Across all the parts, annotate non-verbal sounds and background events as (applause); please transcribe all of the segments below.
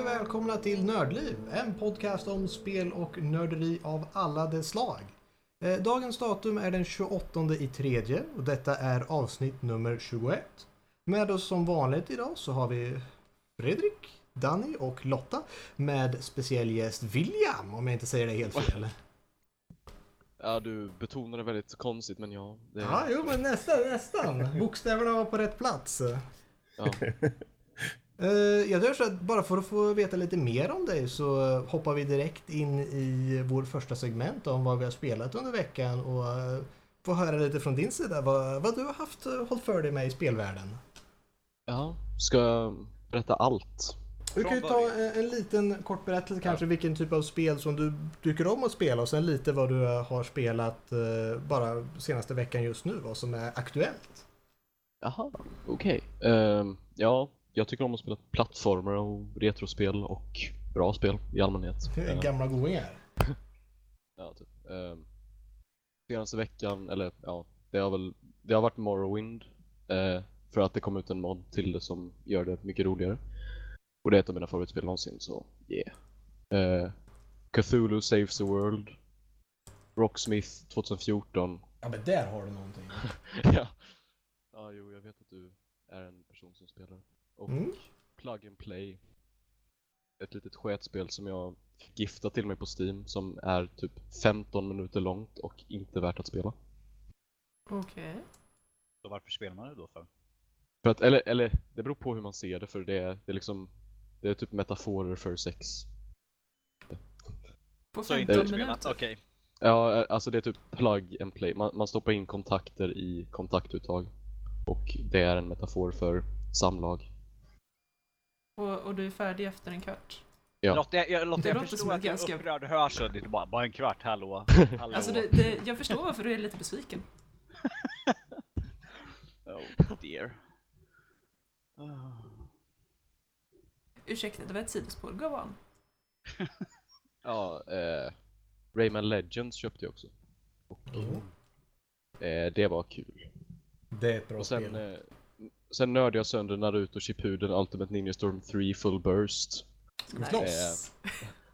Och välkomna till Nördliv, en podcast om spel och nörderi av alla dess slag. Eh, Dagens datum är den 28 i tredje och detta är avsnitt nummer 21. Med oss som vanligt idag så har vi Fredrik, Danny och Lotta med speciell gäst William, om jag inte säger det helt fel. (laughs) Ja, du betonar det väldigt konstigt, men ja. Det... Ja, jo men nästan, nästan. Bokstäverna var på rätt plats. ja. Eh, Jag gör så att bara för att få veta lite mer om dig så hoppar vi direkt in i vår första segment om vad vi har spelat under veckan och eh, få höra lite från din sida vad, vad du har haft eh, hållit för dig med i spelvärlden. ja. Ska jag berätta allt? Vi kan ju ta en, en liten kort berättelse kanske vilken typ av spel som du tycker om att spela och sen lite vad du har spelat bara senaste veckan just nu, vad som är aktuellt. Jaha, okej. Ehm, ja, jag tycker om att spela plattformar och retrospel och bra spel i allmänhet. Gamla godingar. (laughs) ja, typ. Ehm, senaste veckan, eller ja, det har väl det har varit Morrowind. eh, för att det kom ut en mod till det som gör det mycket roligare. Och det är ett av mina favoritspel någonsin, så yeah. Eh, Cthulhu Saves the World. Rocksmith 2014. Ja men där har du någonting. (laughs) ja. ja, jo, jag vet att du är en person som spelar. Och Mm. Plug and Play. Ett litet sketspel som jag fick gifta till mig på Steam som är typ 15 minuter långt och inte värt att spela. Okej. Så varför spelar man det då för? För att, eller, eller det beror på hur man ser det för det är, det är liksom Det är typ metaforer för sex. På Så 15 inte spelat? minuter? Okej. Ja, alltså det är typ plug and play. Man, man stoppar in kontakter i kontaktuttag. Och det är en metafor för samlag. Och, och du är färdig efter en kvart? Ja. Lotta, jag, jag, Lotta, Det jag förstår att ganska- upprörd hörsel. Det är bara, bara en kvart, hallå. (laughs) hallå. Alltså det, det, jag förstår varför du är lite besviken. (laughs) Oh dear. Ah. (sighs) Ursäkta, det var ett sidospår. Go on. (laughs) Ja, eh, Rayman Legends köpte jag också. Och Mm. eh, det var kul. Det är ett bra Och sen, spel. eh, sen nörde jag sönder Naruto Shippuden Ultimate Ninja Storm 3 Full Burst. Nice.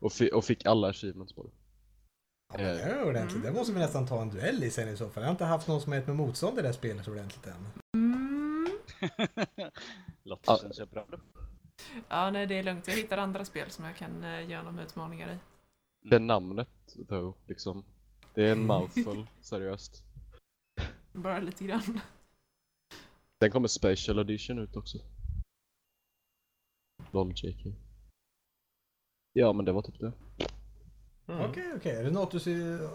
Och, fi- och fick alla achievements på det. Ja, men det är ordentligt. Det måste vi nästan ta en duell i sen i så fall. Jag har inte haft någon som är ett med motstånd i det här spelet ordentligt än. Mm. Lotta Ja. känns upprörd. Ja, nej det är lugnt. Jag hittar andra spel som jag kan uh, göra några utmaningar i. Det namnet, though, liksom. Det är en Mm. mouthful, seriöst. Bara lite grann. Sen kommer Special Edition ut också. LOL JK. Ja, men det var typ det. Okej, okej. Är det något du ser...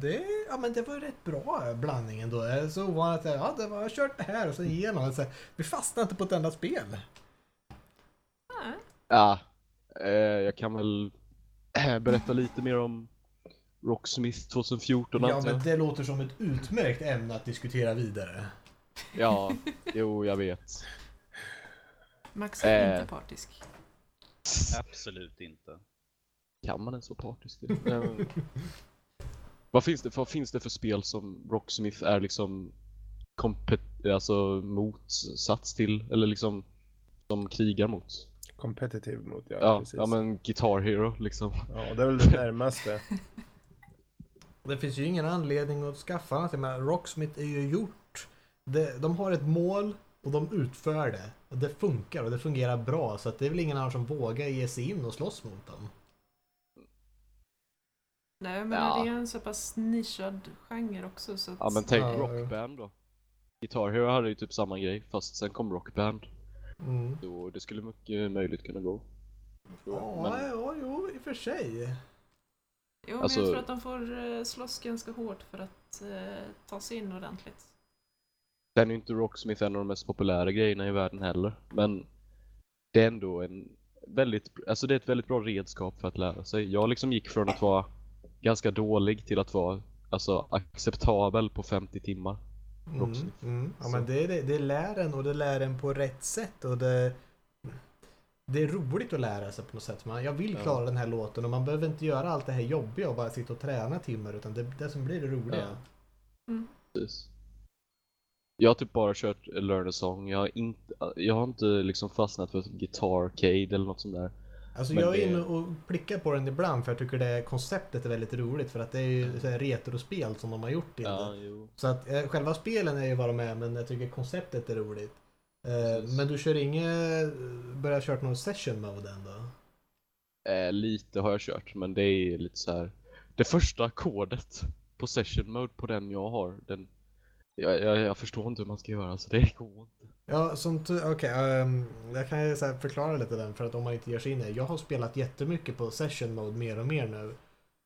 Det, ja, men det var ju rätt bra blandning ändå. Det är så ovanligt att ja, det var, jag kört det här och sen igenom. Så, vi fastnar inte på ett enda spel. Nej. Ja, eh, jag kan väl eh, berätta lite mer om Rocksmith 2014 Ja, men det låter som ett utmärkt ämne att diskutera vidare. Ja, jo, jag vet. Max är Eh. inte partisk. Absolut inte. Kan man ens vara partisk? men- vad, finns det, vad finns det för spel som Rocksmith är liksom alltså motsats till? Eller liksom som krigar mot? Competitive mot, ja, Ja, precis. ja men Guitar Hero liksom. Ja, det är väl det (laughs) närmaste. Det finns ju ingen anledning att skaffa annat. Menar, Rocksmith är ju gjort. Det, de har ett mål och de utför det. Och det funkar och det fungerar bra. Så att det är väl ingen annan som vågar ge sig in och slåss mot dem. Nej, men Ja. det är en så pass nischad genre också så att... Ja men tänk Ja. Rockband då. Guitar Hero hade ju typ samma grej fast sen kom Rockband. Mm. Då det skulle mycket möjligt kunna gå. Ja, Men- ja, jo, i och för sig. Jo, men Alltså- jag tror att de får eh, slåss ganska hårt för att eh, ta sig in ordentligt. Sen är ju inte Rocksmith en av de mest populära grejerna i världen heller. Men det är ändå en väldigt, alltså det är ett väldigt bra redskap för att lära sig. Jag liksom gick från att vara ganska dålig till att vara alltså acceptabel på 50 timmar. Mm, mm. Ja, Så. men det, det, det lär en och det lär en på rätt sätt. Och det, det är roligt att lära sig på något sätt. Man, jag vill Ja. klara den här låten och man behöver inte göra allt det här jobbiga och bara sitta och träna timmar. Utan det är det som blir det roliga. Ja. Precis. Jag har typ bara kört Learn a Song. Jag har inte, jag har inte liksom fastnat för Guitarcade eller något sånt där. Alltså Men jag är inne och klickar på den ibland för jag tycker det konceptet är väldigt roligt för att det är ju här retrospel som de har gjort till Ja, det. Så att eh, själva spelen är ju vad de är men jag tycker konceptet är roligt. Eh, Precis. men du kör inget, börjar kört någon session mode än då? Eh, lite har jag kört, men det är lite så här. Det första ackordet på session mode på den jag har, den... Jag, jag, jag förstår inte hur man ska göra, så det går inte. Ja, som tu- okej. Ehm, jag kan ju så här förklara lite den för att om man inte ger sig in i det. Jag har spelat jättemycket på session mode mer och mer nu.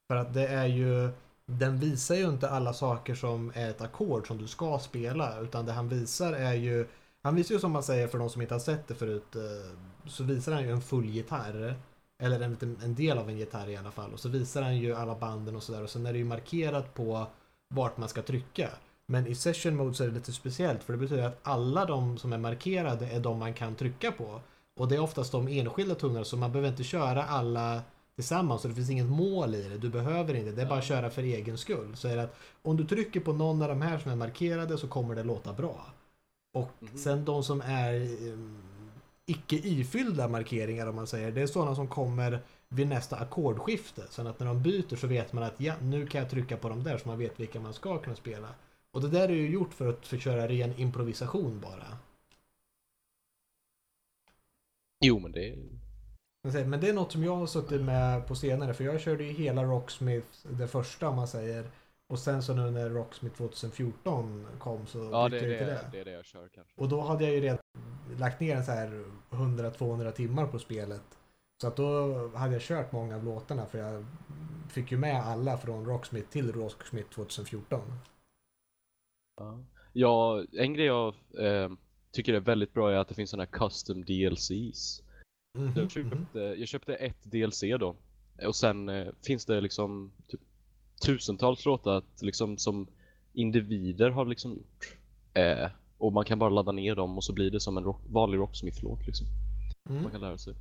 För att det är ju, den visar ju inte alla saker som är ett ackord som du ska spela. Utan det han visar är ju, han visar ju som man säger för de som inte har sett det förut. Eh, så visar han ju en full gitarr. Eller en, en del av en gitarr i alla fall. Och så visar han ju alla banden och sådär. Och sen är det ju markerat på vart man ska trycka. Men i session mode så är det lite speciellt för det betyder att alla de som är markerade är de man kan trycka på. Och det är oftast de enskilda tonerna så man behöver inte köra alla tillsammans så det finns inget mål i det. Du behöver inte, det är bara att köra för egen skull. Så är det att om du trycker på någon av de här som är markerade så kommer det låta bra. Och Mhm. sen de som är um, icke ifyllda markeringar om man säger, det är sådana som kommer vid nästa ackordskifte. Så att när de byter så vet man att ja, nu kan jag trycka på de där så man vet vilka man ska kunna spela. Och det där är ju gjort för att köra ren improvisation bara. Jo, men det är... Men det är något som jag har suttit med på senare för jag körde ju hela Rocksmith, det första om man säger. Och sen så nu när Rocksmith 2014 kom så Ja, bytte jag till det, det. det är det jag kör kanske. Och då hade jag ju redan lagt ner en så här 100-200 timmar på spelet. Så att då hade jag kört många av låtarna för jag fick ju med alla från Rocksmith till Rocksmith 2014. Ja. ja, en grej jag eh, tycker är väldigt bra är att det finns sådana här custom DLCs. Mhm, Jag mhm. köpte, jag köpte ett DLC då. Och sen eh, finns det liksom typ, tusentals låtar att, liksom, som individer har liksom gjort. Eh, och man kan bara ladda ner dem och så blir det som en rock, vanlig Rocksmith-låt liksom. Mm. Man kan lära sig.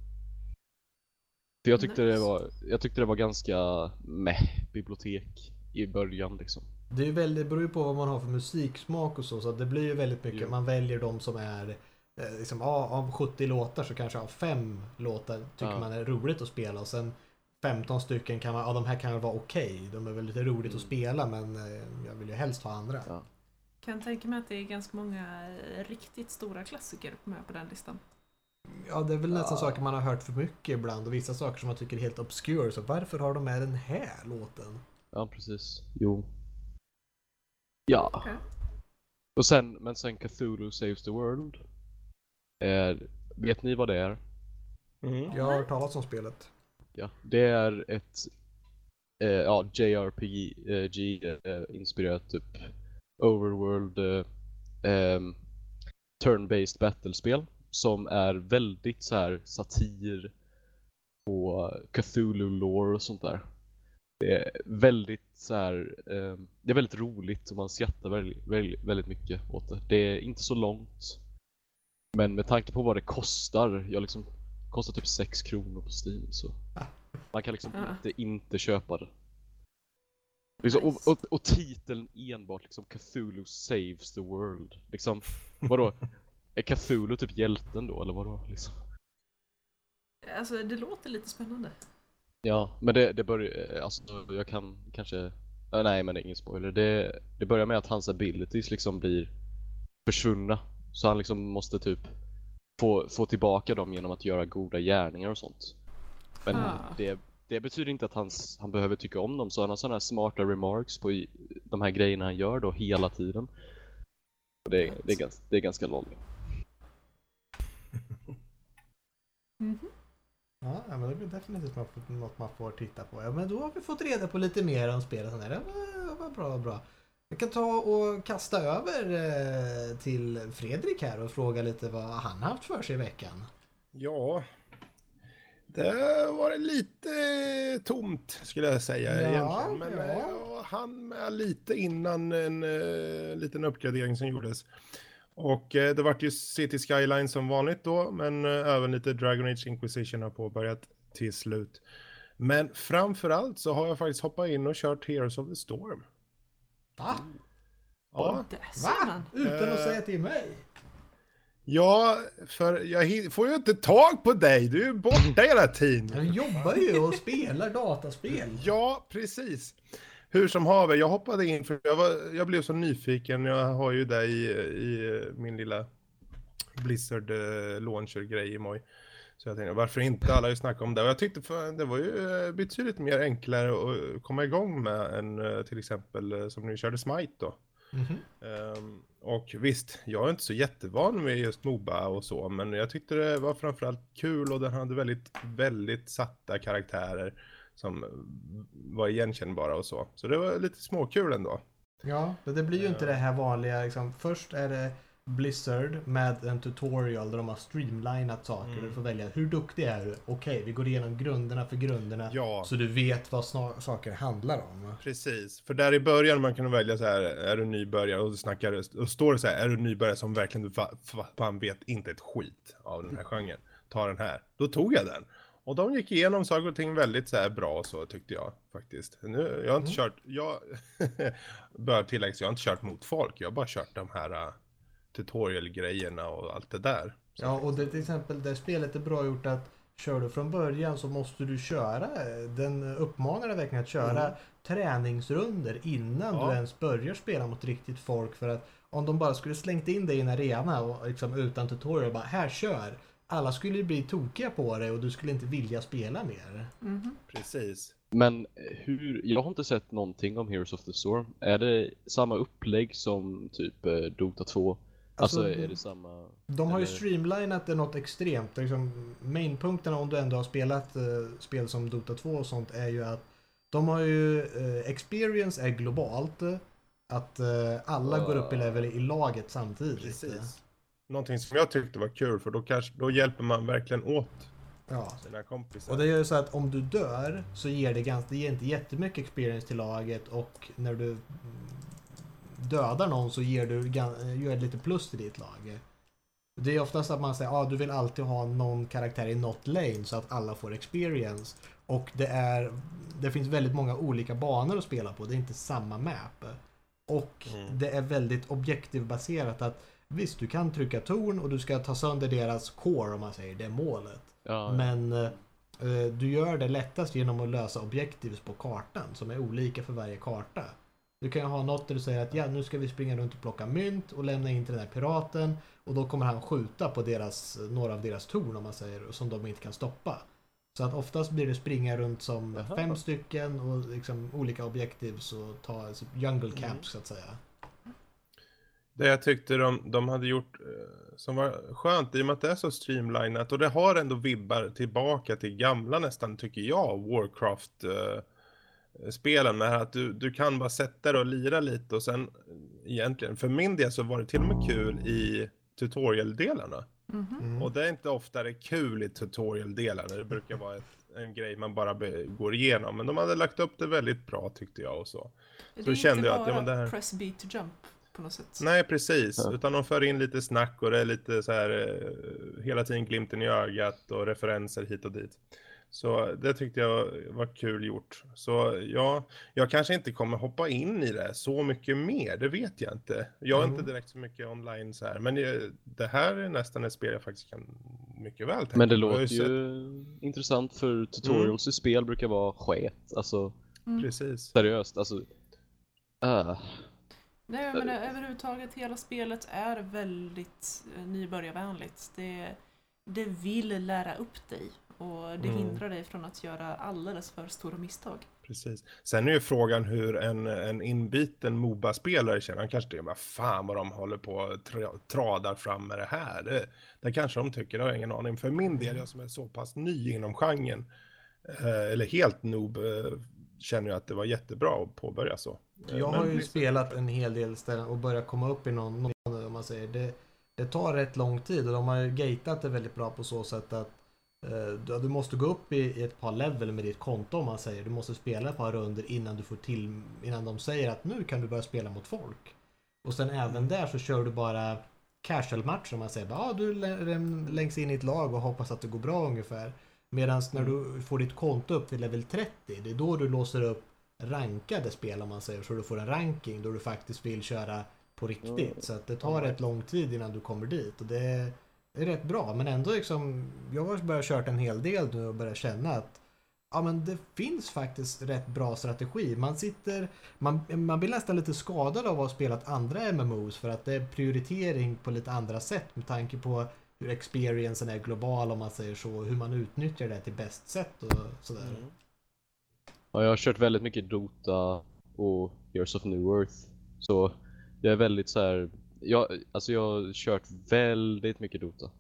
För jag tyckte, det Nice. var, jag tyckte det var ganska meh bibliotek i början liksom. Det är ju väldigt, beror ju på vad man har för musiksmak och så, så det blir ju väldigt mycket, Jo. man väljer de som är eh, liksom, ja, av 70 låtar så kanske av fem låtar tycker Ja. man är roligt att spela och sen 15 stycken kan man, ja de här kan väl vara okej, de är väl lite roligt att Mm. spela men eh, jag vill ju helst ha andra. Ja. Kan tänka mig att det är ganska många eh, riktigt stora klassiker med på den listan. Ja, det är väl nästan Ja. saker man har hört för mycket ibland och vissa saker som man tycker är helt obscure. Så varför har de med den här låten? Ja, precis. Jo. Ja. Okej. Och sen, men sen Cthulhu Saves the World. Eh, vet ni vad det är? Mm. Jag har hört talas om spelet. Ja, det är ett eh, ja, JRPG eh, eh, inspirerat typ overworld eh, ehm, turn-based battlespel som är väldigt så här satir på Cthulhu lore och sånt där. Det är väldigt så här, ehm, det är väldigt roligt och man skrattar väldigt, väldigt, väldigt mycket åt det. Det är inte så långt. Men med tanke på vad det kostar, jag liksom kostar typ 6 kronor på Steam så man kan liksom Ja. inte inte köpa det. Liksom, och, Nice. och, och titeln enbart liksom Cthulhu saves the world. Liksom, vadå? (laughs) Är Cthulhu typ hjälten då eller vadå? Liksom? Alltså det låter lite spännande. Ja, men det, det börjar, alltså jag kan kanske, äh, nej men det är ingen spoiler. Det, det börjar med att hans abilities liksom blir försvunna. Så han liksom måste typ få, få tillbaka dem genom att göra goda gärningar och sånt. Men Ah. det, det betyder inte att hans, han behöver tycka om dem. Så han har sådana här smarta remarks på i, de här grejerna han gör då hela tiden. Och det, är- det, är, ganska, det är ganska lol. (laughs) Mhm. Ja, ja, men det blir definitivt något- man får titta på. Ja, men då har vi fått reda på lite mer om spelet. Det var, bra, bra. Vi kan ta och kasta över eh, till Fredrik här och fråga lite vad han haft för sig i veckan. Ja, det var lite tomt skulle jag säga Ja, egentligen. Men ja. eh, jag hann med lite innan en uh, liten uppgradering som gjordes. Och eh, det vart ju City Skyline som vanligt då, men eh, även lite Dragon Age Inquisition har påbörjat till slut. Men framför allt så har jag faktiskt hoppat in och kört Heroes of the Storm. Va? Ja, man. Utan att Eh. säga till mig. ja för jag får ju inte tag på dig. Du är ju borta hela Jag tiden. jobbar ju och spelar dataspel. Ja, precis. Hur som haver, jag hoppade in för jag, var, jag blev så nyfiken. Jag har ju dig i, i min lilla Blizzard eh, launcher-grej i moj. Så jag tänkte, varför inte? Alla har ju snackat om det. Och jag tyckte för, det var ju eh, betydligt mer enklare att komma igång med än eh, till exempel som ni körde Smite då. Mhm. Ehm, och visst, jag är inte så jättevan med just Moba och så, men jag tyckte det var framförallt kul och den hade väldigt, väldigt satta karaktärer som var igenkännbara och så. Så det var lite småkul ändå. Ja, men det blir ju inte det här vanliga liksom. Först är det Blizzard med en tutorial där de har streamlinat saker. Mm. Du får välja hur duktig är du? Okej, vi går igenom grunderna för grunderna. Ja. Så du vet vad saker handlar om. Precis, för där i början man kunde välja så här, är du nybörjare? Och, snackar, och står det så här, är du nybörjare som verkligen fa- fan vet inte ett skit av den här genren? Ta den här. Då tog jag den. Och de gick igenom saker och ting väldigt så här bra så tyckte jag faktiskt. Nu, jag har inte Mm. kört, jag (laughs) bör tillägga, jag har inte kört mot folk, jag har bara kört de här uh, tutorial-grejerna och allt det där. Så Ja, och det, till exempel det spelet är bra gjort att kör du från början så måste du köra. Den uppmanar dig verkligen att köra Mm. träningsrunder innan Ja. du ens börjar spela mot riktigt folk. För att om de bara skulle slängt in dig i en arena och liksom utan tutorial bara här kör. Alla skulle ju bli tokiga på dig och du skulle inte vilja spela mer. Mhm. Precis. Men hur, jag har inte sett någonting om Heroes of the Storm. Är det samma upplägg som typ eh, Dota 2? Alltså, Alltså, är det samma? De har ju Eller- streamlinat det något extremt. Liksom, mainpunkterna om du ändå har spelat eh, spel som Dota 2 och sånt är ju att de har ju eh, experience är globalt. eh, Att eh, alla går upp i level i laget samtidigt. Precis. Någonting som jag tyckte var kul för då, kanske, då hjälper man verkligen åt Ja. sina kompisar. Och det gör ju så att om du dör så ger det, ganska, det ger inte jättemycket experience till laget och när du dödar någon så ger du gör det lite plus till ditt lag. Det är oftast att man säger att ah, du vill alltid ha någon karaktär i något lane så att alla får experience. Och det är det finns väldigt många olika banor att spela på. Det är inte samma map. Och Mm. det är väldigt objektivbaserat att visst, du kan trycka torn och du ska ta sönder deras core om man säger det är målet. Ja, Men eh, eh, du gör det lättast genom att lösa objektivs på kartan som är olika för varje karta. Du kan ju ha något där du säger att ja, nu ska vi springa runt och plocka mynt och lämna in till den här piraten och då kommer han skjuta på deras, några av deras torn om man säger som de inte kan stoppa. Så att oftast blir det springa runt som Jaha. fem stycken och liksom olika objektivs och ta jungle camps Mm. så att säga. Det jag tyckte de, de hade gjort eh, som var skönt i och med att det är så streamlinat och det har ändå vibbar tillbaka till gamla nästan tycker jag Warcraft eh, spelen med att du, du kan bara sätta dig och lira lite och sen eh, egentligen för min del så var det till och med kul i tutorial-delarna. Mm. Och det är inte ofta det är kul i tutorial-delarna. Det brukar vara ett, en grej man bara be, går igenom. Men de hade lagt upp det väldigt bra tyckte jag och så. Det Så är kände inte jag att, ja, bara men det här- press B to jump på något sätt. Nej, precis. Ja. Utan de för in lite snack och det är lite så här eh, hela tiden glimten i ögat och referenser hit och dit. Så det tyckte jag var kul gjort. Så ja, jag kanske inte kommer hoppa in i det så mycket mer, det vet jag inte. Jag är Mm. inte direkt så mycket online så här, men det här är nästan ett spel jag faktiskt kan mycket väl tänka Men det låter sett- ju intressant för tutorials i spel brukar vara sket. Alltså Mm. Precis. seriöst, alltså. Uh, Nej, men överhuvudtaget hela spelet är väldigt eh, nybörjarvänligt. Det, det vill lära upp dig och det Mm. hindrar dig från att göra alldeles för stora misstag. Precis. Sen är ju frågan hur en, en inbiten Moba-spelare känner. Han kanske vad fan vad de håller på och tra, tradar fram med det här. Det, det kanske de tycker, det har jag ingen aning. För min del, jag som är så pass ny inom genren, eh, eller helt noob, eh, känner jag att det var jättebra att påbörja så. Eh, Jag men har ju Blizzard- spelat en hel del ställen och börjat komma upp i någon, någon om man säger. Det, det tar rätt lång tid och de har ju gatat det väldigt bra på så sätt att eh, du, måste gå upp i, i ett par level med ditt konto om man säger. Du måste spela ett par runder innan du får till, innan de säger att nu kan du börja spela mot folk. Och sen även där så kör du bara casual match om man säger. Ja, ah, du lä- lä- längs in i ett lag och hoppas att det går bra ungefär. Medan när du får ditt konto upp till level 30, det är då du låser upp rankade spel om man säger. Så du får en ranking då du faktiskt vill köra på riktigt. Mm. Så att det tar Ja. rätt lång tid innan du kommer dit. Och det är, det är rätt bra. Men ändå liksom, jag har börjat kört en hel del nu och börjat känna att ja, men det finns faktiskt rätt bra strategi. Man sitter, man, man blir nästan lite skadad av att ha spelat andra MMOs för att det är prioritering på lite andra sätt med tanke på hur experiencen är global om man säger så, och hur man utnyttjar det till bäst sätt och sådär. Mm. Ja, jag har kört väldigt mycket Dota och Years of New Earth. Så jag är väldigt så här. Jag, alltså jag har kört väldigt mycket Dota.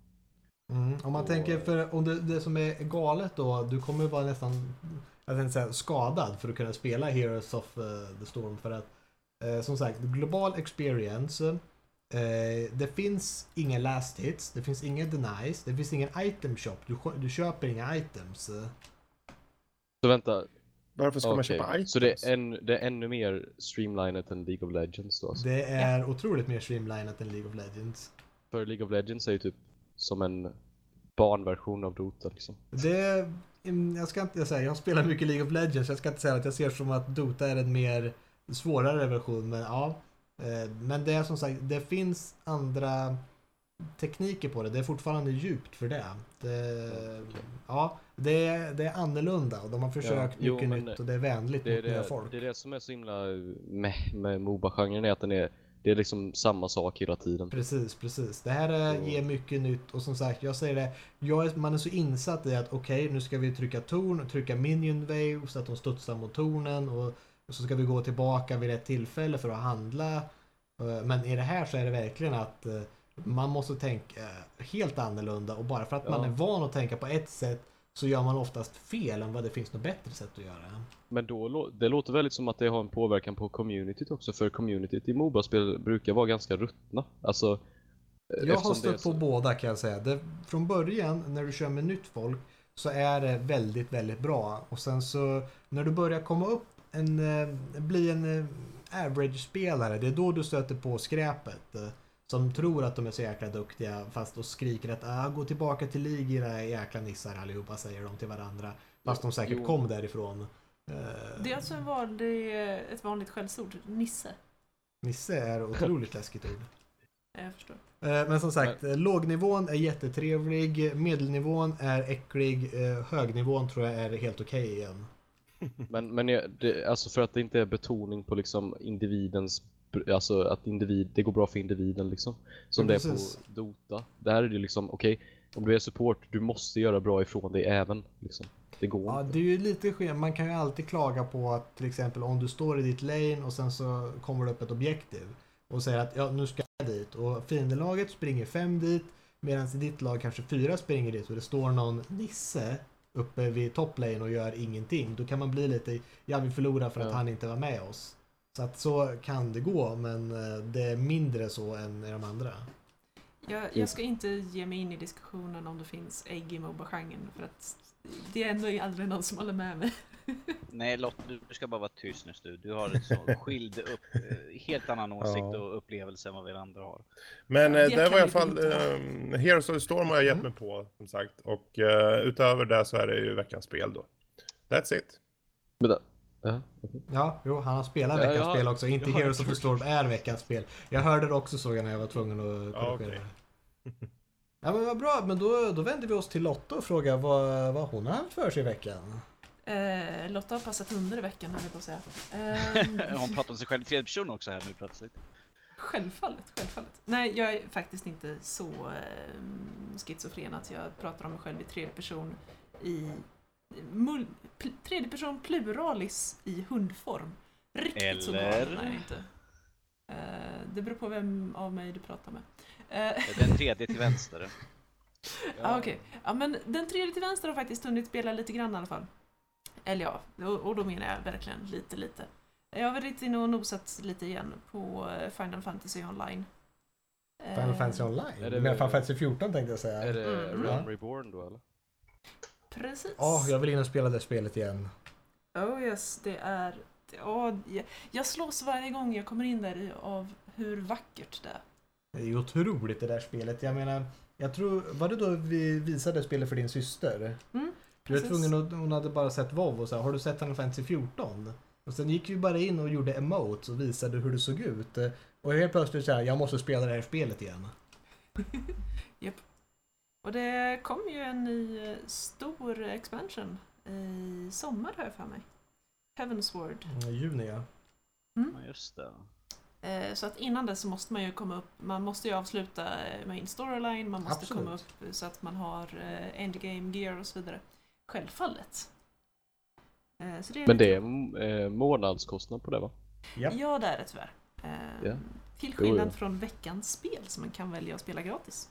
Mm. Om man Och- tänker, för om det, det som är galet då, du kommer vara nästan, jag tänkte säga skadad för att kunna spela Heroes of eh, the Storm för att eh, som sagt, global experience eh, det finns inga last hits, det finns inga denies, det finns ingen item shop, du, du köper inga items. Så vänta, Varför ska man okej. köpa items? Så det är, en, det är ännu mer streamlinat än League of Legends då alltså. Det är otroligt mer streamlinat än League of Legends. För League of Legends är ju typ som en barnversion av Dota liksom. Det, mm, jag ska inte säga, jag har spelat mycket League of Legends, jag ska inte säga att jag ser som att Dota är en mer svårare version, men ja. Eh, Men det är som sagt, det finns andra tekniker på det, det är fortfarande djupt för det. det. Ja, det är, det är annorlunda och de har försökt jo, mycket nytt och det är vänligt Det mot nya det, folk. det är det som är så himla med, med Moba-genren är att den är, det är liksom samma sak hela tiden. Precis, precis. Det här är, ger mycket nytt och som sagt, jag säger det, jag är, man är så insatt i att okej, nu ska vi trycka torn, trycka minion wave så att de studsar mot tornen och, och så ska vi gå tillbaka vid ett tillfälle för att handla. Eh, Men i det här så är det verkligen att eh, man måste tänka helt annorlunda och bara för att man Ja. är van att tänka på ett sätt så gör man oftast fel än vad det finns något bättre sätt att göra. Men då, det låter väldigt som att det har en påverkan på communityt också, för communityt i Moba-spel brukar vara ganska ruttna. Alltså, eh, Jag har stött på så- båda kan jag säga. Det, från början när du kör med nytt folk så är det väldigt, väldigt bra. Och sen så när du börjar komma upp en, eh, bli en eh, average-spelare, det är då du stöter på skräpet. eh, Som tror att de är så jäkla duktiga fast och skriker att ah, gå tillbaka till lig era jäkla nissar allihopa säger de till varandra. Fast de säkert Jo. kom därifrån. Det är alltså en vanlig, ett vanligt skällsord. Nisse. Nisse är otroligt läskigt ord. Jag förstår. Men som sagt, eh, lågnivån är jättetrevlig, medelnivån är äcklig, högnivån tror jag är helt okej igen. Men, men det, alltså för att det inte är betoning på liksom individens, alltså att individ, det går bra för individen liksom. Som Ja, det är på Dota. Där är det liksom, okej, om du är support, du måste göra bra ifrån dig även. Liksom. Det går Ja, inte. det är ju lite skillnad. Man kan ju alltid klaga på att till exempel om du står i ditt lane och sen så kommer det upp ett objektiv och säger att ja, nu ska jag dit och fiendelaget springer fem dit medan i ditt lag kanske fyra springer dit och det står någon nisse uppe vid toplane och gör ingenting. Då kan man bli lite, ja vi förlorar för att Ja. han inte var med oss. Så att så kan det gå men eh, det är mindre så än i de andra. Jag, jag ska inte ge mig in i diskussionen om det finns ägg i Moba-genren för att det är ändå aldrig någon som håller med mig. (laughs) Nej Lotta, du ska bara vara tyst nu du. Du har en så skild upp, eh, helt annan åsikt Ja. och upplevelse än vad vi andra har. Men Ja, eh, det det var i alla fall um, Heroes of the Storm har jag gett Mm. mig på som sagt. Och eh, utöver det så är det ju veckans spel då. That's it. Vänta. Ja. Ja, jo, han har spelat Ja, veckans har- spel också. Inte Heroes of the Storm är veckans spel. Jag hörde det också såg jag när jag var tvungen att Ja, korrigera okej. det. (laughs) Ja men vad bra, men då, då vänder vi oss till Lotta och frågar vad, vad hon har haft för sig i veckan. Eh, Lotta har passat hundar i veckan höll jag på att säga. (laughs) Eh, Hon pratar om sig själv i tredje person också här nu plötsligt. Självfallet, självfallet. Nej, jag är faktiskt inte så eh, schizofren att jag pratar om mig själv i tredje person i mul, pl, tredje person pluralis i hundform. Riktigt så Eller? galen är jag inte. Eh, det beror på vem av mig du pratar med. Eh, Den tredje till vänster. (laughs) Ja, okej. Ja, men den tredje till vänster har faktiskt hunnit spela lite grann i alla fall. Eller ja, och, och då menar jag verkligen lite, lite. Jag har varit inne och nosat lite igen på eh, Final Fantasy Online. Final Eh, Fantasy Online? Är det Final Fantasy 14 tänkte jag säga. Är det Mm. Realm. Reborn då eller? Precis. Åh, jag vill in och spela det spelet igen. Oh yes, det är... det- ja, jag, jag slås varje gång jag kommer in där i av hur vackert det är. Det är otroligt det där spelet. Jag menar, jag tror, var det då vi visade spelet för din syster? Mm, Du var tvungen att, hon hade bara sett WoW och så här, har du sett Final Fantasy 14? Och sen gick vi bara in och gjorde emotes och visade hur det såg ut. Och helt plötsligt så här, jag måste spela det här spelet igen. (laughs) Och det kom ju en ny eh, stor expansion i sommar har jag för mig. Heavensward. Mm, Juni ja. Ja, just det. Eh, Så att innan det så måste man ju komma upp, man måste ju avsluta eh, main storyline, man måste Absolut. komma upp så att man har endgame gear och så vidare. Självfallet. Eh, Så det är Men det är eh, månadskostnad på det va? Ja. Ja, det är det tyvärr. Eh, Ja. Till skillnad jo. från veckans spel som man kan välja att spela gratis.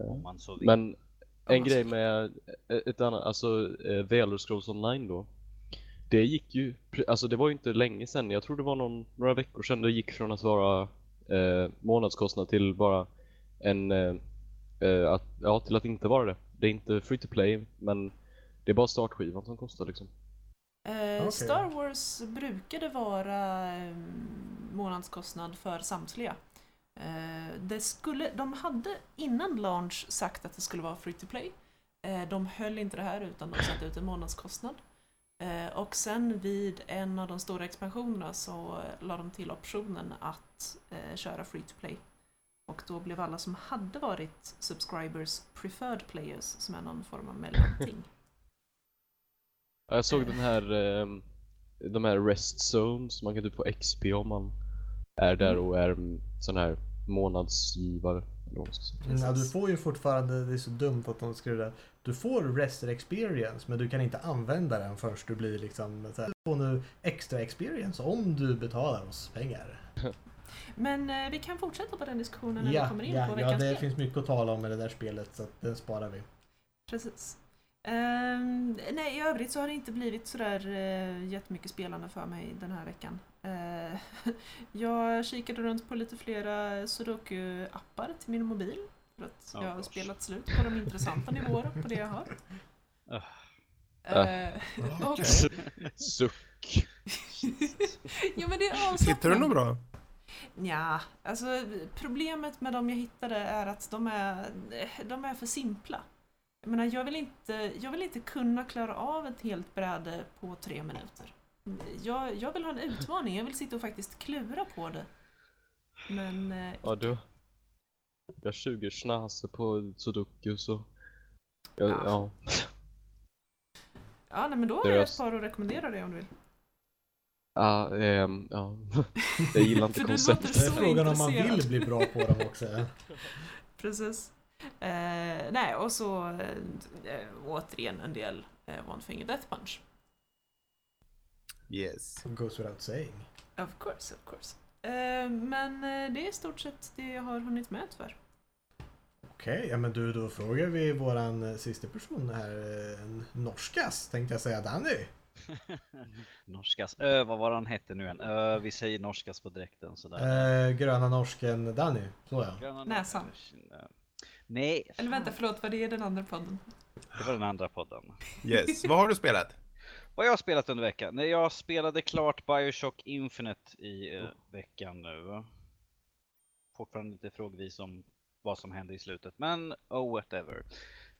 Om man så vill. Men en grej med eh, ett annat, alltså Elder Scrolls Online då. Det gick ju, alltså det var ju inte länge sedan, jag tror det var någon, några veckor sedan det gick från att vara eh, månadskostnad till bara en, eh, eh, att, ja till att inte vara det. Det är inte free to play, men det är bara startskivan som kostar liksom. Eh, Okej. Star Wars brukade vara eh, månadskostnad för samtliga. Eh, det skulle, de hade innan launch sagt att det skulle vara free to play. Eh, de höll inte det här utan de satte ut en månadskostnad. Eh, och sen vid en av de stora expansionerna så eh, la de till optionen att eh, köra free to play. Och då blev alla som hade varit subscribers preferred players som är någon form av mellanting. Ja, Jag såg den här, eh, de här rest zones, man kan typ få XP om man är där Mm. och är en sån här månadsgivare. Mm, Ja, du får ju fortfarande, det är så dumt att de skriver det. Du får rester experience men du kan inte använda den förrän du blir liksom så här, Du får nu extra experience om du betalar oss pengar. (laughs) Men eh, vi kan fortsätta på den diskussionen när vi Ja, kommer in ja, på ja, veckans det spel. finns mycket att tala om med det där spelet så den sparar vi. Precis. Ehm, nej, i övrigt så har det inte blivit sådär uh, jättemycket spelande för mig den här veckan. Eh, (laughs) jag kikade runt på lite flera Sudoku-appar till min mobil. För att Oh jag har gosh. spelat slut på de intressanta (laughs) nivåerna på det jag har. Eh, och, (laughs) Okej. Suck! ja men det är avslappnande. Hittar du något bra? Ja, alltså problemet med dem jag hittade är att de är, de är för simpla. Jag menar, jag vill, inte, jag vill inte kunna klara av ett helt bräde på tre minuter. Jag, jag vill ha en utmaning, jag vill sitta och faktiskt klura på det. Men eh, Ja du. Jag 20 schnaser på Sudoku så. Jag, Ja. ja. ja, nej, men då har jag- ett par att rekommendera dig om du vill. Ja, ehm, ja. (laughs) Jag gillar inte konceptet. Det är frågan om man vill bli bra på dem också. (laughs) Precis. Eh, nej, och så eh, återigen en del eh, One Finger Death Punch. Yes. Goes without saying. Of course, of course. Eh, men eh, det är i stort sett det jag har hunnit med tyvärr. Okej, ja men du då frågar vi våran eh, sista person här, eh, en norskas tänkte jag säga, Danny. (laughs) Norskas. Ö, vad var han hette nu än? Ö, vi säger norskas på dräkten sådär. Eh, gröna norsken Danny, så ja. Näsan. Nej, Eller vänta, förlåt, vad det är den andra podden? det var den andra podden. Yes. Vad har du spelat? (laughs) Vad jag har spelat under veckan? Nej, jag spelade klart Bioshock Infinite i eh, veckan nu. Fortfarande lite frågvis om vad som hände i slutet, men oh whatever.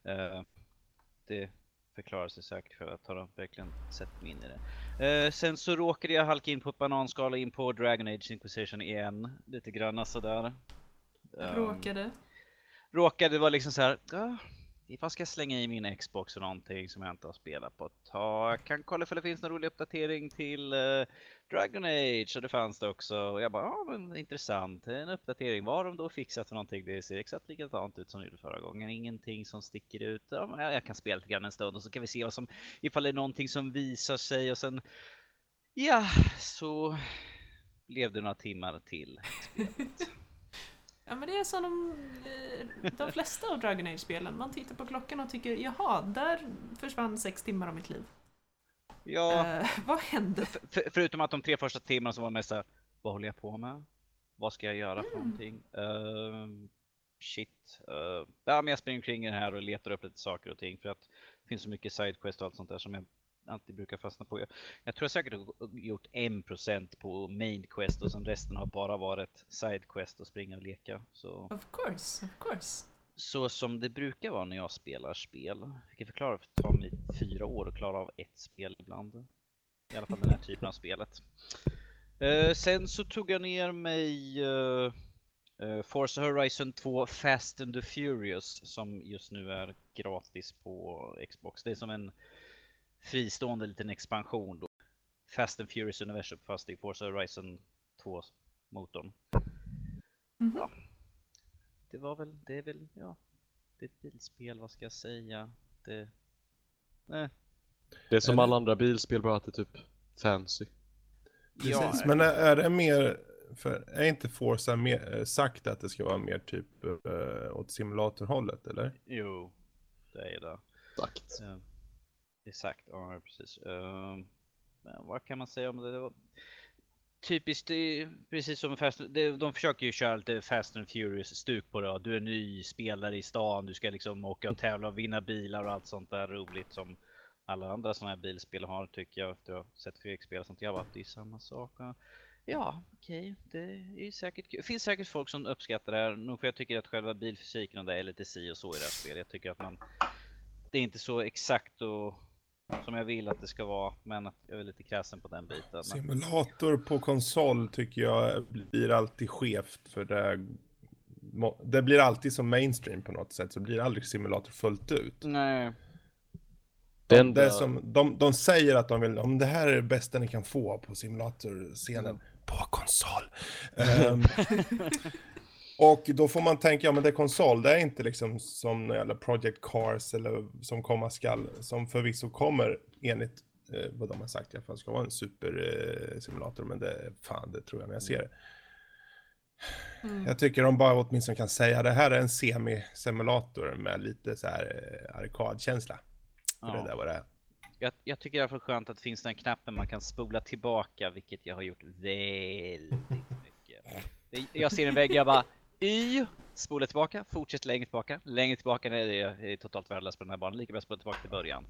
Eh, det förklarar sig säkert för att har verkligen sett mig in i det. Eh, sen så råkade jag halka in på ett bananskal in på Dragon Age Inquisition igen, lite granna sådär. Ehm, Råkade. råkade vara liksom så här. Ah, ifall ska jag slänga i min Xbox och någonting som jag inte har spelat på ett tag. Jag kan kolla ifall det finns någon rolig uppdatering till eh, Dragon Age och det fanns det också. Och jag bara, ja men intressant. En uppdatering. Vad har de då fixat för någonting? Det ser exakt likadant ut som det gjorde förra gången. Ingenting som sticker ut. Ja, men jag kan spela lite grann en stund och så kan vi se vad som, ifall det är någonting som visar sig och sen, ja, så blev det några timmar till. (laughs) Ja men det är som de, eh, de flesta av Dragon Age-spelen. Man tittar på klockan och tycker jaha, där försvann sex timmar av mitt liv. Ja. Eh, vad hände? För, för, förutom att de tre första timmarna som var mest såhär, vad håller jag på med? Vad ska jag göra för Mm. någonting? Ehm, shit. Uh, ja, men jag springer omkring det här och letar upp lite saker och ting för att det finns så mycket sidequest och allt sånt där som jag alltid brukar fastna på. Jag, jag tror jag säkert har gjort 1% på main quest och sen resten har bara varit sidequest och springa och leka. Så, Of course, of course. Så som det brukar vara när jag spelar spel. Jag kan förklara att det tar mig fyra år att klara av ett spel ibland. I alla fall den här typen av spelet. Eh, sen så tog jag ner mig uh, uh, Forza Horizon 2 Fast and the Furious som just nu är gratis på Xbox. Det är som en fristående liten expansion då. Fast and Furious Universum fast i Forza Horizon 2 motorn. Mhm. Ja. Det var väl, det är väl, ja. Det är ett bilspel, vad ska jag säga? Det... Eh, Det är som Är det- alla andra bilspel, bara att det är typ fancy. ja, Precis, men är, är det mer, för är inte Forza mer, eh, sagt att det ska vara mer typ uh, åt simulatorhållet eller? Jo, det är det. Exakt. Eh, Exakt, ja precis. Eh, Men vad kan man säga om det? det var... Typiskt, eh, precis som Fast, de försöker ju köra lite Fast and Furious stuk på det. Du är ny spelare i stan, du ska liksom åka och tävla och vinna bilar och allt sånt där roligt som alla andra sådana här bilspel har tycker jag efter att ha sett Fredrik och sånt. Jag bara, det är samma sak. Ja. okej, okej, det är säkert kul. Finns säkert folk som uppskattar det här. Nog för jag tycker att själva bilfysiken och det är lite si och så i det här spelet. Jag tycker att man det är inte så exakt och som jag vill att det ska vara, men att jag är lite kräsen på den biten. Simulator på konsol tycker jag blir alltid skevt för det, det blir alltid som mainstream på något sätt så blir det aldrig simulator fullt ut. nej, Det De, det som, de, de säger att de vill, om det här är det bästa ni kan få på simulatorscenen på konsol. Ehm, (laughs) (laughs) och då får man tänka, ja men det är konsol, det är inte liksom som när det Project Cars eller som komma skall, som förvisso kommer enligt eh, vad de har sagt i alla fall ska vara en supersimulator, eh, simulator, men det, fan det tror jag när jag ser det. Mm. Jag tycker de bara åtminstone kan säga det här är en semi-simulator med lite så här eh, arkadkänsla. För Ja. det där vad det är. jag, jag tycker i alla fall skönt att det finns den knappen man kan spola tillbaka, vilket jag har gjort väldigt mycket. Det- Jag ser en vägg, jag bara Y, spola tillbaka, fortsätt längre tillbaka, längre tillbaka, det är, är totalt värdelös på den här banan, lika bra att spola tillbaka till början.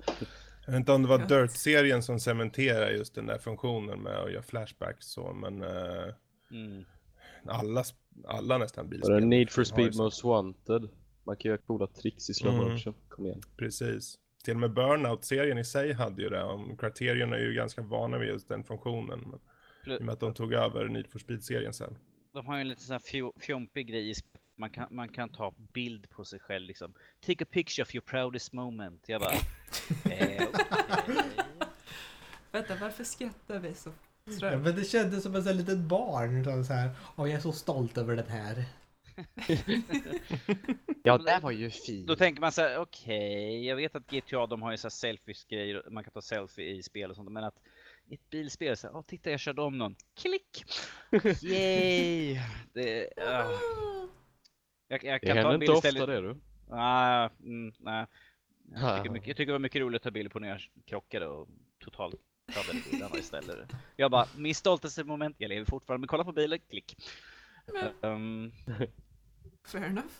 Jag vet inte om det var. Dirt-serien som cementerar just den där funktionen med att göra flashbacks så, men eh, Mm. alla, alla nästan bilspel. det Need for Speed. Most Wanted? Man kan göra coola tricks i slow Mm. motion. Kom igen. Precis. Till och med Burnout-serien i sig hade ju det. Om Criterion är ju ganska vana vid just den funktionen. Men, I och med att de tog över Need for Speed-serien sen. De har ju en lite sån här fjo- fjompig grej man kan, man kan ta bild på sig själv liksom. Take a picture of your proudest moment. Jag bara... (laughs) eh. Vänta, varför skrattar vi så Ja, men det kändes som ett litet barn. utan Så här, Åh, jag är så stolt över den här. (laughs) Ja, det var ju fint. Då tänker man så här, okej, jag vet att GTA de har ju så här selfies grejer, man kan ta selfie i spel och sånt, men att i ett bilspel så åh titta jag körde om någon, klick! (laughs) Yay! Det, ah. jag, jag Det kan ta händer inte bild ofta istället. det du. Nej, mm, nej. Jag tycker, mycket, jag tycker det var mycket roligt att ta bilder på när jag krockade och totalt tabbade bilarna istället. Jag bara, min stoltaste moment, jag lever fortfarande, men kolla på bilen, klick. Um, (laughs) fair enough.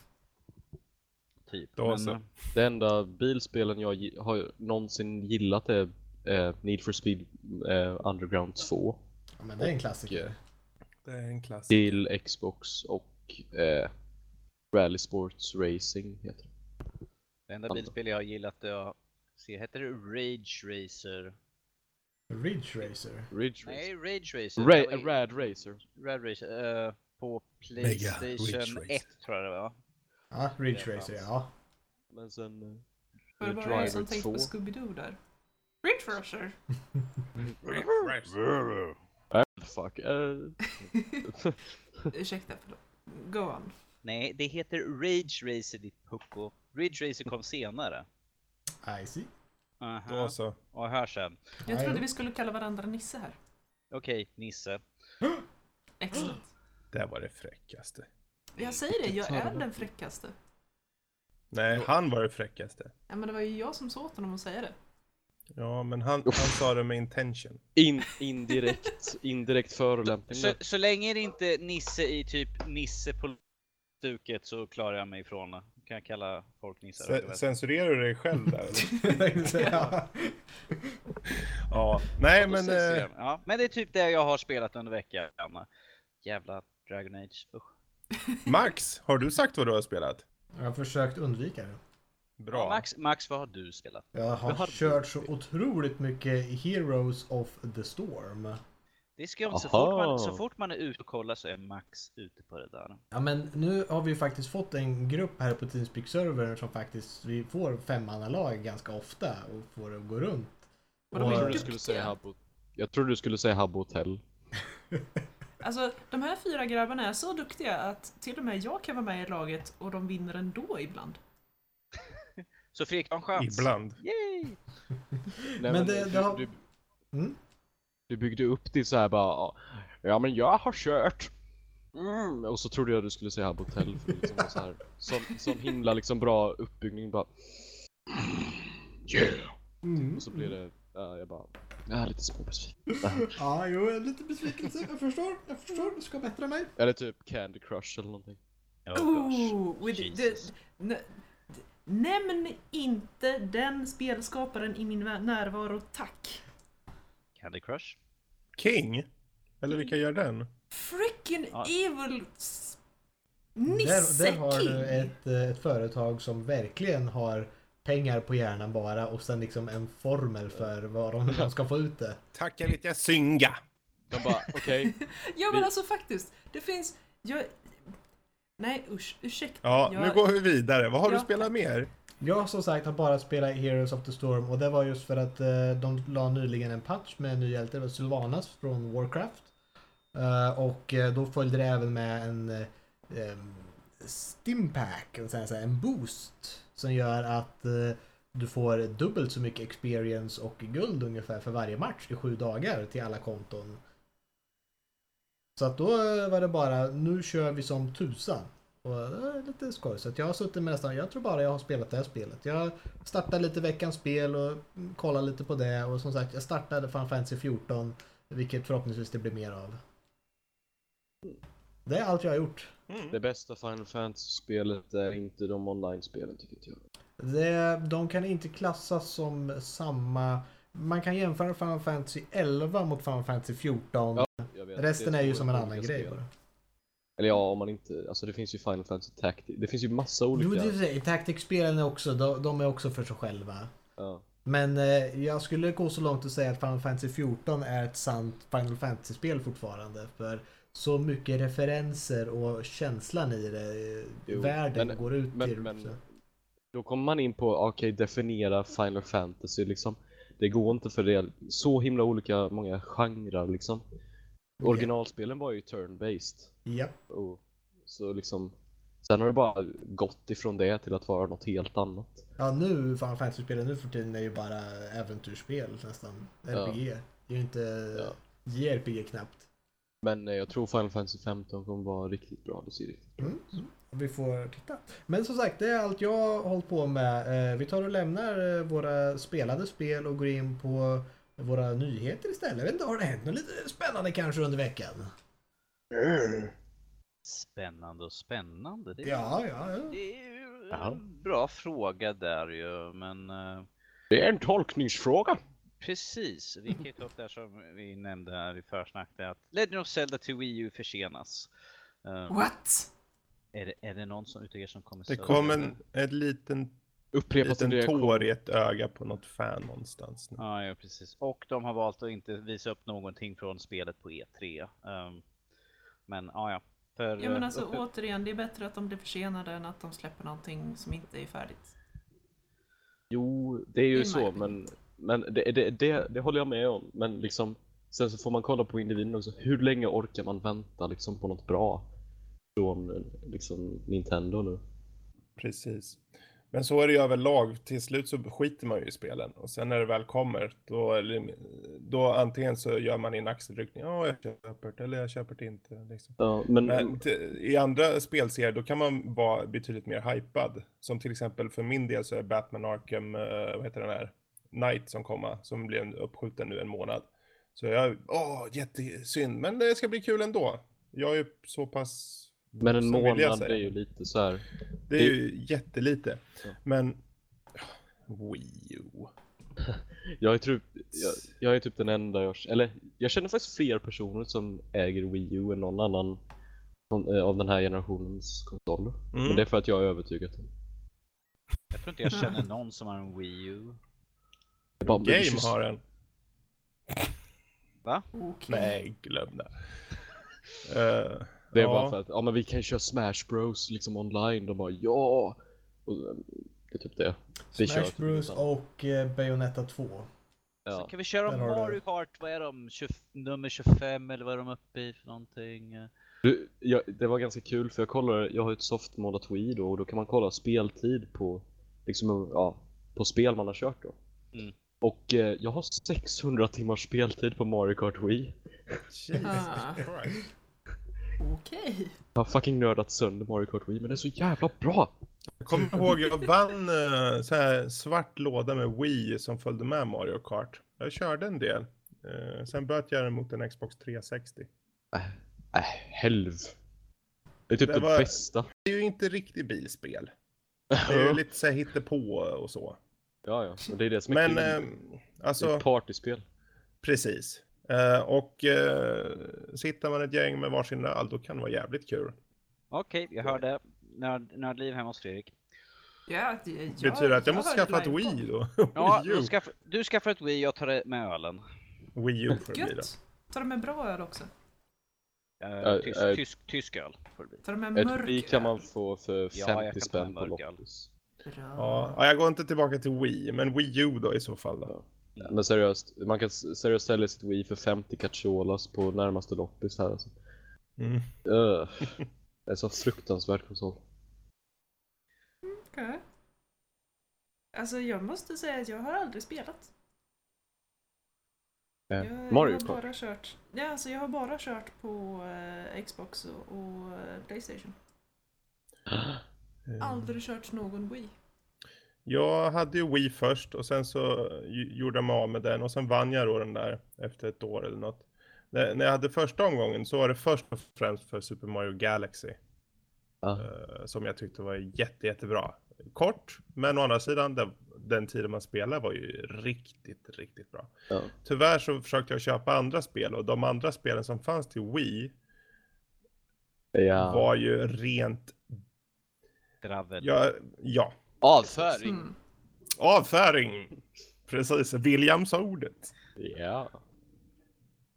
typ. Men, eh, Det enda bilspelen jag har någonsin gillat är eh, Need for Speed eh, Underground 2 Ja, men det är en klassiker. Det är en klass. till Xbox och eh, Rally Sports Racing heter det. Det enda bilspel jag har gillat är att se, heter det Rage Racer? Ridge Racer. Ridge Nej, Racer. Rage Racer. Ra- det var Rad Racer. Rad Racer. eh, på Playstation Racer. 1 tror jag det var. Ja, Ridge Det Racer, ja. Men sen eh, Var det The bara jag som tänkte 2. på Scooby-Doo där? Äh, fuck. eh, (laughs) Ursäkta, förlåt. Go on. Nej, det heter Rage Racer ditt pucko. Ridge Racer kom senare. I see. Aha. Då så. Och hör sen. Jag trodde vi skulle kalla varandra Nisse här. Okej, Nisse. (gasps) Excellent. Det var det fräckaste. Jag säger det, jag är den fräckaste. Nej, han var det fräckaste. Ja, men det var ju jag som sa åt honom att säga det. Ja, men han, han sa det med intention. in, indirekt, indirekt förolämpning. Så, så länge det inte är Nisse i typ Nisse på stuket så klarar jag mig ifrån det. Kan jag kalla folk nissar? Se- censurerar du dig själv där? (laughs) ja. ja, nej Ja, men... mig. Ja, men det är typ det jag har spelat under veckan. Jävla Dragon Age. Usch. Max, har du sagt vad du har spelat? Jag har försökt undvika det. Bra. Max, Max, vad har du spelat? Jag har Vad har kört du så otroligt mycket Heroes of the Storm. Det är skumt, så Aha. fort, man, så fort man är ute och kollar så är Max ute på det där. Ja men nu har vi faktiskt fått en grupp här på Teamspeak-servern som faktiskt, vi får femmannalag ganska ofta och får det att gå runt. Och de Och- Jag är trodde du skulle säga. Habbo. Jag trodde du skulle säga Habbo Hotel. (laughs) Alltså, de här fyra grabbarna är så duktiga att till och med jag kan vara med i laget och de vinner ändå ibland. Så Fredrik har en chans. Ibland. Yay! (laughs) Nej, Men det- du, det har- du, Mm? du byggde upp det så här bara Ja men jag har kört mm. Och så trodde jag du skulle säga Habbo Hotel för liksom så här sån, sån himla liksom bra uppbyggning bara Yeah! Mm. Och så blev det, ja, jag bara Jag är lite småbesviken (laughs) Ja, jo, jag är lite besvikelse. Jag förstår, jag förstår. Du ska bättra mig. Eller typ Candy Crush eller någonting Oh gosh. Ooh, with Jesus. the, nämn inte den spelskaparen i min närvaro, tack. Candy Crush? King? Eller vilka gör den? Frickin' Ja. evil s- Där, där har Nisse-king! du ett, eh, ett företag som verkligen har pengar på hjärnan bara och sen liksom en formel för vad de, de ska få ut det. Tack, jag vet jag synga. De bara okej (laughs) Ja men Vi- alltså faktiskt, det finns... Jag, nej usch, ursäkta. Ja, jag, nu går vi vidare. Vad har du Ja. spelat mer? Jag som sagt har bara spelat Heroes of the Storm och det var just för att eh, de la nyligen en patch med en ny hjälte, det var Sylvanas från Warcraft. Eh, och eh, då följde det även med en eh, Stimpack, en, sån en boost. Som gör att eh, du får dubbelt så mycket experience och guld ungefär för varje match i sju dagar till alla konton. Så att då eh, var det bara, nu kör vi som tusan. Och det är lite skoj. Så att jag har suttit med nästan, jag tror bara jag har spelat det här spelet. Jag startade lite veckans spel och mm, kollade lite på det. Och som sagt, jag startade Final Fantasy 14. Vilket förhoppningsvis det blir mer av. Det är allt jag har gjort. Mm. Det bästa Final Fantasy-spelet är inte de online-spelen tycker jag Det, de kan inte klassas som samma... Man kan jämföra Final Fantasy 11 mot Final Fantasy 14. Ja. Resten Det är ju som en annan grej bara. Eller ja, om man inte, alltså det finns ju Final Fantasy Tactics, det finns ju massa olika. Jo, det är Tactics-spelen är också, de, de är också för sig själva. Ja. Men eh, jag skulle gå så långt att säga att Final Fantasy 14 är ett sant Final Fantasy-spel fortfarande. För så mycket referenser och känslan i det, eh, Jo, världen men- går ut men- till. men-. Då kommer man in på, okej, definiera Final Fantasy liksom. Det går inte för det är så himla olika många genrer liksom. Originalspelen var ju turn-based. Japp. Och så liksom, sen har det bara gått ifrån det till att vara något helt annat. Ja, nu Final Fantasy-spelen nu för tiden är ju bara äventyrsspel nästan. Ja. RPG. Det är ju inte Ja. JRPG knappt. Men eh, jag tror Final Fantasy 15 kommer vara riktigt bra, det ser riktigt bra Mm. Vi får titta. Men som sagt, det är allt jag har hållit på med. Eh, Vi tar och lämnar eh, våra spelade spel och går in på våra nyheter istället. Jag vet inte, har det hänt något lite spännande kanske under veckan? Spännande och spännande. Det är, Ja, ja, ja. det är ju en bra fråga där ju, men eh, Det är en tolkningsfråga! precis. Vi kan ju ta upp det här som vi nämnde här i försnacket att Legend of Zelda till Wii U försenas. What? Är, det, är det någon som utav er som kommer Det kom en, en liten, Upprepa liten tår i ett öga på något fan någonstans. Nu. Ja, ja, precis. Och de har valt att inte visa upp någonting från spelet på E3. Ehm, men ja, ja. För, Ja men eh, alltså upp- återigen, det är bättre att de blir försenade än att de släpper någonting som inte är färdigt. Jo, det är ju så, men, men det, det, det, det håller jag med om. Men liksom, sen så får man kolla på individen också. Hur länge orkar man vänta liksom på något bra från liksom Nintendo nu? Precis. Men så är det ju överlag. Till slut så skiter man ju i spelen. Och sen när det väl kommer, då, då antingen så gör man en axelryckning. Ja, jag köper det, eller jag köper det inte. Liksom. Ja, men, Men i andra spelserier då kan man vara betydligt mer hypad. Som till exempel för min del så är Batman Arkham, eh, vad heter den här, Knight som kommer, som blev uppskjuten nu en månad. Så jag, åh, jättesynd, men det ska bli kul ändå. Jag är ju så pass... men en jag månad är ju lite så här. Det är ju jättelite. Ja. Men... Wii U. (laughs) Jag är typ, jag, jag är typ den enda jag, eller jag känner faktiskt fler personer som äger Wii U än någon annan eh, av den här generationens konsoler. Mm. Men det är för att jag är övertygad. tror inte jag känner någon som har en Wii U. Bara Game malicious. har en. Va? Okej. Nej, glöm det. (laughs) Eh, Det är ja. bara för att, ja men vi kan köra Smash Bros liksom online. De bara ja. Och, eh, det är typ det. Det kör Smash typ Bros utan. och eh, Bayonetta 2. Så Ja. kan vi köra Där du Mario. Kart, vad är de? 20, nummer 25 eller vad är de uppe i för någonting? Du, jag, det var ganska kul för jag kollade, jag har ett softmodat Wii då och då kan man kolla speltid på liksom, ja, på spel man har kört då. Mm. Och eh, jag har 600 timmars speltid på Mario Kart Wii. Jesus Ah. Christ. Okej. Jag har fucking nördat sönder Mario Kart Wii men det är så jävla bra! Jag kommer ihåg, jag vann eh, så här svart låda med Wii som följde med Mario Kart. Jag körde en del. Eh, sen böt jag den mot en Xbox 360. Äh, helv. Det är typ Det det, var- bästa. Det är ju inte riktigt bilspel. (laughs) Det är ju lite så här hittepå och så. Ja, ja, men det är det som är Men kul. eh, det är alltså, ett partyspel. precis. Eh, och eh, sitter man ett gäng med varsin öl, då kan det vara jävligt kul. Okej, jag hörde. Nörd, nördliv hemma hos Fredrik. Ja, det, jag, Betyder att jag måste hörde skaffa ett. Wii då? (laughs) Ja, Wii du, skaff, du skaffar ett Wii, jag tar det med ölen. Wii U får det bli då. Tar de med bra öl också? Uh, tysk, äh. tysk, tysk öl får det bli. Tar de med Ett mörk Wii kan man få för Ja, 50 jag kan ta spänn på loppis. Ja, ja, jag går inte tillbaka till Wii, men Wii U då i så fall då. Men seriöst, man kan seriöst sälja sitt Wii för 50 cacciolas på närmaste loppis här alltså. Mm. Öh. Det är så fruktansvärt konsol. Okej. Alltså jag måste säga att jag har aldrig spelat. Eh, Jag, Mario jag har Kart. bara kört. Ja, alltså jag har bara kört på eh, Xbox och, och eh, Playstation. (gasps) Aldrig kört någon Wii. Jag hade ju Wii först och sen så gjorde jag mig av med den och sen vann jag då den där efter ett år eller något. När, jag hade första omgången så var det först och främst för Super Mario Galaxy. Ja. eh, som jag tyckte var jätte, jättebra. Kort, men å andra sidan den, den tiden man spelade var ju riktigt, riktigt bra. Ja. Tyvärr så försökte jag köpa andra spel och de andra spelen som fanns till Wii Ja. var ju rent, Dravel. ja, ja, Avföring! Mm. avföring. Precis, Williams-ordet. Ja.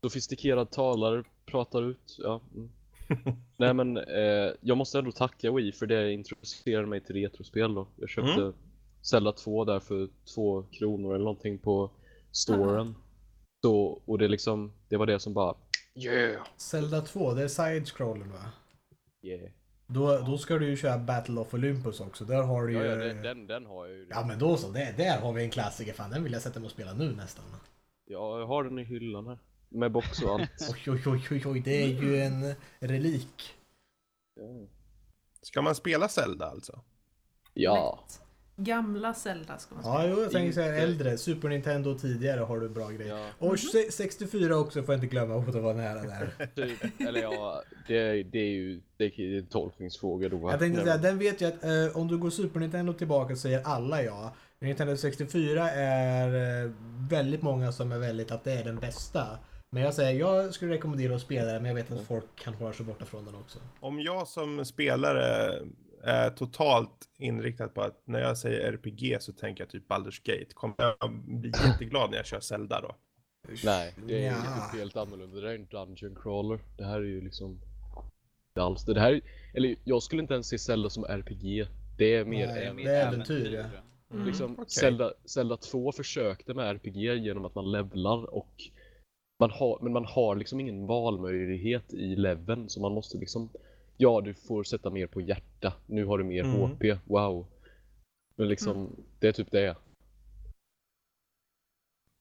Sofistikerad talare pratar ut, ja. Mm. (laughs) Nej men, eh, jag måste ändå tacka Wii för det introducerade mig till retrospel då. Jag köpte Mm. Zelda 2 där för två kronor eller någonting på storen. Så, och det liksom, det var det som bara, yeah! Zelda 2, det är side-scrollen va? Yeah. Då, då ska du ju köra Battle of Olympus också. Där har du ju... Ja, ja den, den, har jag ju. Ja men då så, det, där har vi en klassiker. Fan den vill jag sätta mig och spela nu nästan. Ja, jag har den i hyllan här. Med box och allt. (laughs) Oj oj oj oj oj, det är ju en relik. Ja. Ska man spela Zelda alltså? ja. Lätt. Gamla Zelda ska man Ja spela. jo, jag tänker säga äldre. Super Nintendo tidigare har du bra grejer. ja. Och se- 64 också får jag inte glömma, oh, det var nära där. (laughs) Typ, eller ja, det, det är ju det är en tolkningsfråga då. Jag tänkte säga, den vet jag att eh, om du går Super Nintendo tillbaka så säger alla ja. Nintendo 64 är eh, väldigt många som är väldigt att det är den bästa. Men jag säger, jag skulle rekommendera att spela den, men jag vet att folk kan hålla sig borta från den också. Om jag som spelare är totalt inriktad på att när jag säger RPG så tänker jag typ Baldur's Gate. Kommer jag bli (laughs) jätteglad när jag kör Zelda då? Nej, det är Ja. ju helt annorlunda. Det här är en dungeon crawler. Det här är ju liksom... Inte alls det. här, eller jag skulle inte ens se Zelda som RPG. Det är mer Nej, en... det är äventyr, ja. Mm. Liksom, Okej. Zelda, Zelda 2 försökte med RPG genom att man levlar och man har, men man har liksom ingen valmöjlighet i leveln så man måste liksom Ja, du får sätta mer på hjärta. Nu har du mer Mm. HP. Wow. Men liksom, det är typ det.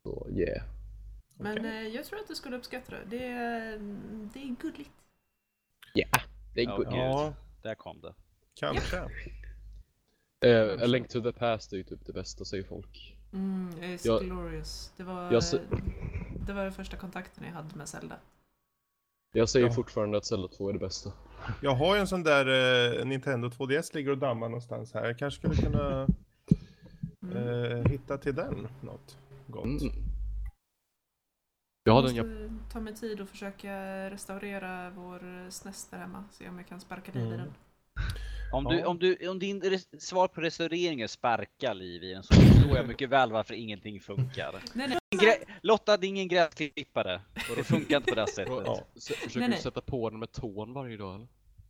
Så yeah. Men Okej. eh, jag tror att du skulle uppskatta det. Det är, det är gulligt. Yeah, det är Ja, gud. Ja, Där kom det. kanske. Eh, A Link to the Past är ju typ det bästa säger folk. Mm, it's Jag- glorious. Det var, jag det var den första kontakten jag hade med Zelda. Jag säger Ja. fortfarande att Zelda 2 är det bästa. Jag har ju en sån där eh, Nintendo 2DS ligger och dammar någonstans här. Jag kanske skulle (laughs) kunna eh, hitta till den något gott. Mm. Jag Jag hade en måste Jap- ta mig tid och försöka restaurera vår SNES där hemma. Se om jag kan sparka liv i Mm. den. Om, du, Ja. om, du, om din svar på restaurering är sparka liv i den så förstår jag mycket väl varför ingenting funkar. (laughs) Nej, nej. Grä- Lotta, det är ingen gräsklippare. Det funkar inte på det sättet. (laughs) Ja. Försöker Nej, du nej. sätta på den med tån varje dag eller?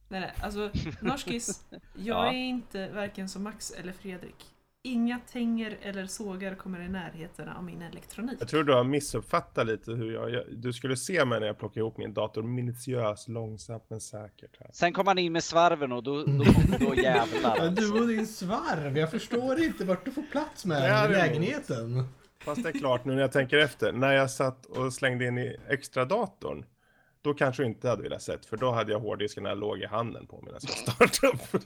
Nej, nej, alltså Norskis, (laughs) jag Ja. är inte varken som Max eller Fredrik. Inga tänger eller sågar kommer i närheten av min elektronik. Jag tror du har missuppfattat lite hur jag, jag du skulle se mig när jag plockar ihop min dator minutiöst, långsamt men säkert. Här. Sen kom han in med svarven och då, då, då (laughs) jävlar. Ja, alltså. du och din svarv, jag förstår inte vart du får plats med den i lägenheten. Fast det är klart nu när jag tänker efter. När jag satt och slängde in i extra datorn. Då kanske jag inte hade velat sett. För då hade jag hårddisken här låg i handen på medan jag startade upp.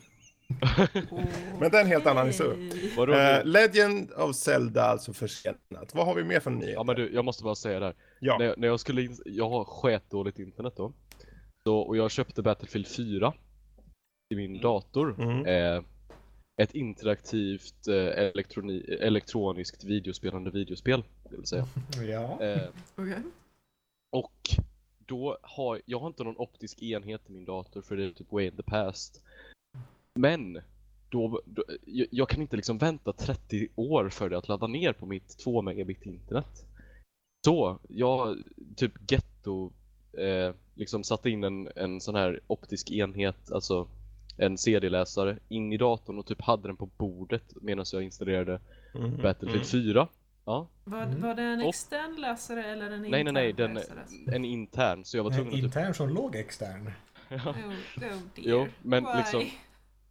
(laughs) Men det är en helt annan historia. Eh, Legend of Zelda alltså försenat. Vad har vi mer för nyheter? Ja men du, jag måste bara säga där. Ja. När, jag- när jag skulle in, jag har sketdåligt internet då. Så, och jag köpte Battlefield 4 i min dator. Mm. Eh, ett interaktivt eh, elektroni, elektroniskt videospelande videospel, det vill säga. (laughs) Ja. Eh, Okej. och då har jag har inte någon optisk enhet i min dator för det är typ way in the past. Men då, då jag, jag kan inte liksom vänta 30 år för det att ladda ner på mitt 2 megabit internet. Så jag typ getto eh, liksom satte in en, en sån här optisk enhet, alltså en CD-läsare in i datorn och typ hade den på bordet medan jag installerade Mhm. Battlefield 4. Ja, Var, Mm. var det en Och- extern läsare eller en nej nej nej, intern den, läsare? en intern så jag var En tvungen att typ intern som låg extern. Oh, oh dear. Jo, men Why? liksom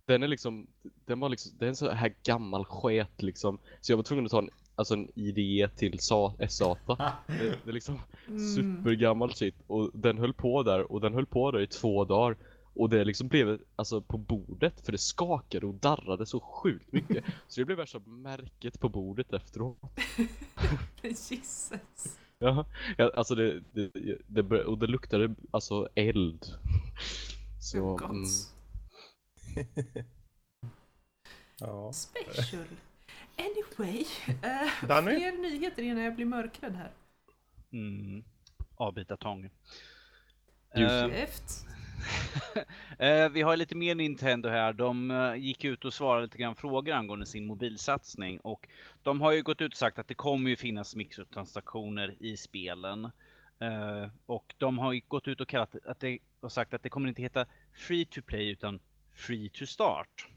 den är liksom, den var liksom, det är en så här gammal sket liksom. Så jag var tvungen att ta en, alltså en IDE till SA, SATA. (laughs) Det, det är liksom Mm. supergammal shit. Och den höll på där, och den höll på där i två dagar. Och det liksom blev alltså på bordet, för det skakade och darrade så sjukt mycket. (laughs) Så det blev värsta märket på bordet efteråt. (laughs) Jesus. Ja, alltså det, det, det, och det luktade alltså eld. Så, Oh God. mm, Ja. Special. Anyway. Uh, Danny? fler nyheter innan jag blir mörkrädd här. Mm. Avbytartång. Just Eh. (laughs) Eh, vi har lite mer Nintendo här. De gick ut och svarade lite grann frågor angående sin mobilsatsning och de har ju gått ut och sagt att det kommer ju finnas mikrotransaktioner i spelen. Och de har ju gått ut och kallat att det, och sagt att det kommer inte heta free to play utan free to start.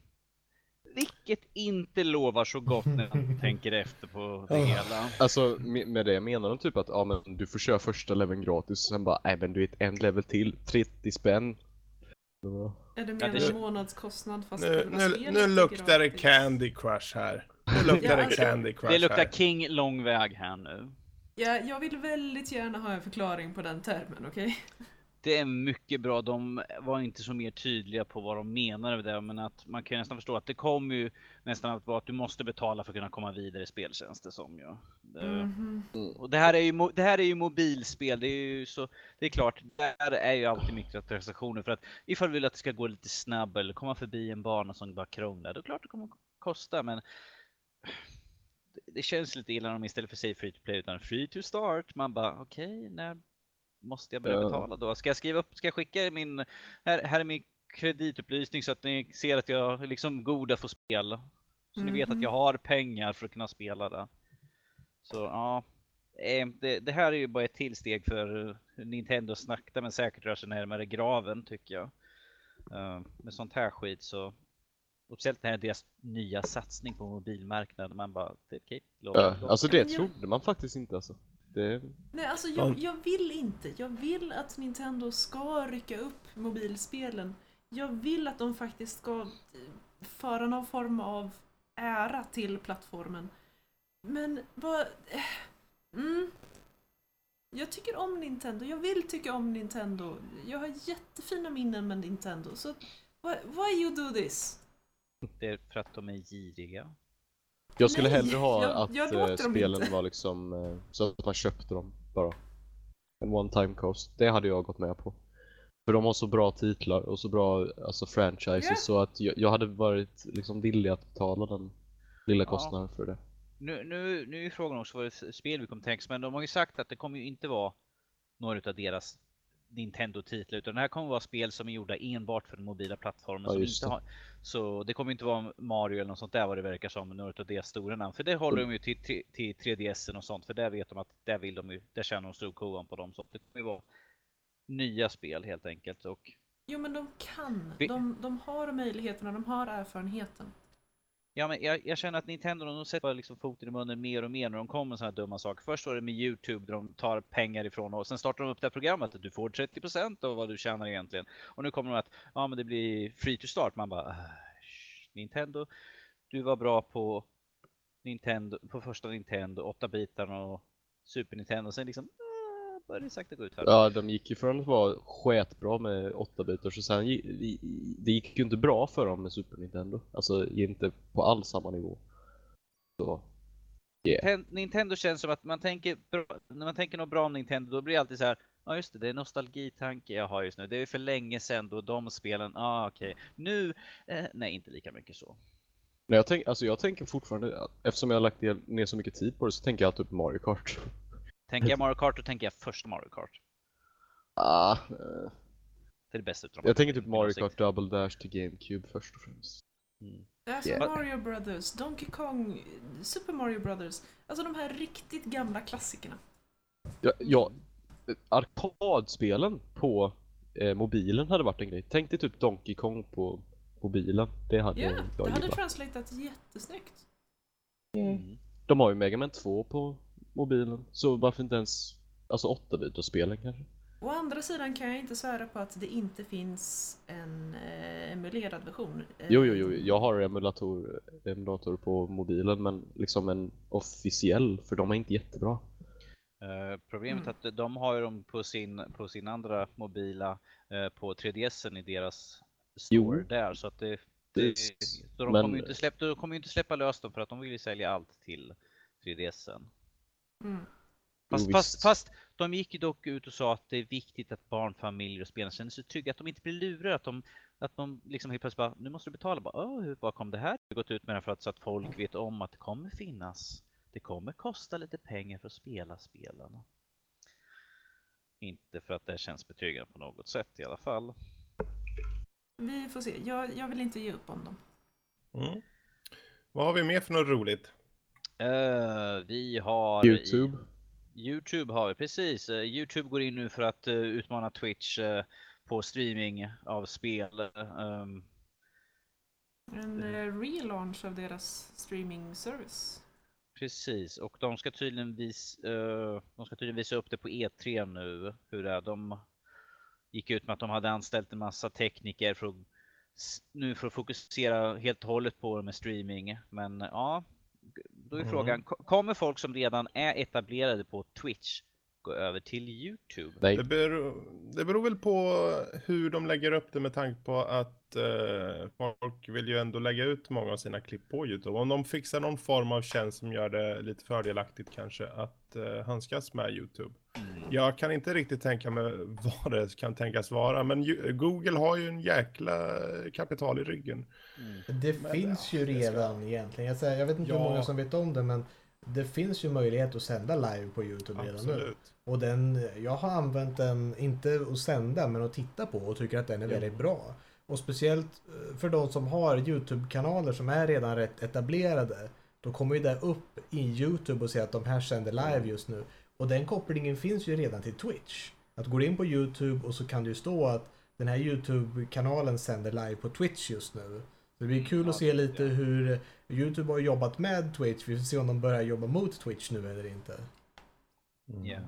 Vilket inte lovar så gott när man (laughs) tänker efter på det hela. Alltså med det menar de typ att ja men du får köra första leveln gratis sen bara nej men du vet en level till 30 spänn. Är det Ja, mer det- en månadskostnad fast Nu, nu, nu luktar det? Candy Crush här. Nu luktar det alltså, Candy Crush Det luktar här. King lång väg här nu. Ja, jag vill väldigt gärna ha en förklaring på den termen, okej? Det är mycket bra. De var inte så mer tydliga på vad de menar med det, men att man kan nästan förstå att det kommer ju nästan att vara att du måste betala för att kunna komma vidare i spel känns det som ju. Mhm. Och det här är ju, det här är ju mobilspel, det är ju så, det är klart, där är ju alltid mikrotransaktioner för att ifall du vill att det ska gå lite snabbare eller komma förbi en bana som bara krånglar, då är det klart det kommer kosta men det- känns lite illa om de istället för säg free to play utan free to start, man bara okej, när måste jag börja Ja. betala då? Ska jag skriva upp, ska jag skicka min, här, här är min kreditupplysning så att ni ser att jag är liksom god att få spela. Så ni vet att Mhm. jag har pengar för att kunna spela det. Så ja, eh, det, det här är ju bara ett till steg för hur Nintendo sakta men säkert rör sig närmare graven tycker jag. Eh, med sånt här skit så, speciellt när deras nya satsning på mobilmarknaden, man bara, okej. låt- ja, alltså det trodde man faktiskt inte alltså. Det, Nej, alltså jag, jag vill inte. Jag vill att Nintendo ska rycka upp mobilspelen. Jag vill att de faktiskt ska eh, föra någon form av ära till plattformen. Men vad... eh, Mm. Jag tycker om Nintendo. Jag vill tycka om Nintendo. Jag har jättefina minnen med Nintendo. Så why, why you do this? Det är för att de är giriga. Jag skulle Nej, hellre ha jag- att jag eh, låter dem spelen inte. var liksom eh, så att man köpte dem bara. En one time cost. Det hade jag gått med på. För de har så bra titlar och så bra alltså franchises Ja. så att jag, jag hade varit liksom villig att betala den lilla Ja. kostnaden för det. Nu, nu, nu är frågan också vad det är spel vi kommer tänka men de har ju sagt att det kommer ju inte vara några utav deras Nintendo-titlar utan det här kommer vara spel som är gjorda enbart för den mobila plattformen. Ja, som inte det. har, så det kommer inte vara Mario eller något sånt där vad det verkar som, några av deras stora namn. För det håller de ju till, till, till 3DSen och sånt för där vet de att där vill de ju, där tjänar de storkovan på dem. Så det kommer ju vara nya spel helt enkelt. Och Jo men de kan. De, de har möjligheterna, de har erfarenheten. Ja, men jag, jag känner att Nintendo de sätter liksom foten i munnen mer och mer när de kommer med sådana här dumma saker. Först var det med Youtube där de tar pengar ifrån och sen startar de upp det här programmet att du får 30% av vad du tjänar egentligen. Och nu kommer de att ja, men det blir free to start. Man bara ah, Nintendo, du var bra på Nintendo på första Nintendo, 8 bitarna och Super Nintendo. Sen liksom börjar det sakta gå ut här. Ja, de gick ju från att vara sketbra med 8 bitar så sen gi- i- i- det gick ju inte bra för dem med Super Nintendo. Alltså inte på alls samma nivå. Så, Ninten- Nintendo känns som att man tänker, när man tänker något bra om Nintendo då blir det alltid så här, ja just det, det är nostalgitanke jag har just nu. Det är för länge sedan då de spelen, ja ah, okej. Nu, eh, nej inte lika mycket så. men jag, tänk, alltså jag tänker fortfarande, att- eftersom jag har lagt ner så mycket tid på det så tänker jag alltid på Mario Kart. Tänker jag Mario Kart då tänker jag först Mario Kart. Ah, eh, Det är det bästa utav jag tänker typ Mario. Kart Double Dash till GameCube först och främst. Mm. Alltså Yeah. Mario Brothers, Donkey Kong, Super Mario Brothers. Alltså de här riktigt gamla klassikerna. Ja, ja arkadspelen på eh, mobilen hade varit en grej. Tänk dig typ Donkey Kong på mobilen. Det hade Ja, jag det hade gillat. translatat jättesnyggt. Mm. De har ju Mega Man 2 på mobilen, så varför inte ens alltså 8 spelen kanske? Å andra sidan kan jag inte svära på att det inte finns en eh, emulerad version. Eh, Jo, jo, jo, jag har emulator, emulator på mobilen men liksom en officiell, för de är inte jättebra. Eh, problemet Mm. är att de har ju dem på sin, på sin andra mobila eh, på 3DSen i deras store Jo. där så att det, det så de men- kommer ju inte släppa, de kommer ju inte släppa lös dem för att de vill ju sälja allt till 3DSen. Mm. Fast, fast, fast de gick ju dock ut och sa att det är viktigt att barnfamiljer och spelarna känner sig trygga, att de inte blir lurade, att de, att de liksom helt plötsligt bara, nu måste du betala, bara, Åh, hur, var kom det här? Jag har gått ut med det för att, så att folk vet om att det kommer finnas, det kommer kosta lite pengar för att spela spelen. Inte för att det känns betryggande på något sätt i alla fall. Vi får se. Jag, jag vill inte ge upp om dem. Mm. Vad har vi mer för något roligt? Eh, vi har i- Youtube. Youtube har vi, precis. Eh, Youtube går in nu för att eh, utmana Twitch på streaming av spel. Ehm, En uh, relaunch av deras streaming service. precis, och de ska, tydligen vis, de ska tydligen visa upp det på E3 nu. Hur det är. De gick ut med att de hade anställt en massa tekniker för att, nu för att fokusera helt och hållet på det med streaming. Men ja, då är Mm. frågan, ko- kommer folk som redan är etablerade på Twitch gå över till Youtube? Nej, Det beror, det beror väl på hur de lägger upp det med tanke på att eh, folk vill ju ändå lägga ut många av sina klipp på Youtube. Om de fixar någon form av tjänst som gör det lite fördelaktigt kanske att eh, handskas med Youtube. Mm. Jag kan inte riktigt tänka mig vad det kan tänkas vara, men Google har ju en jäkla kapital i ryggen. Mm. Det Men, finns ja, ju det ska- redan egentligen. Jag, säger, jag vet inte hur Ja. många som vet om det men det finns ju möjlighet att sända live på Youtube redan nu. Absolut. Och den, jag har använt den, inte att sända, men att titta på och tycker att den är Ja. väldigt bra. Och speciellt eh, för de som har Youtube-kanaler som är redan rätt etablerade. Då kommer ju det upp i Youtube och ser att de här sänder live just nu. Och den kopplingen finns ju redan till Twitch. Att gå in på Youtube och så kan det ju stå att den här Youtube-kanalen sänder live på Twitch just nu. Så det blir kul Ja, att se lite hur Youtube har jobbat med Twitch. Vi får se om de börjar jobba mot Twitch nu eller inte. Mm. Ja.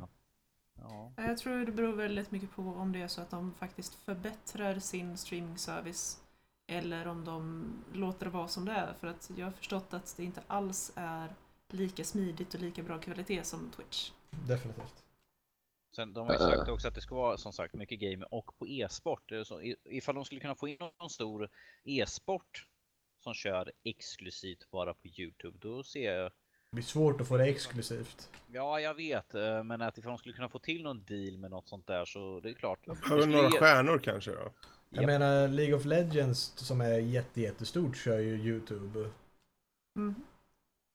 Ja. Ja, Jag tror det beror väldigt mycket på om det är så att de faktiskt förbättrar sin streamingservice eller om de låter det vara som det är. För att jag har förstått att det inte alls är lika smidigt och lika bra kvalitet som Twitch. Definitivt. Sen de har ju sagt också att det ska vara som sagt mycket game och på e-sport. Ifall de skulle kunna få in någon stor e-sport som kör exklusivt bara på Youtube, då ser jag Det blir svårt att få det exklusivt. Ja, jag vet, eh, men att ifall de skulle kunna få till någon deal med något sånt där så det är klart. Behöver några ge- stjärnor kanske då? Jag menar League of Legends som är jätte, jättestort kör ju Youtube. Mm.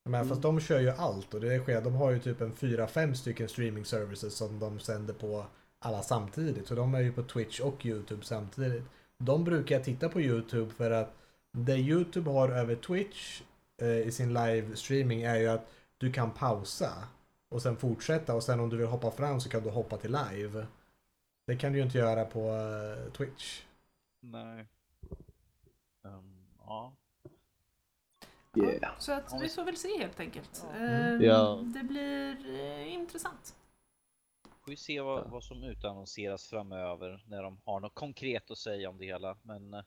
Men fast de kör ju allt och det sker, de har ju typ en fyra, fem stycken streaming services som de sänder på alla samtidigt. Så de är ju på Twitch och YouTube samtidigt. De brukar titta på YouTube för att det YouTube har över Twitch eh, i sin livestreaming är ju att du kan pausa och sen fortsätta och sen om du vill hoppa fram så kan du hoppa till live. Det kan du ju inte göra på eh, Twitch. Nej. Um, ja. Yeah. Så att vi får väl se helt enkelt. Ja. Ehm, Ja. Det blir eh, intressant. Får vi se vad, vad som utannonseras framöver när de har något konkret att säga om det hela. Men eh,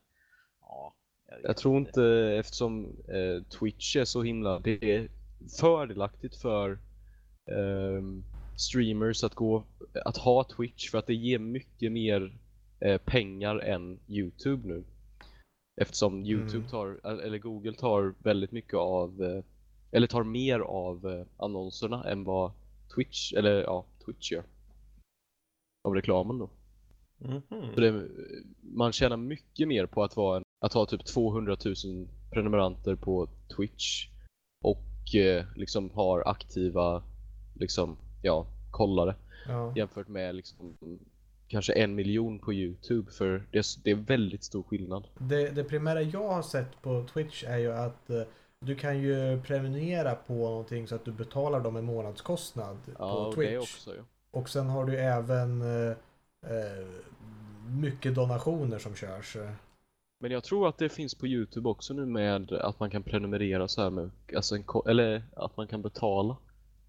ja. vet Jag tror inte eftersom eh, Twitch är så himla, det är fördelaktigt för ehm, streamers att gå, att ha Twitch för att det ger mycket mer eh, pengar än YouTube nu. Eftersom YouTube Mm. tar, eller Google tar väldigt mycket av, eh, eller tar mer av eh, annonserna än vad Twitch, eller ja, Twitch gör. Av reklamen då. Så det, man tjänar mycket mer på att, vara att ha typ 200 000 prenumeranter på Twitch och eh, liksom har aktiva liksom, ja, kollare Ja. jämfört med liksom, kanske en miljon på Youtube för det, är- det är väldigt stor skillnad. Det, det primära jag har sett på Twitch är ju att eh, du kan ju prenumerera på någonting så att du betalar dem en månadskostnad Ja, på Twitch. det också ja. Och sen har du även eh, eh, mycket donationer som körs. Men jag tror att det finns på Youtube också nu med att man kan prenumerera så här med, alltså en, eller att man kan betala.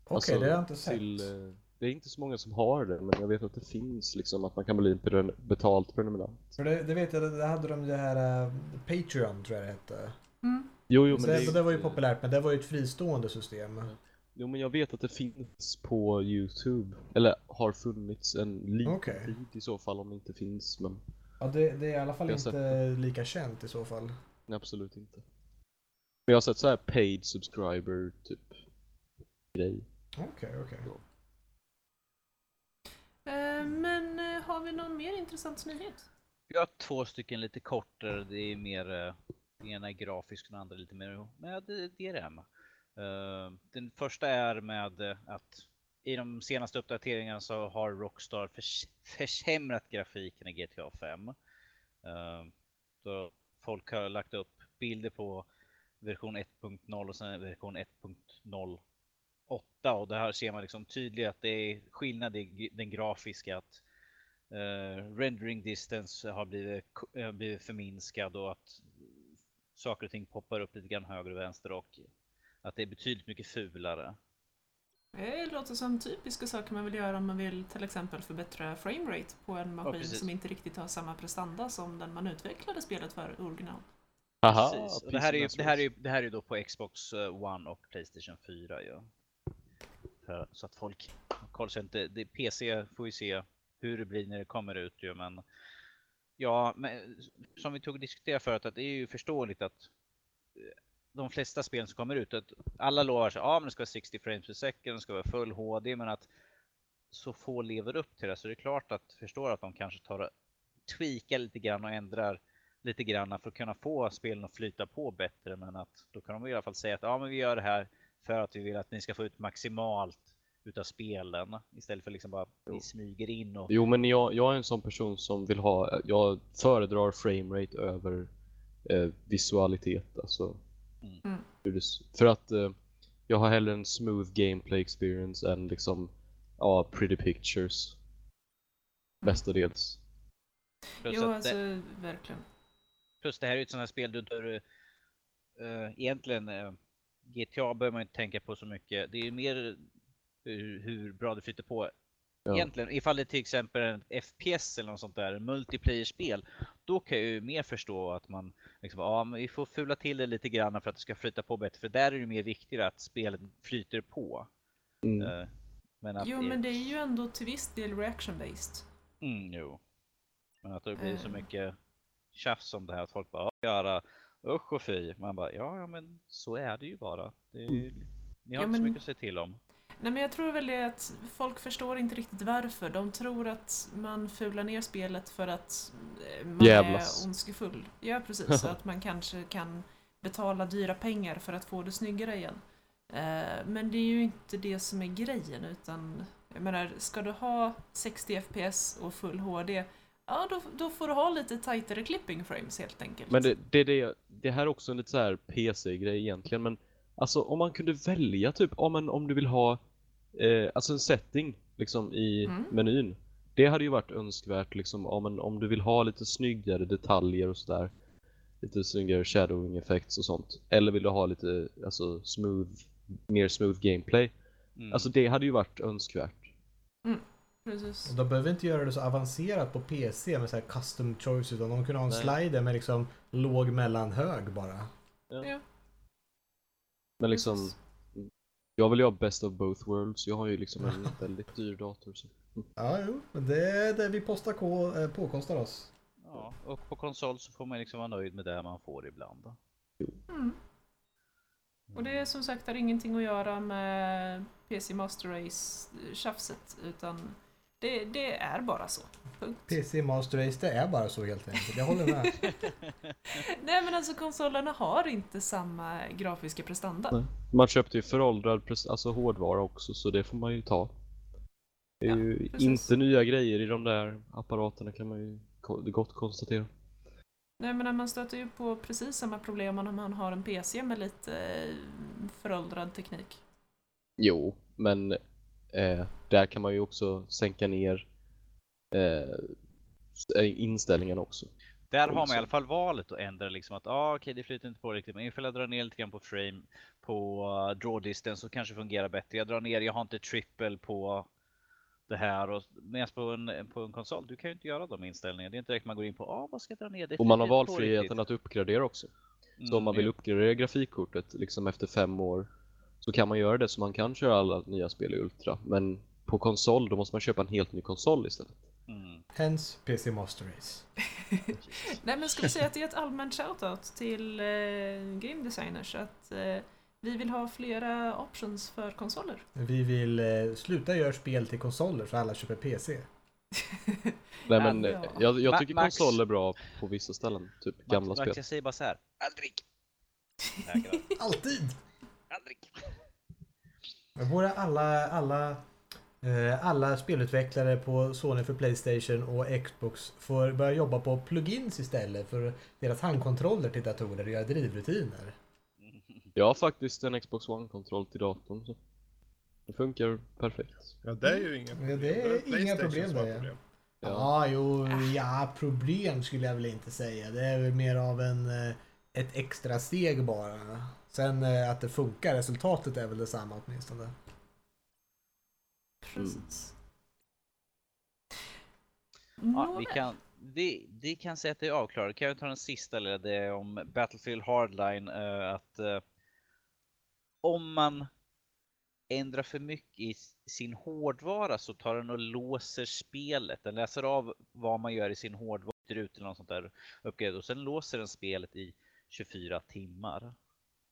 Okej, Alltså, det har jag inte sett. till, eh, det är inte så många som har det, men jag vet att det finns liksom att man kan bli betalt prenumerant. För det, det vet jag, det hade de det här eh, Patreon tror jag det hette. Mm. Jo, jo, Så men det, det, är det var ju inte- populärt, men det var ju ett fristående system. Jo, men jag vet att det finns på Youtube. Eller har funnits en liten Okej. tid i så fall om det inte finns, men Ja, det, det är i alla fall Jag har sett inte lika känt i så fall. absolut inte. Men jag har sett så här paid subscriber typ grej. Okej, okej. Eh, Eh, men eh, har vi någon mer intressant nyhet? Vi har två stycken lite kortare. Det är mer, eh, den ena är grafisk och den andra lite mer med DRM. Den första är med att i de senaste uppdateringarna så har Rockstar försämrat grafiken i GTA 5. Så folk har lagt upp bilder på version 1.0 och sen version 1.08 och där ser man liksom tydligt att det är skillnad i den grafiska att eh, rendering distance har blivit, eh, blivit förminskad och att saker och ting poppar upp lite grann höger och vänster och att det är betydligt mycket fulare. Det låter som typiska saker man vill göra om man vill till exempel förbättra framerate på en maskin precis. som inte riktigt har samma prestanda som den man utvecklade spelet för original. Precis. Och det, här är ju, det, här är det här är då på Xbox eh, One och Playstation 4 ju. För, så att folk kollar sig inte. Det, PC får ju se hur det blir när det kommer ut ju men Ja, men som vi tog och diskuterade förut att det är ju förståeligt att eh, de flesta spel som kommer ut, att alla lovar sig, ja men det ska vara 60 frames per second, det ska vara full HD, men att så få lever upp till det. Så det är klart att förstår att de kanske tar och tweakar lite grann och ändrar lite grann för att kunna få spelen att flyta på bättre. Men att då kan de i alla fall säga att ja, men vi gör det här för att vi vill att ni ska få ut maximalt utav spelen istället för liksom bara ni smyger in och Jo men jag, jag är en sån person som vill ha, jag föredrar framerate över eh, visualitet alltså. Mm. Mm. Hur det, s- för att eh, jag har hellre en smooth gameplay experience än liksom, ja, pretty pictures. Mestadels. plus, Jo, alltså det, verkligen. plus det här är ju ett sånt här spel du uh, egentligen uh, GTA behöver man inte tänka på så mycket. Det är ju mer hur, hur bra det flyter på Ja. Egentligen, ifall det till exempel är en FPS eller något sånt där, multiplayer-spel, då kan jag ju mer förstå att man liksom, ja men vi får fula till det lite grann för att det ska flyta på bättre, för där är det mer viktigt att spelet flyter på. Mm. Eh, men att Jo, det, men det är ju ändå till viss del reaction-based. Mm, jo. Men att det blir så Eh. mycket tjafs om det här, att folk bara, "Ja, göra usch och fy. Man bara, ja, ja men så är det ju bara. Det är, ju- ni har Ja, inte så men- mycket att säga till om. Nej, men jag tror väl det att folk förstår inte riktigt varför. De tror att man fular ner spelet för att eh, man Jävlas. är ondskefull. Ja, precis. (laughs) Så att man kanske kan betala dyra pengar för att få det snyggare igen. Eh, Men det är ju inte det som är grejen, utan Jag menar, ska du ha 60 FPS och full HD, ja då, då får du ha lite tajtare clipping frames helt enkelt. Men det, det, det, det här är också en lite så här PC-grej egentligen, men alltså om man kunde välja typ, om, man, om du vill ha eh, alltså en setting liksom i Mm. menyn. Det hade ju varit önskvärt liksom, om, man, om du vill ha lite snyggare detaljer och sådär. Lite snyggare shadowing effects och sånt. Eller vill du ha lite alltså, smooth, mer smooth gameplay. Mm. Alltså det hade ju varit önskvärt. Precis. Och de behöver inte göra det så avancerat på PC med så här custom choice utan de kunde ha en Nej. slider med liksom låg, mellan, hög bara. Ja, Men liksom, precis. jag vill ju ha best of both worlds. Jag har ju liksom en (laughs) väldigt dyr dator. Så. Ja, jo. Men det är det vi postar K eh, påkostar oss. Ja, och på konsol så får man liksom vara nöjd med det man får ibland. Då. Mm. Och det är som sagt har ingenting att göra med PC Master Race-tjafset, utan det, det är bara så. Punkt. PC Master Race, det är bara så helt enkelt. Jag håller med. (laughs) Nej men alltså konsolerna har inte samma grafiska prestanda. Nej. Man köpte ju föråldrad alltså hårdvara också så det får man ju ta. Det är Ja, ju precis. inte nya grejer i de där apparaterna kan man ju gott konstatera. Nej men man stöter ju på precis samma problem om man har en PC med lite eh, föråldrad teknik. Jo, men eh, där kan man ju också sänka ner eh, inställningarna också. Där har man i alla fall valet att ändra liksom att ah, okej det flyter inte på riktigt men ifall jag drar ner lite grann på frame på uh, draw distance så kanske det fungerar bättre. Jag drar ner, jag har inte triple på det här och medan på en, på en konsol, du kan ju inte göra de inställningarna. Det är inte direkt man går in på ah, vad ska jag dra ner? Det Och man har valfriheten riktigt." att uppgradera också. Så om Mm, man vill ja. uppgradera grafikkortet liksom efter fem år så kan man göra det så man kan köra alla nya spel i Ultra. Men på konsol då måste man köpa en helt ny konsol istället. Mm. Hence PC Master Race. (laughs) Nej men ska vi säga att det är ett allmänt shoutout till eh, game designers att eh, vi vill ha flera options för konsoler. Vi vill eh, sluta göra spel till konsoler så alla köper PC. (laughs) Nej men Ja. eh, jag, jag Ma- tycker Max- konsol är bra på vissa ställen. Typ gamla Max, spel. Max, jag säger bara så här. Aldrig! (laughs) Alltid! Aldrig! Våra alla, alla, eh, alla spelutvecklare på Sony för Playstation och Xbox får börja jobba på plugins istället för deras handkontroller till datorer och göra drivrutiner. Jag har faktiskt en Xbox One-kontroll till datorn. Så. Det funkar perfekt. Ja, det är ju inga problem. det är väl inga PlayStation problem det, ja. problem. Ja. Ja, jo, ja, problem skulle jag väl inte säga. Det är väl mer av en, eh, ett extra steg bara. Sen eh, att det funkar, resultatet är väl detsamma åtminstone. Precis. Ja, vi, kan, vi, vi kan säga att det är avklarat. Kan jag ta den sista eller det är om Battlefield Hardline. eh, att eh, om man ändrar för mycket i sin hårdvara så tar den och låser spelet. Den läser av vad man gör i sin hårdvara ut eller något sånt där uppgrad och sen låser den spelet i 24 timmar.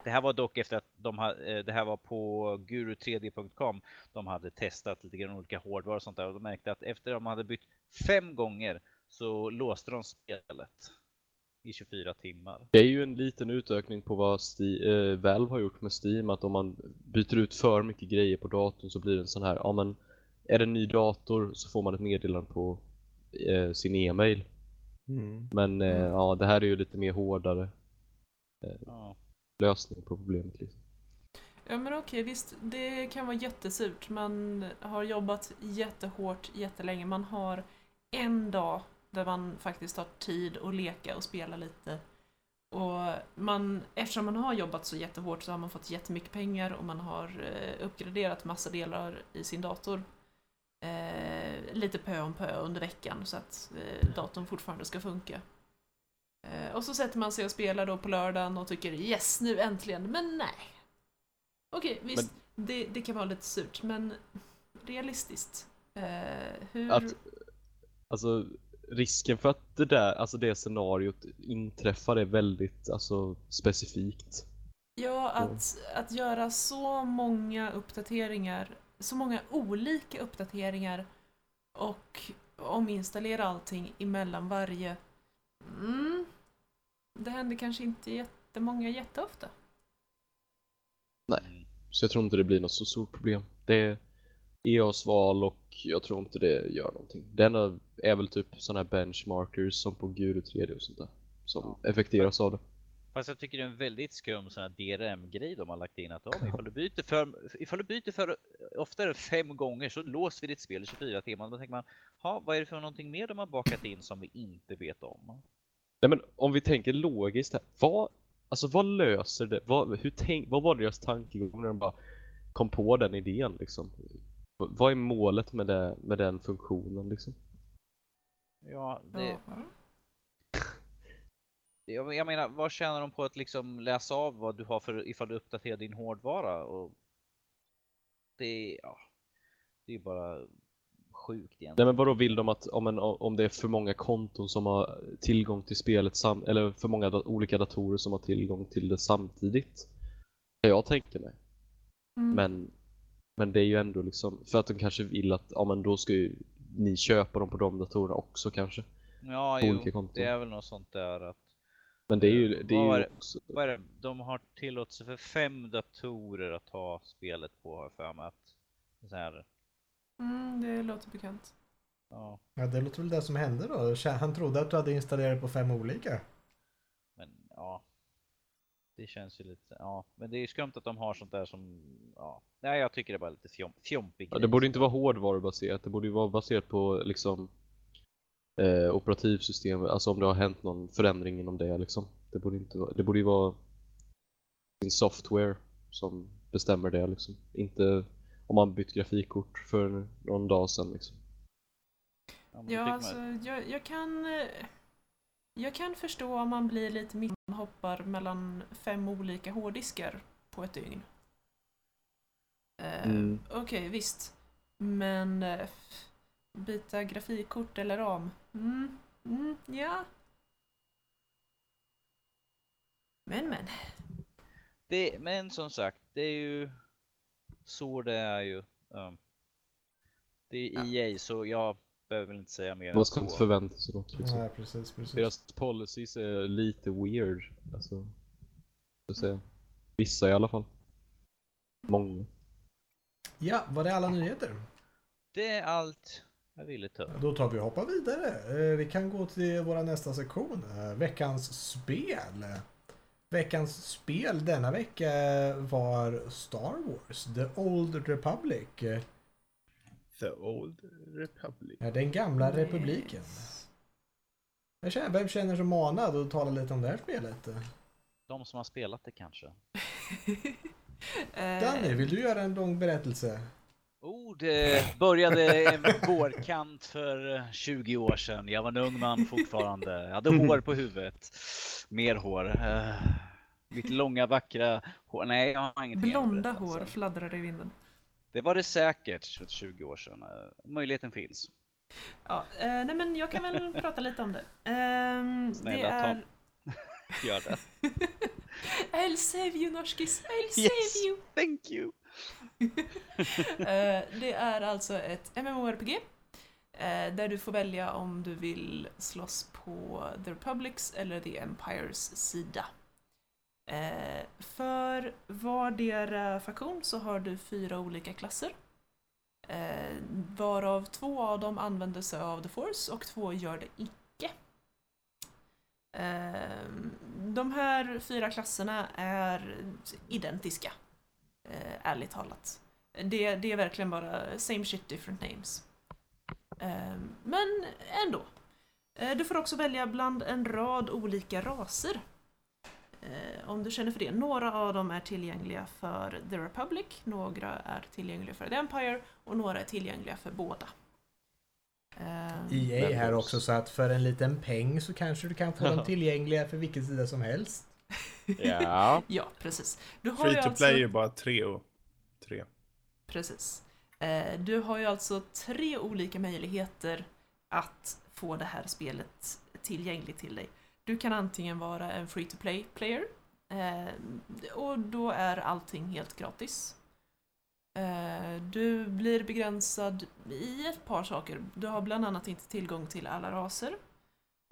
Det här var dock efter att de ha, eh, det här var på guru3d.com. De hade testat lite grann olika hårdvaror och sånt där och de märkte att efter de hade bytt fem gånger så låste de spelet i 24 timmar. Det är ju en liten utökning på vad Sti- eh, Valve har gjort med Steam. Att om man byter ut för mycket grejer på datorn så blir det en sån här, ja men är det en ny dator så får man ett meddelande på eh, sin e-mail. Mm. Men eh, Mm. ja, det här är ju lite mer hårdare Ja lösning på problemet. Liksom. Ja men okej, visst, det kan vara jättesurt. Man har jobbat jättehårt jättelänge. Man har en dag där man faktiskt har tid att leka och spela lite. Och man, eftersom man har jobbat så jättehårt så har man fått jättemycket pengar och man har eh, uppgraderat massa delar i sin dator. Eh, lite pö om pö under veckan så att eh, datorn fortfarande ska funka. Eh, och så sätter man sig och spelar då på lördagen och tycker yes, nu äntligen, men nej. Okej, visst, det, det kan vara lite surt, men realistiskt. Eh, hur... Att, alltså risken för att det där, alltså det scenariot inträffar är väldigt alltså, specifikt. Ja, att, att göra så många uppdateringar, så många olika uppdateringar och ominstallera allting emellan varje. Mm, det händer kanske inte jättemånga jätteofta. Nej. Så jag tror inte det blir något så stort problem. Det, EAs val och jag tror inte det gör någonting. Det enda är väl typ sådana här benchmarkers som på Guru 3D och sånt där. Som effekteras av det. Fast jag tycker det är en väldigt skum sån här DRM-grej de har lagt in att om ifall du byter för, ifall du byter för oftare fem gånger så låser vi ditt spel i 24 timmar. Då tänker man, ha, vad är det för någonting mer de har bakat in som vi inte vet om? Nej men om vi tänker logiskt här, vad, alltså vad löser det? Vad, hur tänk, vad var deras tankegång när de bara kom på den idén liksom? Vad är målet med, det, med den funktionen liksom? Ja, det, Ja. (laughs) jag, jag menar, vad tjänar de på att liksom läsa av vad du har för ifall du uppdaterar din hårdvara? Och det, ja, det är bara sjukt egentligen. Nej men vadå vill de att om, en, om det är för många konton som har tillgång till spelet sam, eller för många da, olika datorer som har tillgång till det samtidigt? Kan jag tänka mig. Mm. Men, men det är ju ändå liksom, för att de kanske vill att, ja men då ska ju ni köpa dem på de datorerna också kanske. Ja, på jo, olika konton. det är väl något sånt där att Men det är ju, det är ju också, vad är det? De har tillåtelse för fem datorer att ha spelet på har jag för mig att så här, Mm, det låter bekant. ja, Ja, det låter väl det som hände då. Han trodde att du hade installerat på fem olika. men ja. Det känns ju lite, ja, men det är ju skumt att de har sånt där som, ja, nej jag tycker det är bara lite fjom, fjompig ja, det borde inte vara hårdvarubaserat, det borde ju vara baserat på liksom eh, operativsystem, alltså om det har hänt någon förändring inom det liksom. Det borde inte vara, det borde ju vara sin software som bestämmer det liksom. Inte om man bytt grafikkort för någon dag sedan liksom. Ja, alltså, jag, jag kan... eh, Jag kan förstå om man blir lite mitt hoppar mellan fem olika hårddiskar på ett dygn. Eh, Mm. Okej, visst. Men f- byta grafikkort eller ram? Mm, mm, ja. Men men. det, men som sagt, det är ju så det är ju. Um, det är Ja. EA så jag behöver väl inte säga mer Man ska inte förvänta sig något liksom. Nej, precis, precis. Deras policies är lite weird. Alltså, så säga. Vissa i alla fall. Många. Ja, var det alla nyheter? Det är allt jag ville ta. Då tar vi och hoppar vidare. Eh, Vi kan gå till vår nästa sektion. eh, Veckans spel. Veckans spel denna vecka var Star Wars, The Old Republic. The Old Republic. ja, Den gamla republiken. Yes. Jag känner, vem känner sig manad att tala lite om det här spelet? De som har spelat det kanske. (laughs) Eh, Danny, vill du göra en lång berättelse? Oh, det började en vårkant för eh, 20 år sedan. Jag var en ung man fortfarande. Jag hade hår på huvudet. Mer hår. Eh, Mitt långa vackra hår. Nej, jag har ingenting. Blonda berätta, hår så. fladdrar i vinden. Det var det säkert för 20 år sedan. Eh, Möjligheten finns. Ja, eh, nej men jag kan väl (laughs) prata lite om det. Det Snälla, ta- är... (laughs) Gör det. (laughs) I'll save you Norskis, I'll Yes. save you! Thank you. (laughs) Eh, det är alltså ett MMORPG eh, där du får välja om du vill slåss på The Republics eller The Empires sida. Eh, för vardera faktion så har du fyra olika klasser. Varav två av dem använder sig av The Force och två gör det icke. De här fyra klasserna är identiska, eh, ärligt talat. Det, det är verkligen bara same shit different names. Eh, men ändå. Eh, Du får också välja bland en rad olika raser. Eh, Om du känner för det. Några av dem är tillgängliga för The Republic, några är tillgängliga för The Empire och några är tillgängliga för båda. EA Men här då- också så att för en liten peng så kanske du kan få dem tillgängliga för vilken sida som helst. Ja. (laughs) Ja, precis. Du har Free to alltså... play är bara tre och tre. Precis. Eh, Du har ju alltså tre olika möjligheter att få det här spelet tillgängligt till dig. Du kan antingen vara en free to play player eh, och då är allting helt gratis. Eh, Du blir begränsad i ett par saker. Du har bland annat inte tillgång till alla raser.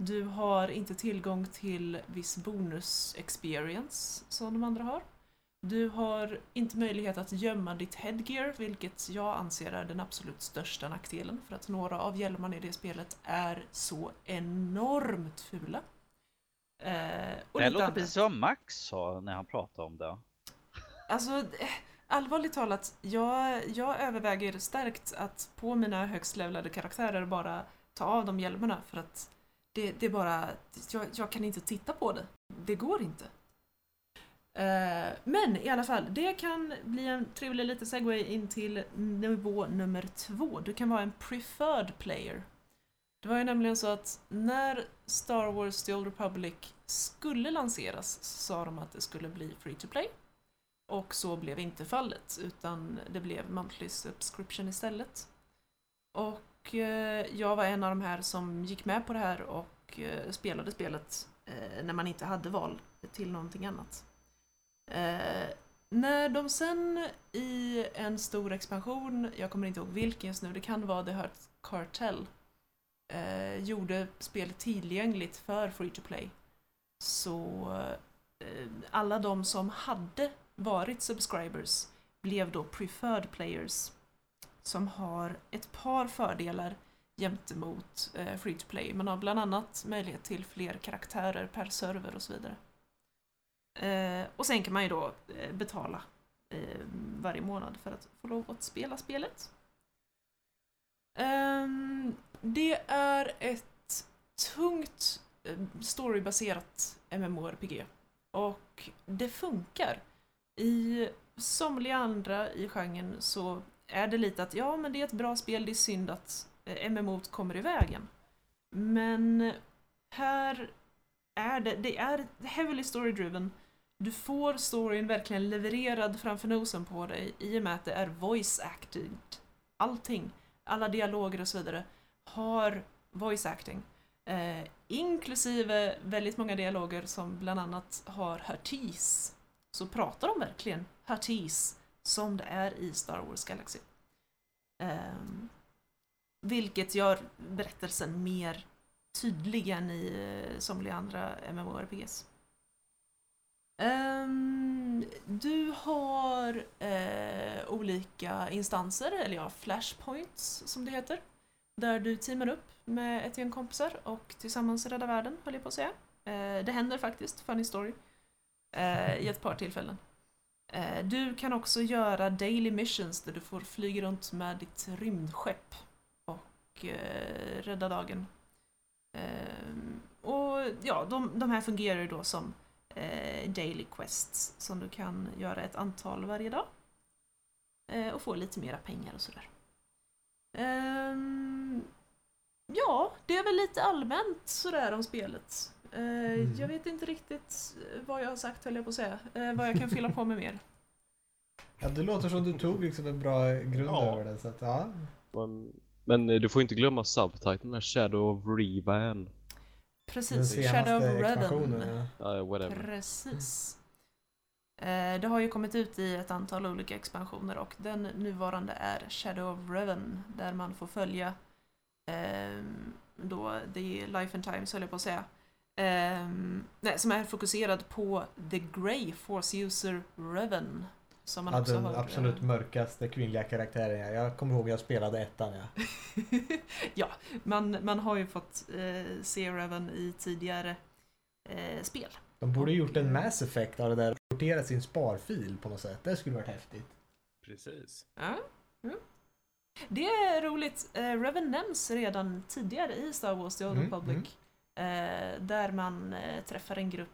Du har inte tillgång till viss bonus experience som de andra har. Du har inte möjlighet att gömma ditt headgear, vilket jag anser är den absolut största nackdelen, för att några av hjälmarna i det spelet är så enormt fula. Eh, och Det låter annat. precis som Max sa när han pratade om det. Alltså, eh, allvarligt talat, jag, jag överväger starkt att på mina högst karaktärer bara ta av de hjälmarna för att det, det är bara, jag, jag kan inte titta på det. Det går inte. Eh, men i alla fall, det kan bli en trevlig liten segway in till nivå nummer två. Du kan vara en preferred player. Det var ju nämligen så att när Star Wars The Old Republic skulle lanseras så sa de att det skulle bli free to play. Och så blev inte fallet, utan det blev monthly subscription istället. Och och eh, jag var en av de här som gick med på det här och eh, spelade spelet eh, när man inte hade val till någonting annat. När de sen i en stor expansion, jag kommer inte ihåg vilken just nu, det kan vara The Hurt Cartel, eh, gjorde spelet tillgängligt för free to play. Så eh, alla de som hade varit subscribers blev då preferred players som har ett par fördelar gentemot eh, free to play. Man har bland annat möjlighet till fler karaktärer per server och så vidare. Eh, och sen kan man ju då eh, betala eh, varje månad för att få lov att spela spelet. Ehm, det är ett tungt eh, storybaserat MMORPG och det funkar. I somliga andra i genren så är det lite att ja, men det är ett bra spel, det är synd att eh, MMO kommer i vägen. Men här är det, det är heavily story-driven. Du får storyn verkligen levererad framför nosen på dig i och med att det är voice acted. Allting, alla dialoger och så vidare, har voice acting. Eh, inklusive väldigt många dialoger som bland annat har Hurtis. Så pratar de verkligen Hurtis som det är i Star Wars Galaxy. Ehm, vilket gör berättelsen mer tydlig än i eh, somliga andra MMORPGs. Um, ehm, du har uh, olika instanser, eller ja, flashpoints som det heter. Där du teamar upp med ett gäng kompisar och tillsammans räddar världen, höll jag på att säga. Uh, det händer faktiskt, funny story, uh, i ett par tillfällen. Eh, du kan också göra daily missions där du får flyga runt med ditt rymdskepp och eh, rädda dagen. Eh, och ja, de, de här fungerar ju då som daily quests som du kan göra ett antal varje dag. Och få lite mera pengar och sådär. Ehm, ja, det är väl lite allmänt sådär om spelet. Eh, Mm. Jag vet inte riktigt vad jag har sagt höll jag på att säga. Eh, vad jag kan fylla på med mer. (laughs) Ja, det låter som du tog liksom en bra grund Ja. över det. Så att, ja. Men, men eh, du får inte glömma subtiteln här, Shadow of Revan. Precis, Shadow of. Revan. Ja. Uh, whatever. Precis. Eh, Det har ju kommit ut i ett antal olika expansioner och den nuvarande är Shadow of Revan där man får följa ehm, då The Life and Times höll jag på att säga. Ehm, nej, som är fokuserad på The Grey Force User Revan. Som man Ja, också den har, absolut eh, mörkaste kvinnliga karaktären. ja. Jag kommer ihåg jag spelade ettan. Ja. (laughs) ja, man, man har ju fått eh, se Revan i tidigare eh, spel. De borde gjort en Mass Effect av det där och porterat sin sparfil på något sätt. Det skulle varit häftigt. Precis. Ja. Mm. Det är roligt. Eh, Revan nämns redan tidigare i Star Wars The Old Mm, Republic. Eh, där man eh, träffar en grupp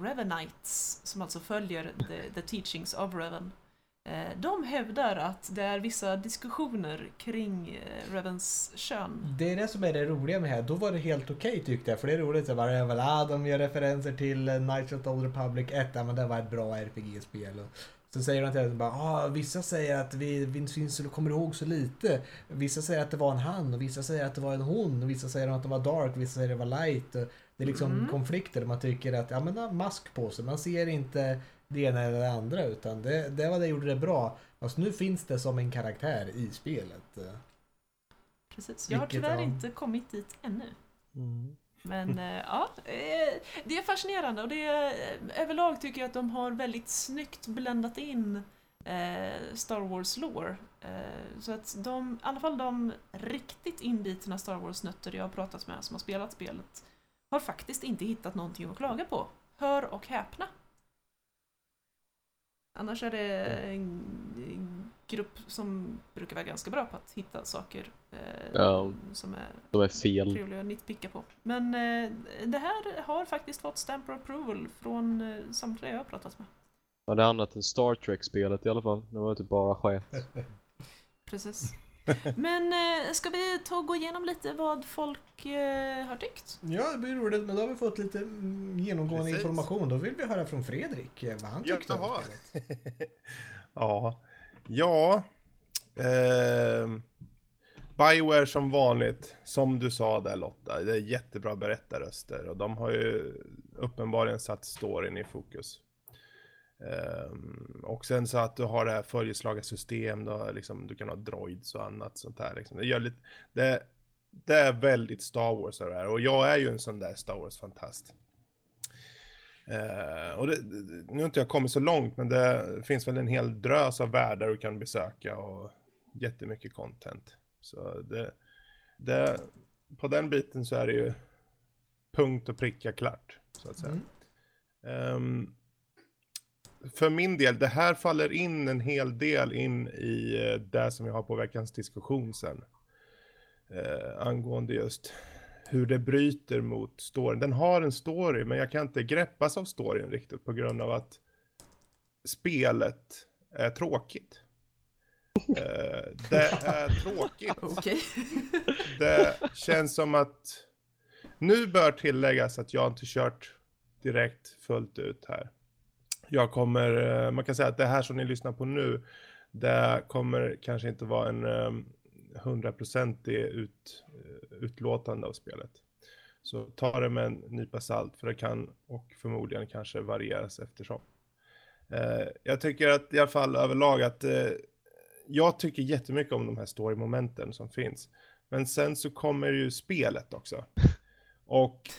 Revenites som alltså följer the, the teachings of Reven. Eh, de hävdar att det är vissa diskussioner kring eh, kön. Det är det som är det roliga med det här. Då var det helt okej tyckte jag. För det är roligt att bara, väl, ah, de gör referenser till eh, Knights of the Old Republic 1. Ja, men det var ett bra RPG-spel. Så säger de till att bara, ah, vissa säger att vi, vi syns och kommer ihåg så lite. Vissa säger att det var en han och vissa säger att det var en hon. Och vissa säger att de var dark, vissa säger att det var light. Och det är liksom Mm. konflikter där man tycker att, ja men ha mask på sig. Man ser inte det ena eller det andra. Utan det, det var det gjorde det bra. Fast nu finns det som en karaktär i spelet. Precis. Jag har Vilket, tyvärr ja. inte kommit dit ännu. Men eh, ja, eh, det är fascinerande och det är, eh, överlag tycker jag att de har väldigt snyggt bländat in Star Wars lore. Så att de, i alla fall de riktigt inbitna Star Wars-nötter jag har pratat med som har spelat spelet har faktiskt inte hittat någonting att klaga på. Hör och häpna. Annars är det grupp som brukar vara ganska bra på att hitta saker eh, Ja. som är De är fel. trevliga att nitpicka på. Men eh, det här har faktiskt fått stamp of approval från eh, samtliga jag har pratat med. Ja, det är annat än Star Trek-spelet i alla fall. Det var typ bara skit. (laughs) Precis. Men eh, ska vi ta och gå igenom lite vad folk eh, har tyckt? Ja, det blir roligt, men då har vi fått lite mm, genomgående Precis. information. Då vill vi höra från Fredrik eh, vad han tyckte om Jaha. spelet. (laughs) ja, ja. Eh, Bioware som vanligt, som du sa där Lotta, det är jättebra berättarröster och de har ju uppenbarligen satt storyn i fokus. Ehm, och sen så att du har det här följeslagarsystem, då, liksom, du kan ha droids och annat sånt här. Liksom. Det, gör lite, det, det är väldigt Star Wars det här och jag är ju en sån där Star Wars-fantast. Eh, och det, nu har inte jag kommit så långt, men det finns väl en hel drös av världar du kan besöka och jättemycket content. Så det, det, på den biten så är det ju punkt och pricka klart, så att säga. Mm. Ehm, för min del, det här faller in en hel del in i eh, det som jag har på veckans diskussion sen. Eh, angående just hur det bryter mot storyn. Den har en story, men jag kan inte greppas av storyn riktigt på grund av att spelet är tråkigt. (laughs) Eh, det är tråkigt. Okej. (laughs) Det känns som att nu bör tilläggas att jag inte kört direkt fullt ut här. Jag kommer, eh, man kan säga att det här som ni lyssnar på nu, det kommer kanske inte vara en um, hundraprocentig ut, eh, utlåtande av spelet. Så ta det med en nypa salt, för det kan och förmodligen kanske varieras eftersom. Eh, jag tycker att i alla fall överlag att eh, jag tycker jättemycket om de här story-momenten som finns. Men sen så kommer ju spelet också. Och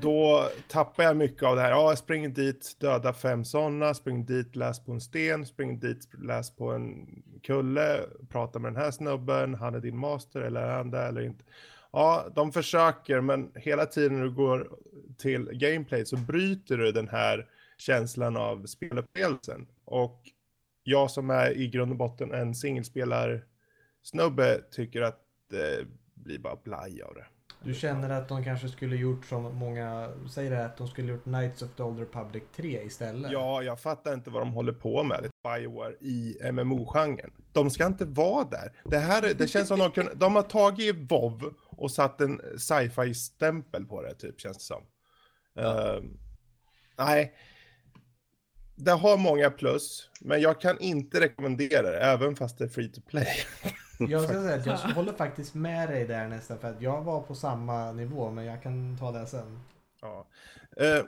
då tappar jag mycket av det här. Ja, jag springer dit, döda fem sådana, spring dit, läs på en sten, spring dit, läs på en kulle, prata med den här snubben, han är din master eller är han det eller inte. Ja, de försöker, men hela tiden när du går till gameplay så bryter du den här känslan av spelupplevelsen. Och jag som är i grund och botten en singelspelar-snubbe tycker att det blir bara blaj av det. Du känner att de kanske skulle gjort som många säger det, att de skulle gjort Knights of the Old Republic 3 istället? Ja, jag fattar inte vad de håller på med. Bioware i MMO-genren. De ska inte vara där. Det här, är- det känns som de, kunde, de har tagit WoW och satt en sci-fi-stämpel på det, typ, känns det som. Ehm, nej. Det har många plus, men jag kan inte rekommendera det, även fast det är free to play. (laughs) (laughs) Jag ska säga att jag håller faktiskt med dig där nästan för att jag var på samma nivå men jag kan ta det sen. Ja. Eh,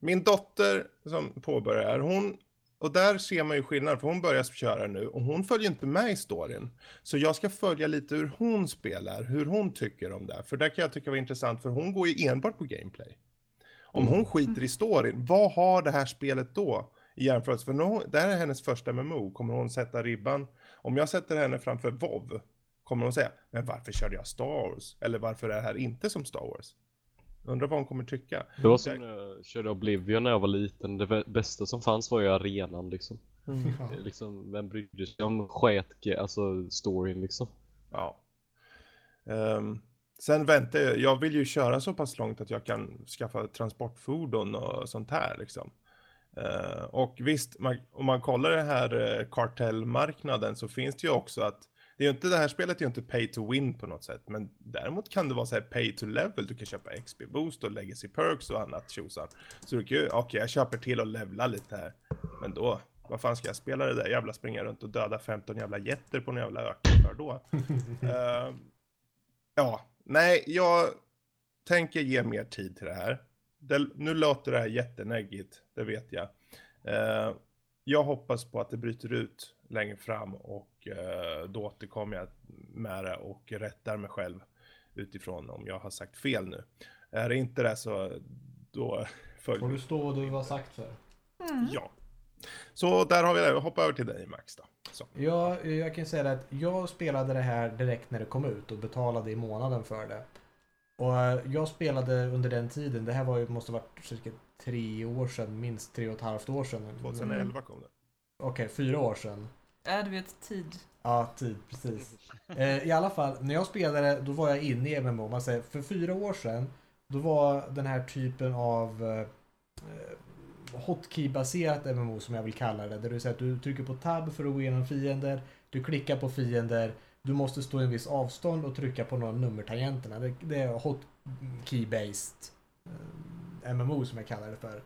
min dotter som påbörjar, hon, och där ser man ju skillnad, för hon börjar köra nu och hon följer inte med i storyn. Så jag ska följa lite hur hon spelar, hur hon tycker om det. För det kan jag tycka var intressant, för hon går ju enbart på gameplay. Om hon skiter i storyn, vad har det här spelet då i jämförelse? För nu, det här är hennes första MMO, kommer hon sätta ribban? Om jag sätter henne framför WoW, kommer hon säga, men varför körde jag Star Wars? Eller varför är det här inte som Star Wars? Undrar vad hon kommer tycka. Det var som när jag körde Oblivion när jag var liten. Det bästa som fanns var ju arenan liksom. Ja. Är Liksom, vem brydde sig om sket, alltså storyn liksom. Ja. Ehm, sen väntar jag, jag vill ju köra så pass långt att jag kan skaffa transportfordon och sånt här liksom. Eh, och visst, man, om man kollar den här eh, kartellmarknaden så finns det ju också att det, är inte, det här spelet är ju inte pay to win på något sätt, men däremot kan det vara så här pay to level. Du kan köpa XP boost och legacy perks och annat tjosan. Så du kan ju, okej jag köper till och levla lite här. Men då, vad fan ska jag spela det där jävla springa runt och döda 15 jävla jätter på en jävla öken för då? (laughs) Eh, ja, nej, jag tänker ge mer tid till det här. Det, nu låter det här jätteneggigt, det vet jag. Eh, jag hoppas på att det bryter ut längre fram och eh, då återkommer jag med det och rättar mig själv utifrån om jag har sagt fel nu. Är det inte det så då (laughs) följer Får du stå och du var sagt för? Ja. Så där har vi det. Hoppa över till dig Max då. Så. Ja, jag kan säga att jag spelade det här direkt när det kom ut och betalade i månaden för det. Och eh, jag spelade under den tiden, det här var ju, måste varit cirka tre år sedan, minst tre och ett halvt år sedan. 2011 kom det. Okej, fyra år sedan. Ja, du vet tid. Ja, tid, precis. (laughs) Eh, I alla fall, när jag spelade, då var jag inne i MMO. Man säger, för fyra år sedan, då var den här typen av eh, hotkey-baserat MMO som jag vill kalla det. Där du säger att du trycker på tab för att gå igenom fiender, du klickar på fiender, du måste stå i en viss avstånd och trycka på några nummertangenterna. Det, det är hotkey-based eh, MMO som jag kallar det för.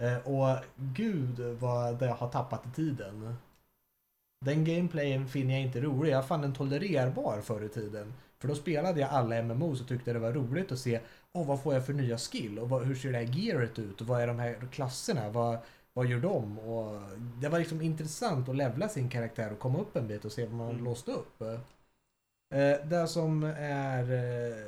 Eh, och gud vad det har tappat i tiden. Den gameplayen finner jag inte rolig. Jag fann den tolererbar förr i tiden. För då spelade jag alla MMOs och tyckte det var roligt att se oh, vad får jag för nya skill och vad, hur ser det här gearet ut och vad är de här klasserna? Vad, vad gör de? Och det var liksom intressant att levla sin karaktär och komma upp en bit och se vad man Mm. låste upp. Eh, det som är eh,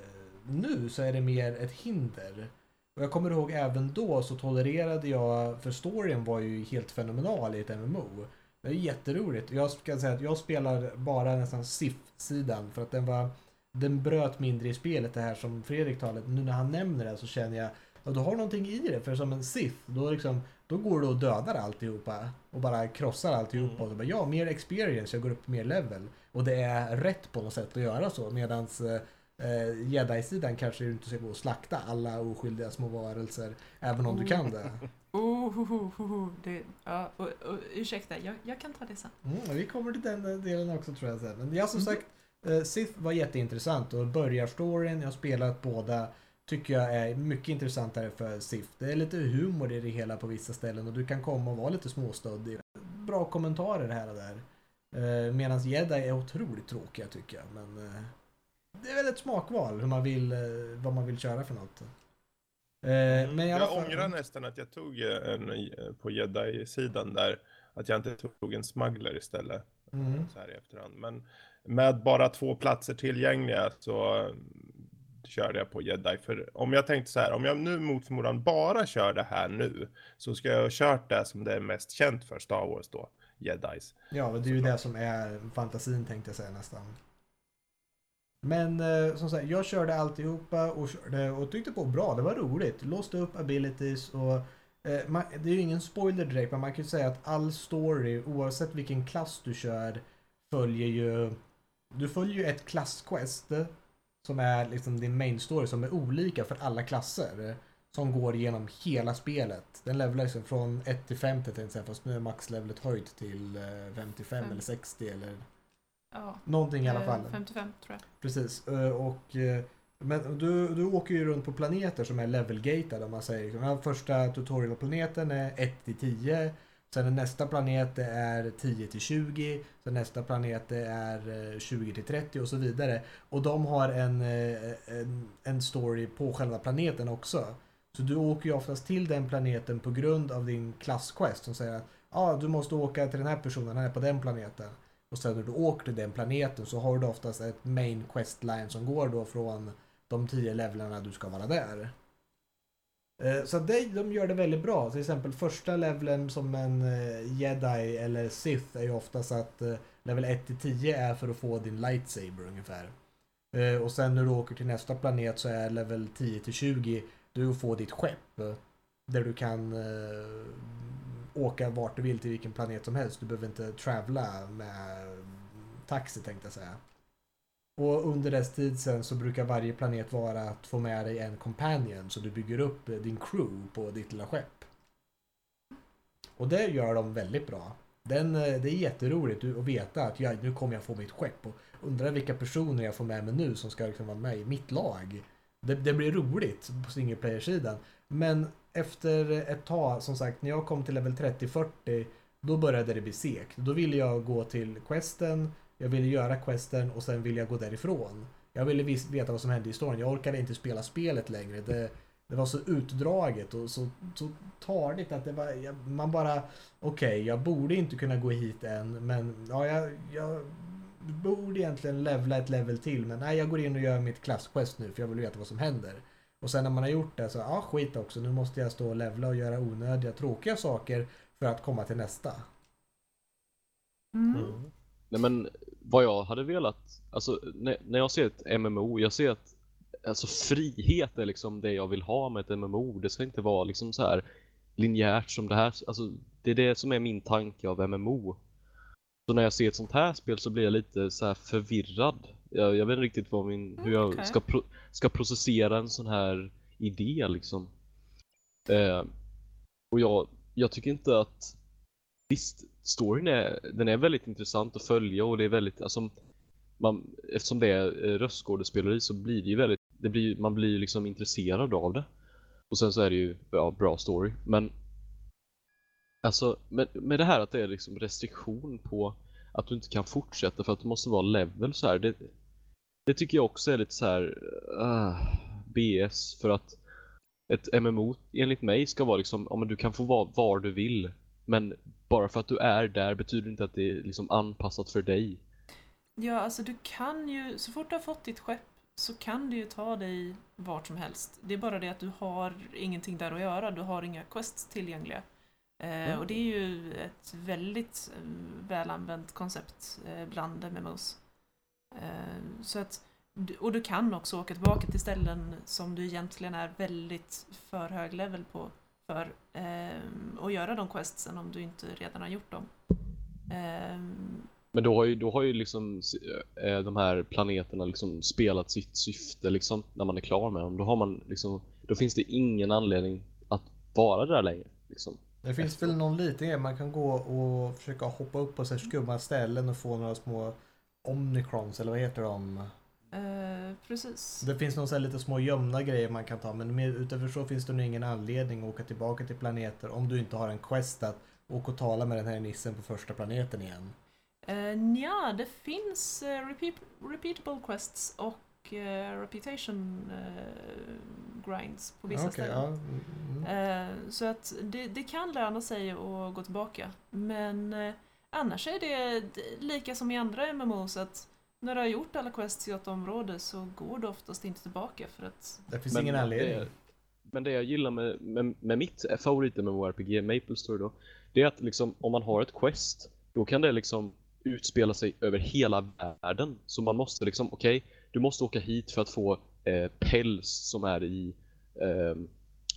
nu så är det mer ett hinder. Och jag kommer ihåg även då så tolererade jag, för storyn var ju helt fenomenal i ett MMO. Det är jätteroligt. Jag ska säga att jag spelar bara nästan SIF-sidan för att den var den bröt mindre i spelet det här som Fredrik talade. Nu när han nämner det så känner jag att du har någonting i det. För som en SIF, då, liksom, då går du och dödar alltihopa och bara krossar alltihopa. Och så bara, ja, mer experience, jag går upp mer level. Och det är rätt på något sätt att göra så. Medans eh, Jedi-sidan kanske inte ska gå och slakta alla oskyldiga små varelser. Även om du kan det. (laughs) Oh, ho, ho. Det, ja, och, och, ursäkta, jag, jag kan ta det sen. Mm, vi kommer till den delen också tror jag sen. Men jag som Mhm. sagt, eh, Sith var jätteintressant och börjar storyn, jag har spelat båda, tycker jag är mycket intressantare för Sith. Det är lite humor i det hela på vissa ställen och du kan komma och vara lite småstöddig. Bra kommentarer här och där. Eh, Medan Jedi är otroligt tråkiga tycker jag. Men eh, det är väl ett smakval hur man vill, eh, vad man vill köra för något. Eh, Men jag fall, ångrar nästan att jag tog en på Jedi-sidan där. Att jag inte tog en smuggler istället. Mm. Så här i efterhand. Men med bara två platser tillgängliga så körde jag på Jedi. För om jag tänkte så här, om jag nu mot förmodan bara kör det här nu. Så ska jag ha kört det som det är mest känt för Star Wars då. Jedis. Ja, det är ju det som är fantasin tänkte jag säga nästan. Men eh, som sagt, jag körde alltihopa och körde och tyckte på bra. Det var roligt. Låste upp abilities och eh, man, det är ju ingen spoiler direkt, men man kan ju säga att all story, oavsett vilken klass du kör, följer ju... Du följer ju ett klassquest som är liksom din main story som är olika för alla klasser. Eh, Som går igenom hela spelet. Den levelar liksom från 1 till 50 tänkte jag fast nu är maxlevelet höjt till eh, 55 Fem. eller 60 eller Ja, någonting i alla eh, fall. 55 tror jag. Precis. eh, Och, eh, men du, du åker ju runt på planeter som är level-gated om man säger. Den första tutorial-planeten är 1 till 10. Sen nästa planet är 10 till 20. Sen nästa planet är eh, 20 till 30 och så vidare. Och de har en, eh, en, en story på själva planeten också. Så du åker ju oftast till den planeten på grund av din klassquest som säger att ah, du måste åka till den här personen, han är på den planeten. Och sen när du åker till den planeten så har du oftast ett main questline som går då från de tio levlarna du ska vara där. Eh, så det, de gör det väldigt bra. Till exempel första leveln som en eh, jedi eller sith är ju oftast att eh, level 1 till 10 är för att få din lightsaber ungefär. Och sen när du åker till nästa planet så är level 10 till 20 du får ditt skepp. Eh, där du kan eh, åka vart du vill till vilken planet som helst. Du behöver inte travla med taxi tänkte jag säga. Och under dess tid sen så brukar varje planet vara att få med dig en companion så du bygger upp eh, din crew på ditt lilla skepp. Och det gör de väldigt bra. Den, eh, det är jätteroligt att veta att ja, nu kommer jag få mitt skepp och undrar vilka personer jag får med mig nu som ska liksom vara med i mitt lag. Det, det blir roligt på single player-sidan. Men efter ett tag, som sagt, när jag kom till level 30-40 då började det bli segt. Då ville jag gå till questen, jag ville göra questen och sen ville jag gå därifrån. Jag ville vis- veta vad som hände i storyn. Jag orkade inte spela spelet längre. Det, det var så utdraget och så, så tardigt att det var, jag, man bara okej, jag borde inte kunna gå hit än men ja, jag, jag borde egentligen levla ett level till men nej, jag går in och gör mitt klassquest nu för jag vill veta vad som händer. Och sen när man har gjort det så, ja skit också, nu måste jag stå och levla och göra onödiga tråkiga saker för att komma till nästa. Mm. Mm. Nej men vad jag hade velat, alltså när, när jag ser ett MMO, jag ser att alltså frihet är liksom det jag vill ha med ett MMO. Det ska inte vara liksom så här linjärt som det här, alltså det är det som är min tanke av MMO. Så när jag ser ett sånt här spel så blir jag lite så här förvirrad. Jag, jag vet inte riktigt vad min, hur jag okej. ska, pro, ska processera en sån här idé liksom. Eh, och jag, jag tycker inte att Visst, storyn är, den är väldigt intressant att följa och det är väldigt, alltså man, eftersom det är eh, röstskådespeleri så blir det ju väldigt, det blir, man blir ju liksom intresserad av det. Och sen så är det ju, ja, bra story. Men alltså, med, med det här att det är liksom restriktion på att du inte kan fortsätta för att du måste vara level så här. Det, det tycker jag också är lite så här ah, uh, BS för att ett MMO enligt mig ska vara liksom, ja men du kan få vara var du vill. Men bara för att du är där betyder inte att det är liksom anpassat för dig. Ja, alltså du kan ju, så fort du har fått ditt skepp så kan du ju ta dig vart som helst. Det är bara det att du har ingenting där att göra, du har inga quests tillgängliga. Mm. Och det är ju ett väldigt eh, välanvänt koncept eh, bland MMOs. Så att, och du kan också åka tillbaka till ställen som du egentligen är väldigt för hög level på för att göra de questsen om du inte redan har gjort dem. Men då har ju, då har ju liksom de här planeterna liksom spelat sitt syfte liksom när man är klar med dem. Då har man liksom, då finns det ingen anledning att vara där längre. Liksom. Det finns väl någon liten grej, man kan gå och försöka hoppa upp på så här skumma ställen och få några små Omnicrons eller vad heter de? eh, precis. Det finns någon lite små gömda grejer man kan ta men utöver så finns det nog ingen anledning att åka tillbaka till planeter om du inte har en quest att åka och tala med den här nissen på första planeten igen. Uh, nja, det finns eh, repeat, repeatable quests och eh, reputation eh, grinds på vissa Okej, ställen. ja. mm, mm. Eh, så att det, det kan löna sig att gå tillbaka. Men eh, annars är det lika som i andra MMOs att när du har gjort alla quests i ett område så går du oftast inte tillbaka för att Det finns Men ingen anledning. Det, men det jag gillar med, med, med mitt favorit MMORPG, Maple Story då, det är att liksom om man har ett quest, då kan det liksom utspela sig över hela världen. Så man måste liksom, okej, du måste åka hit för att få eh, päls som är i eh,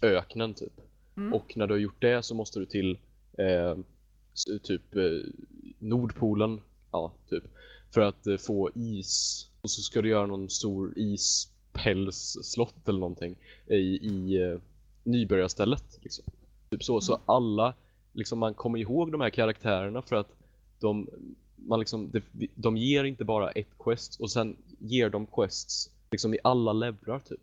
öknen typ. Mm. Och när du har gjort det så måste du till eh, typ eh, Nordpolen, ja typ, för att eh, få is. Och så ska du göra någon stor ispälsslott eller någonting i, i eh, nybörjarstället. Liksom. Typ så, så alla, liksom man kommer ihåg de här karaktärerna för att de, man liksom, de, de ger inte bara ett quest och sen ger de quests liksom i alla levlar typ.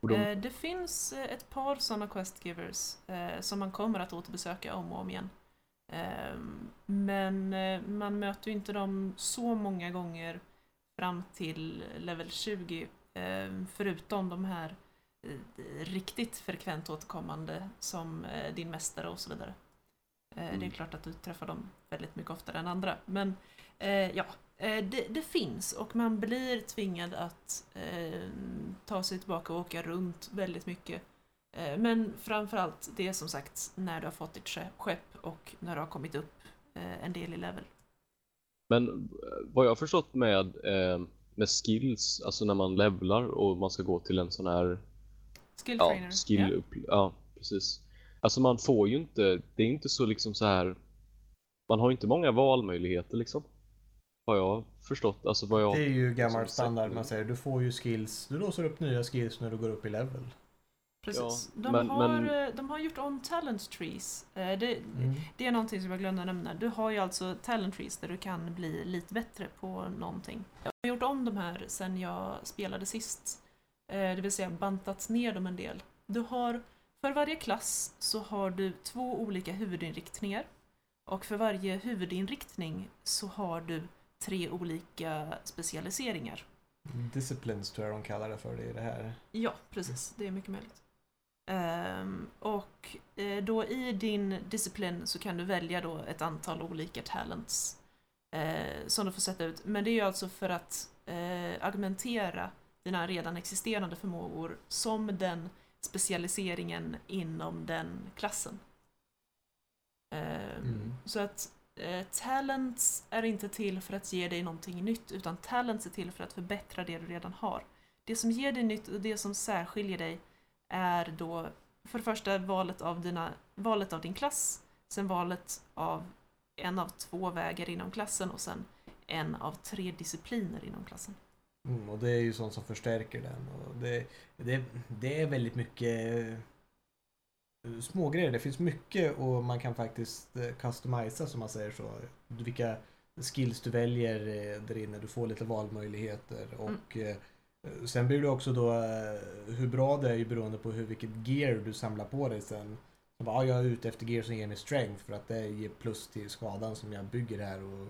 De, Eh, det finns eh, ett par sådana questgivers eh, som man kommer att återbesöka om och om igen. Ehm, men man möter ju inte dem så många gånger fram till level 20. ehm, förutom de här riktigt frekvent återkommande som din mästare och så vidare. Eh, Det är Mm. klart att du träffar dem väldigt mycket oftare än andra. Men ja, det, det finns och man blir tvingad att eh, ta sig tillbaka och åka runt väldigt mycket. Eh, men framförallt det är som sagt när du har fått ditt ske- skepp och när du har kommit upp eh, en del i level. Men eh, vad jag har förstått med, eh, med skills, alltså när man levlar och man ska gå till en sån här Skill ja, trainer. skill ja. upp, ja precis. Alltså man får ju inte, det är inte så liksom så här man har inte många valmöjligheter liksom. Har jag förstått, alltså vad jag Det är ju gammal sagt, standard man säger. Du får ju skills. Du låser upp nya skills när du går upp i level. Precis. Ja, de, men- har, men- eh, de har gjort om talent trees. Eh, det, Mm. det är någonting som jag glömde nämna. Du har ju alltså talent trees där du kan bli lite bättre på någonting. Jag har gjort om de här sen jag spelade sist. Eh, Det vill säga bantat ner dem en del. Du har, för varje klass så har du två olika huvudinriktningar. Och för varje huvudinriktning så har du tre olika specialiseringar. Disciplines tror jag de kallar det för det i det här. Ja, precis. Det är mycket möjligt. Ehm, och eh, då i din disciplin så kan du välja då ett antal olika talents eh, som du får sätta ut. Men det är ju alltså för att eh, argumentera dina redan existerande förmågor som den specialiseringen inom den klassen. Ehm, Mm. Så att eh, talents är inte till för att ge dig någonting nytt, utan talents är till för att förbättra det du redan har. Det som ger dig nytt och det som särskiljer dig är då för det första valet av, dina, valet av din klass, sen valet av en av två vägar inom klassen och sen en av tre discipliner inom klassen. Mm, och det är ju sånt som förstärker den. Och det, det, det är väldigt mycket små grejer. Det finns mycket och man kan faktiskt eh, customisa som man säger så. Vilka skills du väljer eh, där inne. Du får lite valmöjligheter. Och eh, sen blir det också då hur bra det är beroende på hur, vilket gear du samlar på dig sen. Så bara, ja, jag är ute efter gear som ger mig strength för att det ger plus till skadan som jag bygger här och,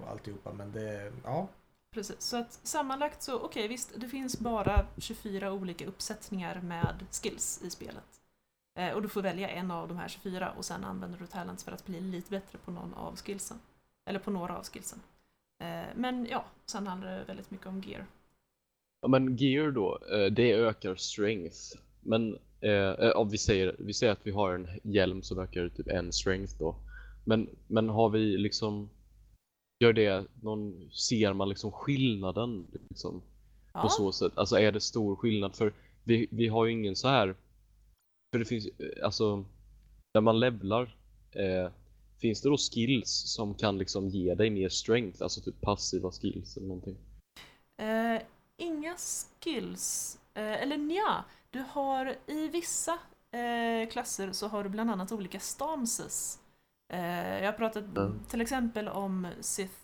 och alltihopa. Men det, ja. Precis, så att sammanlagt så, okej visst, det finns bara 24 olika uppsättningar med skills i spelet. Eh, och du får välja en av de här 24 och sen använder du talents för att bli lite bättre på någon av skillsen. Eller på några av skillsen. Eh, men ja, sen handlar det väldigt mycket om gear. Ja, men gear då, eh, det ökar strength. Men eh, vi, säger, vi säger att vi har en hjälm som ökar typ en strength då. Men, men har vi liksom, gör det, någon, ser man liksom skillnaden liksom, på Ja, så sätt? Alltså är det stor skillnad? För vi, vi har ju ingen så här, för det finns, eh, alltså, när man levlar, eh, finns det då skills som kan liksom ge dig mer strength? Alltså typ passiva skills eller någonting? eh, inga skills, eh, eller nja, du har i vissa eh, klasser så har du bland annat olika stances. Eh, jag har pratat Mm. till exempel om Sith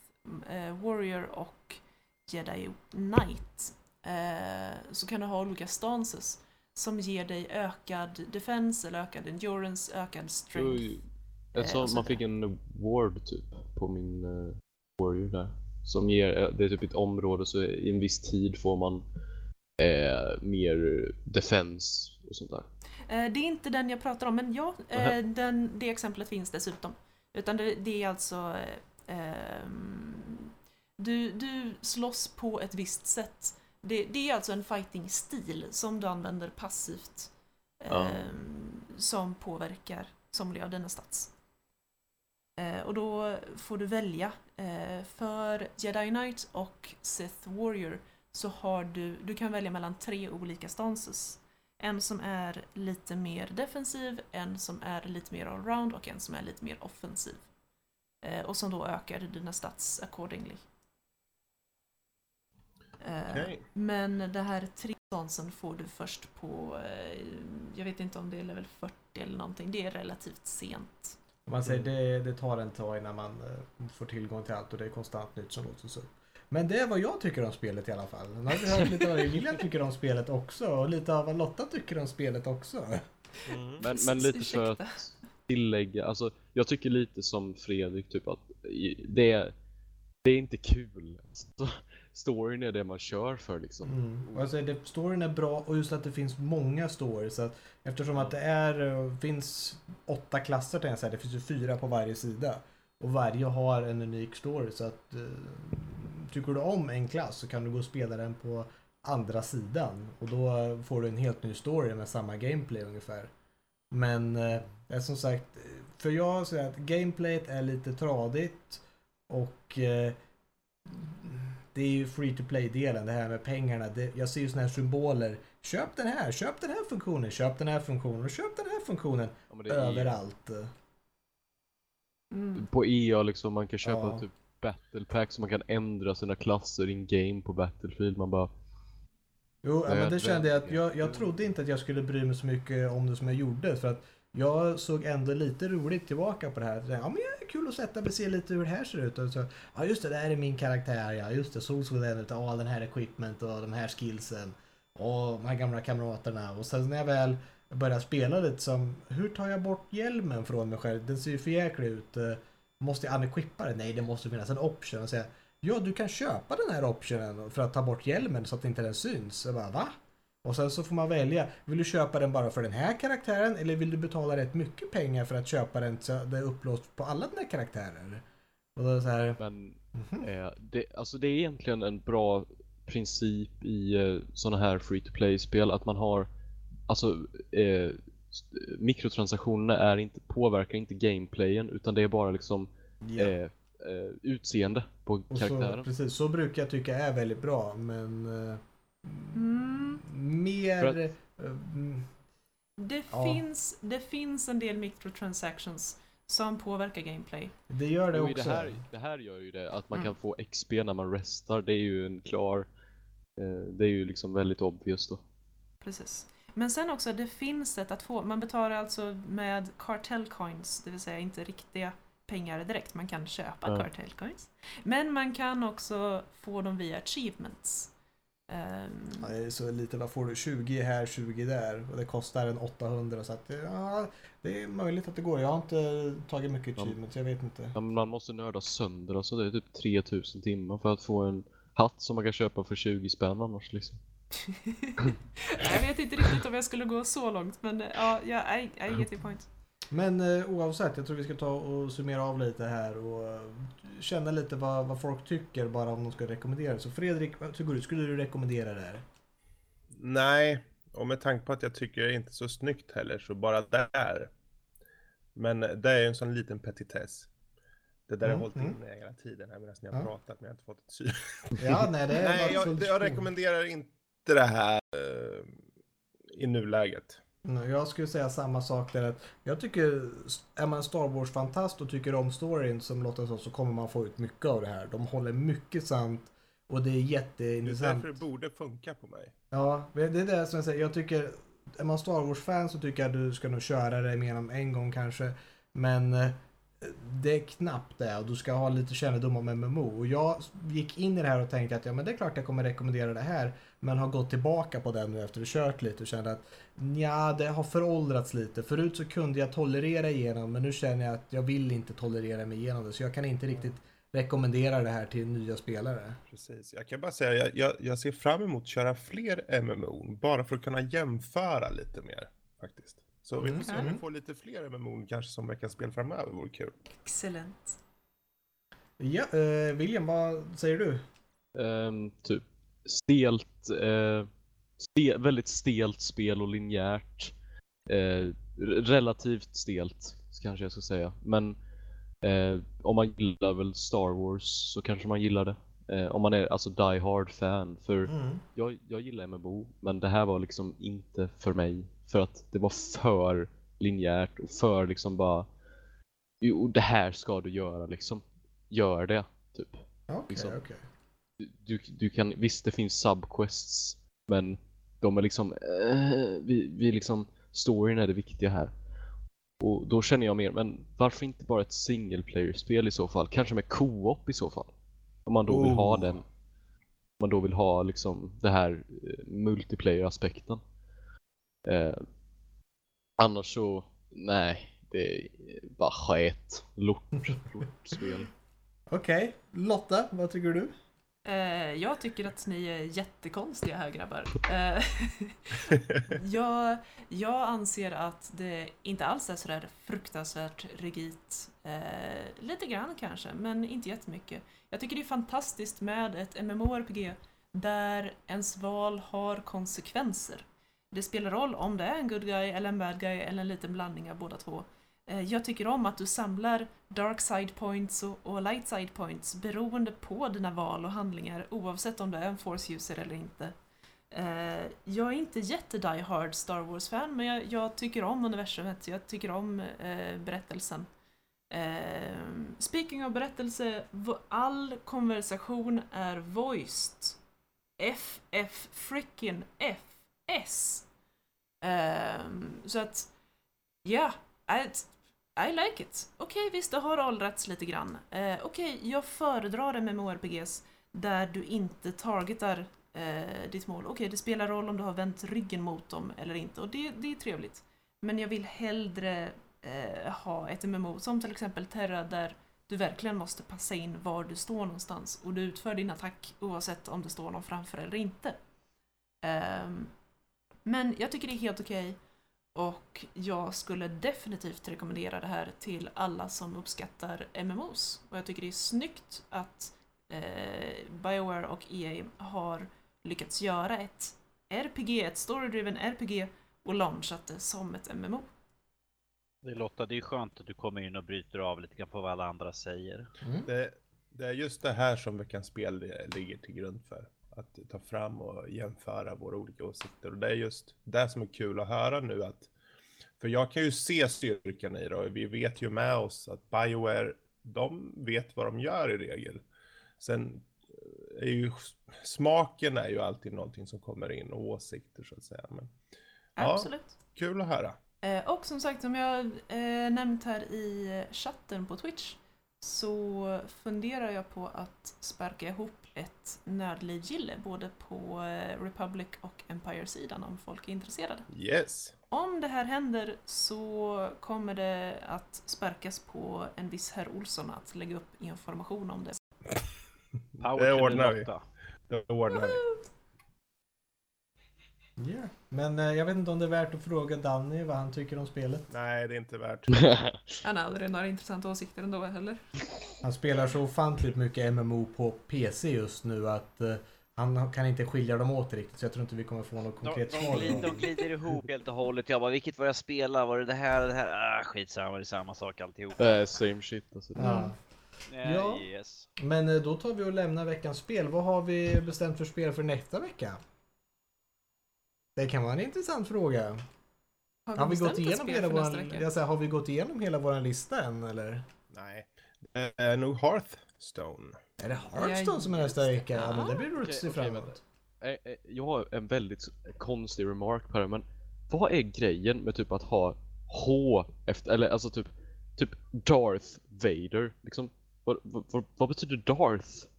Warrior och Jedi Knight. Så kan du ha olika stances som ger dig ökad defense eller ökad endurance, ökad strength. Oj. Eh, Jag sa man fick en ward typ på min uh, warrior där. Som ger, eh, det är typ ett område så i en viss tid får man eh, mer defense och sånt där. Eh, det är inte den jag pratar om, men ja, eh, den, det exemplet finns dessutom. Utan det, det är alltså... Eh, ehm, du, du slåss på ett visst sätt. Det, det är alltså en fighting-stil som du använder passivt. Ja. ehm, Som påverkar somliga av dina stats. Eh, och då får du välja. Eh, för Jedi Knight och Sith Warrior så har du, du kan välja mellan tre olika stances. En som är lite mer defensiv, en som är lite mer allround och en som är lite mer offensiv. Eh, och som då ökar dina stats accordingly. Eh, Okej. Men det här tre stansen får du först på, eh, jag vet inte om det är level 40 eller någonting, det är relativt sent. Man säger det, det tar en tag innan man eh, får tillgång till allt och det är konstant nytt som låses upp. Men det är vad jag tycker om spelet i alla fall. Nu har vi hört lite vad William tycker om spelet också och lite av vad Lotta tycker om spelet också. Mm. Men, men lite för att tillägga, alltså jag tycker lite som Fredrik typ att det är, det är inte kul. Alltså, storyn är det man kör för liksom. Mm. Alltså, det, storyn är bra och just att det finns många stories. Att eftersom att det är, eh, finns åtta klasser tänkte jag säga, det finns ju fyra på varje sida. Och varje har en unik story så att eh, tycker du om en klass så kan du gå och spela den på andra sidan. Och då får du en helt ny story med samma gameplay ungefär. Men eh, eh som sagt, för jag säger att gameplayet är lite tradigt och eh, det är ju free to play-delen, det här med pengarna. Det, jag ser ju såna här symboler. Köp den här, köp den här funktionen, köp den här funktionen och köp den här funktionen. Ja, Överallt. Mm. På EA liksom, man kan köpa Ja. typ battle pack så man kan ändra sina klasser in game på Battlefield. Man bara, Jo, men det kände jag att jag, jag trodde inte att jag skulle bry mig så mycket om det som jag gjorde. För att jag såg ändå lite roligt tillbaka på det här. Ja, men det är kul att sätta mig och se lite hur det här ser ut. Och så, ja, just det, det här är min karaktär. Ja, just det, sågs väl den utav all den här equipment och de här skillsen. Och de här gamla kamraterna. Och sen när jag väl började spela lite som, hur tar jag bort hjälmen från mig själv? Den ser ju för jäklig ut. Eh, måste jag unequippa den? Nej, det måste finnas en option. Och säga, ja, du kan köpa den här optionen för att ta bort hjälmen så att inte den syns. Jag bara, va? Och sen så får man välja. Vill du köpa den bara för den här karaktären eller vill du betala rätt mycket pengar för att köpa den så det är upplåst på alla dina karaktärer? Och då är det så här, men mhm. eh, det, alltså det är egentligen en bra princip i eh, sådana här free to play-spel att man har alltså eh, mikrotransaktionerna är inte, påverkar inte gameplayen utan det är bara liksom Ja. eh, utseende på Och så, karaktären. precis, så brukar jag tycka är väldigt bra, men eh, Mm, mer... Eh, det, Ja. finns, det finns en del microtransactions som påverkar gameplay. det gör det Jo, också. det, här, det här gör ju det att man Mm. kan få XP när man restar. Det är ju en klar... Eh, det är ju liksom väldigt obvious då. Precis. Men sen också, det finns sätt att få, man betalar alltså med cartel coins, det vill säga inte riktiga pengar direkt, man kan köpa Ja. cartel coins. Men man kan också få dem via achievements. Ehm, Ja, det är så lite, vad får du? 20 här, 20 där och det kostar en 800 så att ja, det är möjligt att det går. Jag har inte tagit mycket Ja. achievements, jag vet inte. Ja, Man måste nörda sönder alltså. Det är typ 3000 timmar för att få en hatt som man kan köpa för 20 spänn annars liksom. (laughs) jag vet inte riktigt om jag skulle gå så långt, men ja, ja I, I get your point. Men eh, oavsett, jag tror vi ska ta och summera av lite här och eh, känna lite vad, vad folk tycker bara om de ska rekommendera det. Så Fredrik, vad tycker du? Skulle du rekommendera det här? Nej, och med tanke på att jag tycker det är inte så snyggt heller, så bara där. Men det är ju en sån liten petitess. Det där har Mm, jag hållit mm. inne hela tiden här medan ni har Ja. pratat, men jag har inte fått ett syre. (laughs) Ja, nej det är Nej, jag, jag rekommenderar inte det här eh, i nuläget. Nej, Jag skulle säga samma sak där. Att jag tycker, är man Star Wars-fantast och tycker om storyn som Lotta sa så kommer man få ut mycket av det här. De håller mycket sant och det är Det är jätteintressant. därför det borde funka på mig. Ja, det är det som jag säger. Jag tycker, är man Star Wars-fan så tycker jag du ska nog köra det igenom en gång kanske. Men eh, det är knappt det och du ska ha lite kännedom om MMO. Och jag gick in i det här och tänkte att ja men det är klart jag kommer rekommendera det här. Men har gått tillbaka på den nu efter att ha kört lite och kände att ja det har föråldrats lite. Förut så kunde jag tolerera igenom men nu känner jag att jag vill inte tolerera mig igenom det. Så jag kan inte riktigt rekommendera det här till nya spelare. Precis. Jag kan bara säga, jag, jag, jag ser fram emot att köra fler MMO, bara för att kunna jämföra lite mer faktiskt. Så vi får se om Mm. vi får lite fler MMO kanske som veckans spel framöver, vore kul. Excellent. Ja, eh, William vad säger du? Ehm, typ stelt, eh, ste, väldigt stelt spel och linjärt. Eh, relativt stelt kanske jag ska säga. Men eh, om man gillar väl Star Wars så kanske man gillar det. Eh, om man är alltså die hard fan. För Mm. jag, jag gillar MMO men det här var liksom inte för mig. För att det var för linjärt och för liksom bara Jo, det här ska du göra liksom. Gör det, typ Okej, Liksom. okej. du, du kan, visst det finns subquests men de är liksom, eh, vi, vi liksom, storyn är det viktiga här. Och då känner jag mer, men varför inte bara ett single player-spel i så fall? Kanske med co-op i så fall. Om man då vill ha Oh. den, om man då vill ha liksom det här eh, multiplayer-aspekten. Eh, annars så, nej, det är bara skit. Lort, (laughs) lortspel. Okej, Lotta, vad tycker du? Eh, jag tycker att ni är jättekonstiga här grabbar. Eh, (laughs) jag, jag anser att det inte alls är sådär fruktansvärt rigitt. Eh, lite grann kanske, men inte jättemycket. Jag tycker det är fantastiskt med ett MMORPG där ens val har konsekvenser. Det spelar roll om det är en good guy eller en bad guy eller en liten blandning av båda två. Eh, jag tycker om att du samlar dark side points och, light side points beroende på dina val och handlingar oavsett om du är en force user eller inte. Eh, jag är inte jätte die hard Star Wars-fan men jag, jag tycker om universumet, jag tycker om eh, berättelsen. Eh, speaking of berättelse, all konversation är voiced. FF frickin' S. Um, så att, ja, yeah, I like it. Okej, visst, det har åldrats lite grann. Uh, Okej, jag föredrar MMORPGs där du inte targetar uh, ditt mål. Okej, det spelar roll om du har vänt ryggen mot dem eller inte och det, det är trevligt. Men jag vill hellre uh, ha ett MMO som till exempel Terra där du verkligen måste passa in var du står någonstans och du utför din attack oavsett om det står någon framför eller inte. Um, men jag tycker det är helt okej och jag skulle definitivt rekommendera det här till alla som uppskattar MMOs. Och jag tycker det är snyggt att eh, Bioware och EA har lyckats göra ett RPG, ett story-driven RPG och launchat det som ett MMO. Det Lotta, det är skönt att du kommer in och bryter av lite grann på vad alla andra säger. Mm. Det, det är just det här som veckans spel ligger till grund för. Att ta fram och jämföra våra olika åsikter. Och det är just det som är kul att höra nu att för jag kan ju se styrkan i det och vi vet ju med oss att Bioware, de vet vad de gör i regel. Sen är ju smaken är ju alltid någonting som kommer in och åsikter så att säga. Men Ja. Absolut. kul att höra. Eh, och som sagt, som jag eh, nämnt här i chatten på Twitch så funderar jag på att sparka ihop ett nördliv-gille både på eh, Republic och Empire-sidan om folk är intresserade. Yes. Om det här händer så kommer det att sparkas på en viss herr Olsson att lägga upp information om det. Power Det ordnar vi. Det ordnar vi. Ja. Men eh, jag vet inte om det är värt att fråga Danny vad han tycker om spelet. Nej, det är inte värt. (laughs) Han har aldrig några intressanta åsikter ändå heller. Han spelar så ofantligt mycket MMO på PC just nu att eh, han kan inte skilja dem åt riktigt så jag tror inte vi kommer få något De, konkret de, svar. glider, de glider ihop helt och hållet. Jag bara, vilket var jag spelar? Var det det här eller det här? Ah, skitsamma, det är samma sak alltihop. Eh, same shit alltså. Ja. Eh, Ja. Yes. Men eh, då tar vi och lämnar veckans spel. Vad har vi bestämt för spel för nästa vecka? Det kan vara en intressant fråga. Har vi bestämt gått ett igenom hela vecka? jag säger, har vi gått igenom hela våran lista än eller? Nej. Det är nog Hearthstone. Är det Hearthstone som är nästa vecka? Ja, men det blir roligt att se fram emot. Eh, eh, Jag har en väldigt konstig remark på det här, men vad är grejen med typ att ha H efter, eller alltså typ, typ Darth Vader? Liksom, vad, vad, vad, betyder Darth?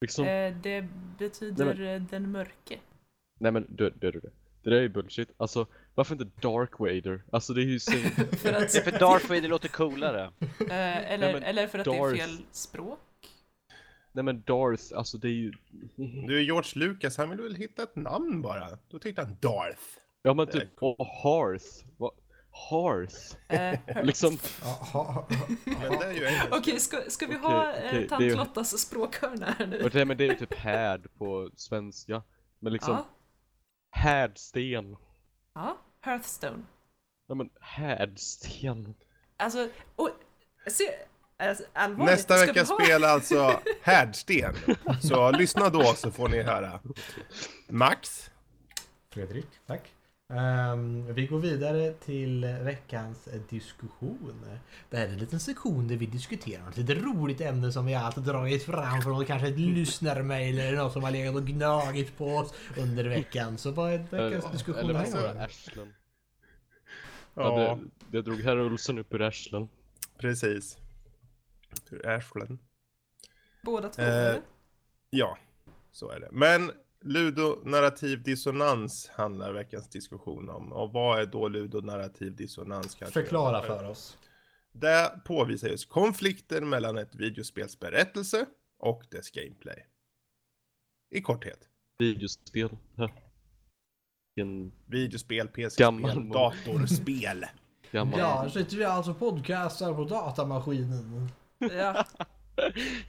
Liksom, Eh, det betyder eh, den mörke. nej men du, du, du, du. Det där är bullshit. Alltså, varför inte Dark Vader? Alltså det är ju. (laughs) För att, Det är för Darth Vader låter coolare. eh, eller, men eller för att det Darth- är fel språk. nej men Darth, alltså det är ju... Du, George Lucas, han vill väl hitta ett namn bara. Då tyckte han Darth. Ja men Det är typ, och Hearth. Vad? Hearth? Eh, (laughs) Liksom, det är ju. Okej, ska, ska vi Okej, ha okej, eh, det är tant ju- Lottas språkhörna här nu? och det, men det är ju typ härd på svenska. Men liksom, Ja, härdsten. ja, Hearthstone. Ja men härdsten. Alltså, och, se, alltså, allvarligt, Nästa ska vi veckas ha- spel alltså Härdsten. Så lyssna då så får ni höra. Max? Fredrik, tack. Ehm, vi går vidare till veckans diskussion. Det här är en liten sektion där vi diskuterar ett lite roligt ämne som vi alltid dragit fram från kanske ett lyssnarmail eller något som har legat och gnagit på oss under veckan. Så vad är veckans diskussion eller här? Arslen. Ja, Ja, det, det drog herr Olsson upp ur arslen. precis. Ashland. Båda två, Eh? Ja, så är det. Men ludonarrativ dissonans handlar veckans diskussion om. Och vad är då ludonarrativ dissonans? kanske? Förklara för oss. Det påvisar just konflikten mellan ett videospels berättelse och dess gameplay. I korthet. Videospel. Ja. En Videospel, PC-spel, datorspel. gammal... Ja, sitter vi alltså podcastar på datamaskinen. Ja.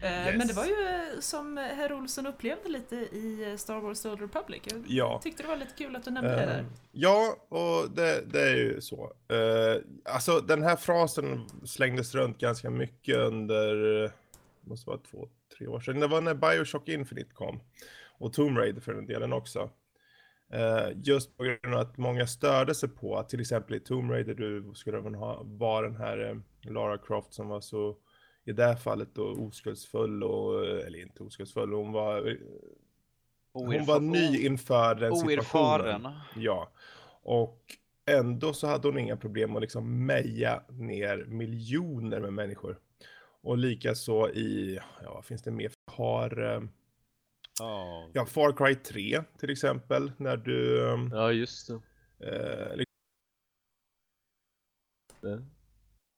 Eh, Yes. Men det var ju eh, som herr Olsson upplevde lite i eh, Star Wars The Old Republic. Jag Ja. tyckte det var lite kul att du nämnde det där. Eh, ja, och det, det är ju så. Eh, alltså den här frasen slängdes runt ganska mycket under, eh, måste vara två, tre år sedan. Det var när Bioshock Infinite kom. Och Tomb Raider för den delen också. Eh, just på grund av att många störde sig på att till exempel i Tomb Raider du skulle även ha, var den här eh, Lara Croft som var så i det här fallet då oskuldsfull och, eh, eller inte oskuldsfull, hon var, eh, hon var Oerfaren- ny inför den situationen. Oerfaren. Ja, och ändå så hade hon inga problem att liksom meja ner miljoner med människor. Och likaså i, ja vad finns det mer? Har, eh, Ja. ja Far Cry 3 till exempel, när du, eh, Ja, just det. eh, liksom- det.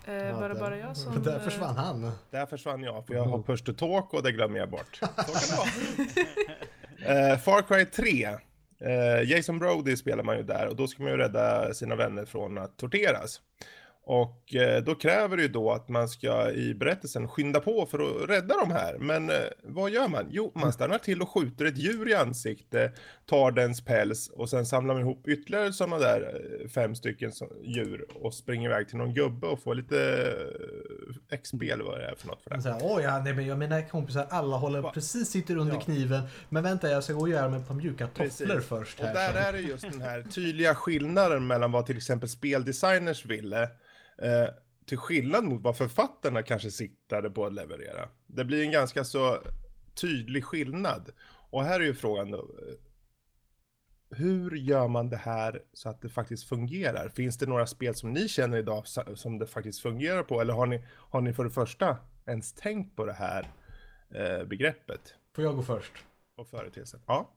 Eh, var det bara jag som... (laughs) Där eh, försvann han. där försvann jag, för jag har push to talk och det glömmer jag bort. Så kan det vara. (laughs) Eh, Far Cry 3. Eh, Jason Brody spelar man ju där och då ska man ju rädda sina vänner från att torteras. Och eh, då kräver det ju då att man ska i berättelsen skynda på för att rädda de här. Men eh, vad gör man? Jo, man stannar till och skjuter ett djur i ansikte, tar dens päls och sen samlar man ihop ytterligare sådana där eh, fem stycken djur och springer iväg till någon gubbe och får lite XP eller vad det är för något för det. Här, Åh ja, nej, men jag mina kompisar alla håller Va? precis sitter under Ja. kniven. Men vänta, jag ska gå och göra mig par mjuka tofflor först. Och Här, där så. är det just den här tydliga skillnaden mellan vad till exempel speldesigners ville eh, till skillnad mot vad författarna kanske siktade på att leverera. Det blir en ganska så tydlig skillnad. Och här är ju frågan då, eh, hur gör man det här så att det faktiskt fungerar? Finns det några spel som ni känner idag som det faktiskt fungerar på? Eller har ni, har ni för det första ens tänkt på det här eh, begreppet Får jag gå först? och företeelsen? Ja.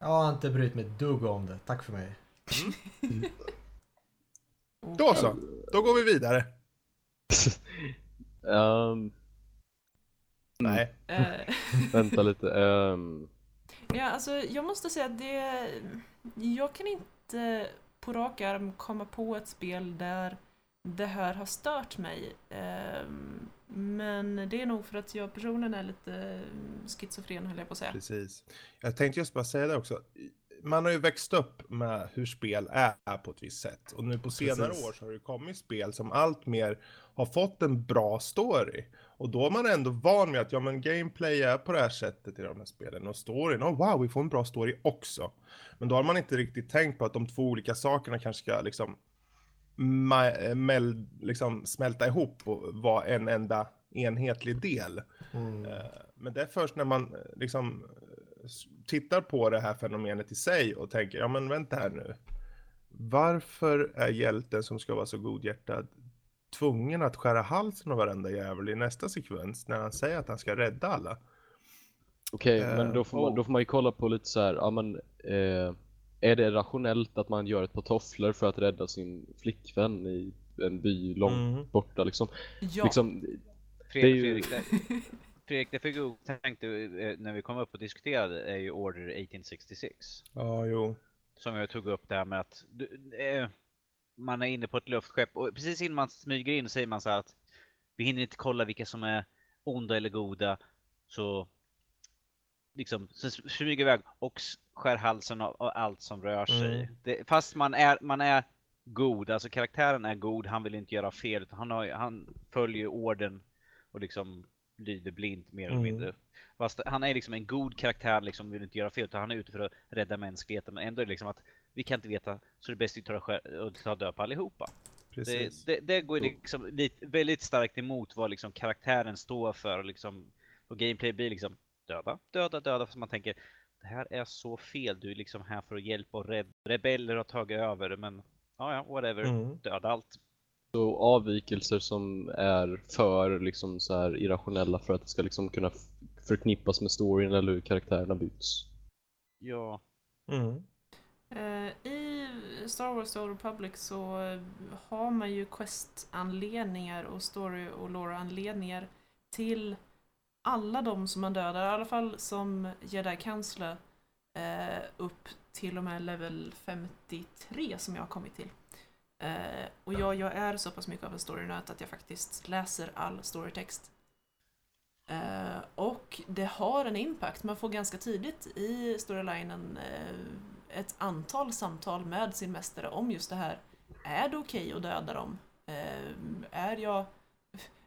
Jag har inte brytt mig ett dugg om det. Tack för mig. (laughs) Då så, då går vi vidare. (laughs) Ehm, Nej. Eh, (laughs) vänta lite. ehm, Ja, alltså jag måste säga att det... Jag kan inte på rak arm komma på ett spel där det här har stört mig. Ehm, Men det är nog för att jag personligen är lite schizofren höll jag på att säga. Precis. Jag tänkte just bara säga det också. Man har ju växt upp med hur spel är på ett visst sätt. Och nu på senare Precis. år så har det kommit spel som allt mer har fått en bra story. Och då är man ändå van med att ja men gameplay är på det här sättet i de här spelen. Och storyn, oh wow vi får en bra story också. Men då har man inte riktigt tänkt på att de två olika sakerna kanske ska liksom, mel- liksom smälta ihop och vara en enda enhetlig del. Mm. Eh, Men det är först när man eh, liksom tittar på det här fenomenet i sig och tänker, ja men vänta här nu. Varför är hjälten som ska vara så godhjärtad tvungen att skära halsen av varenda jävel i nästa sekvens när han säger att han ska rädda alla? Okej, Eh, men då får, man, då får man ju kolla på lite så här, ja men eh, är det rationellt att man gör ett par tofflor för att rädda sin flickvän i en by långt Mm. borta liksom? Ja, liksom Fredrik, Det är ju- Fredrik, (laughs) Fredrik, det fick jag tänkte eh, när vi kom upp och diskuterade är ju Order 1866. Ja, jo. Som jag tog upp där med att du, eh, man är inne på ett luftskepp och precis innan man smyger in säger man så här att vi hinner inte kolla vilka som är onda eller goda så liksom så smyger iväg och skär halsen av, av allt som rör sig. Mm. Det, fast man är, man är god, alltså karaktären är god, han vill inte göra fel utan han, har, han följer orden och liksom lyder blint mer eller Mm. mindre. Fast han är liksom en god karaktär, liksom vill inte göra fel utan han är ute för att rädda mänskligheten men ändå är det liksom att vi kan inte veta så det är bäst att ta, och ta död på allihopa. Det, Precis. det, det går liksom lite, väldigt starkt emot vad liksom karaktären står för. Liksom, och gameplay blir liksom döda, döda, döda. För man tänker det här är så fel. Du är liksom här för att hjälpa och rädda. Rebeller har tagit över men ja, ja, whatever. Mm. Döda allt. Så avvikelser som är för liksom så här irrationella för att det ska liksom kunna förknippas med storyn eller hur karaktärerna byts. Ja, Mm. Eh, I Star Wars The Old Republic så har man ju quest-anledningar och story och lore-anledningar till alla de som man dödar, i alla fall som jedi kansler eh, upp till och med level 53 som jag har kommit till. Eh, och jag, jag är så pass mycket av en storynöt att jag faktiskt läser all storytext. Eh, och det har en impact. Man får ganska tidigt i storylinen eh, ett antal samtal med sin mästare om just det här. Är det okej att döda dem? Eh, är, jag,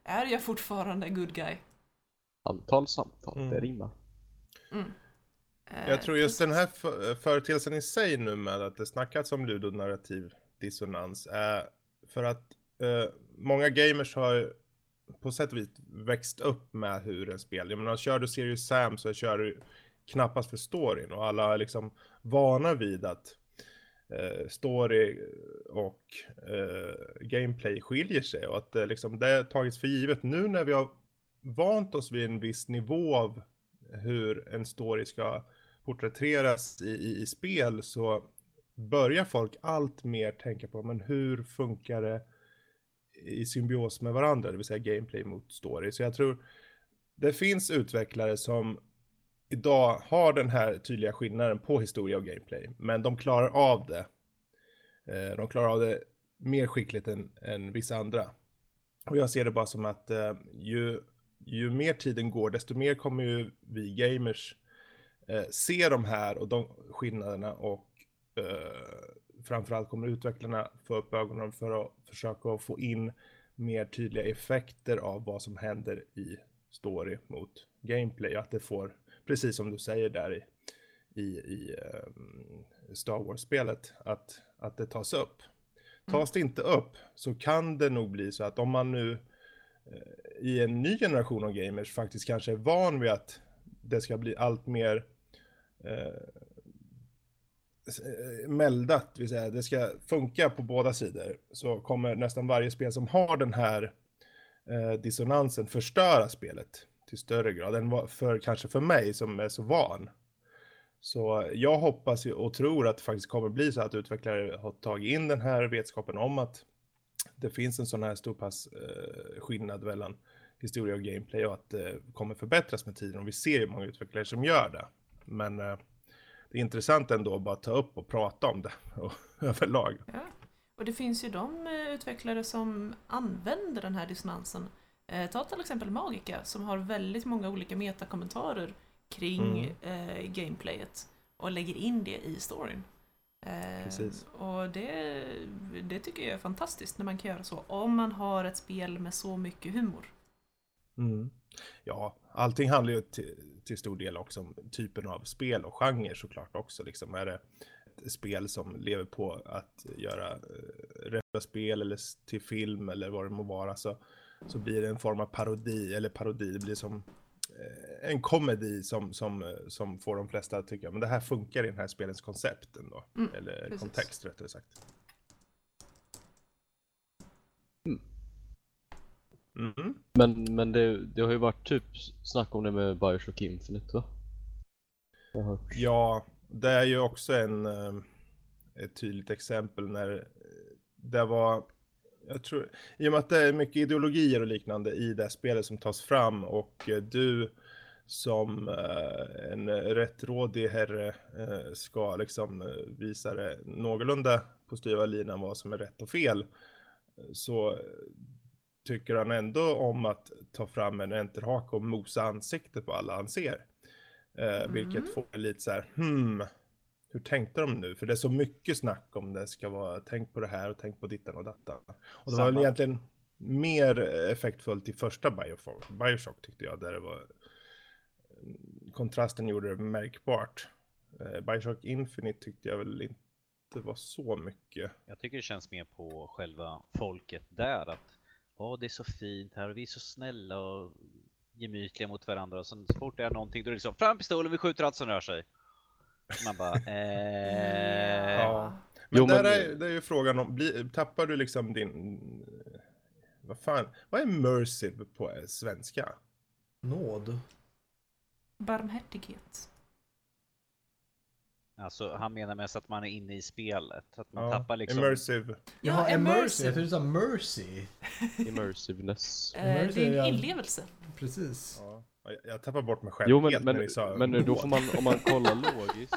är jag fortfarande good guy? Antal samtal, Mm. det rimmar. Mm. Eh, Jag tror just precis. den här för- företeelsen i sig nu med att det snackats om ludonarrativ dissonans är för att eh, många gamers har på sätt och vis växt upp med hur en spel, jag menar kör du Serious Sam så kör du knappast för storyn och alla är liksom vana vid att eh, story och eh, gameplay skiljer sig och att det liksom det har tagits för givet. Nu när vi har vant oss vid en viss nivå av hur en story ska porträtteras i, i, i spel så börjar folk allt mer tänka på men hur funkar det i symbios med varandra, det vill säga gameplay mot story. Så jag tror det finns utvecklare som idag har den här tydliga skillnaden på historia och gameplay, men de klarar av det. Eh, de klarar av det mer skickligt än, än vissa andra. Och jag ser det bara som att eh, ju, ju mer tiden går, desto mer kommer ju vi gamers eh, se de här och de skillnaderna och Eh, framförallt kommer utvecklarna få upp ögonen för att försöka få in mer tydliga effekter av vad som händer i story mot gameplay. Att det får, precis som du säger där i, i, i eh, Star Wars-spelet, att, att det tas upp. Tas det inte upp så kan det nog bli så att om man nu eh, i en ny generation av gamers faktiskt kanske är van vid att det ska bli allt mer eh, Eh, meldat, vill säga det ska funka på båda sidor, så kommer nästan varje spel som har den här eh, dissonansen förstöra spelet till större grad än för kanske för mig som är så van. Så jag hoppas och tror att det faktiskt kommer bli så att utvecklare har tagit in den här vetskapen om att det finns en sån här stor pass eh, skillnad mellan historia och gameplay och att det kommer förbättras med tiden och vi ser ju många utvecklare som gör det. Men eh, det är intressant ändå att bara ta upp och prata om det (laughs) och, överlag. Ja. Och det finns ju de eh, utvecklare som använder den här dissonansen. Eh, ta till exempel Magica som har väldigt många olika metakommentarer kring mm. eh, gameplayet och lägger in det i storyn. Eh. Och det, det tycker jag är fantastiskt när man kan göra så, om man har ett spel med så mycket humor. Mm. Ja, allting handlar ju till, till, stor del också om typen av spel och genre såklart också. Liksom är det ett spel som lever på att göra eh, rätta spel eller till film eller vad det må vara så, så blir det en form av parodi eller parodi, det blir som Eh, en komedi som, som, eh, som får de flesta att tycka men det här funkar i den här spelens koncept ändå. Mm, Eller precis. kontext rättare sagt. Mm. Mm. Men, men det, det har ju varit typ snack om det med Bioshock Infinite va? Ja, det är ju också en, eh, ett tydligt exempel när det var jag tror, i och med att det är mycket ideologier och liknande i det spelet som tas fram och eh, du som eh, en rättrådig herre eh, ska liksom visa det någorlunda på styva linan vad som är rätt och fel. Så tycker han ändå om att ta fram en enterhake och mosa ansiktet på alla han ser. Mm. Vilket får lite så här, hmm, hur tänkte de nu? För det är så mycket snack om det ska vara tänk på det här och tänk på dittan och dattan. Och det Samma. var väl egentligen mer effektfullt i första Bioshock, Bioshock tyckte jag, där det var kontrasten gjorde det märkbart. Eh, Bioshock Infinite tyckte jag väl inte var så mycket. Jag tycker det känns mer på själva folket där att Åh, det är så fint här och vi är så snälla och gemytliga mot varandra och så fort det är någonting då är det liksom fram pistolen, vi skjuter allt som rör sig. Man bara, (laughs) eh... Ja. Men jo, där men... Är, det är ju frågan om, bli, tappar du liksom din... Vad fan, vad är mercy på svenska? Nåd. Barmhärtighet. Alltså han menar mest att man är inne i spelet. Att man ja, tappar liksom... Immersive. Ja, immersive. Jag trodde du sa mercy. Immersiveness. (laughs) Eh, det är en inlevelse. Precis. Ja. Jag tappar bort mig själv jo, men, helt men, när ni sa Men då får man, om man (laughs) kollar logiskt.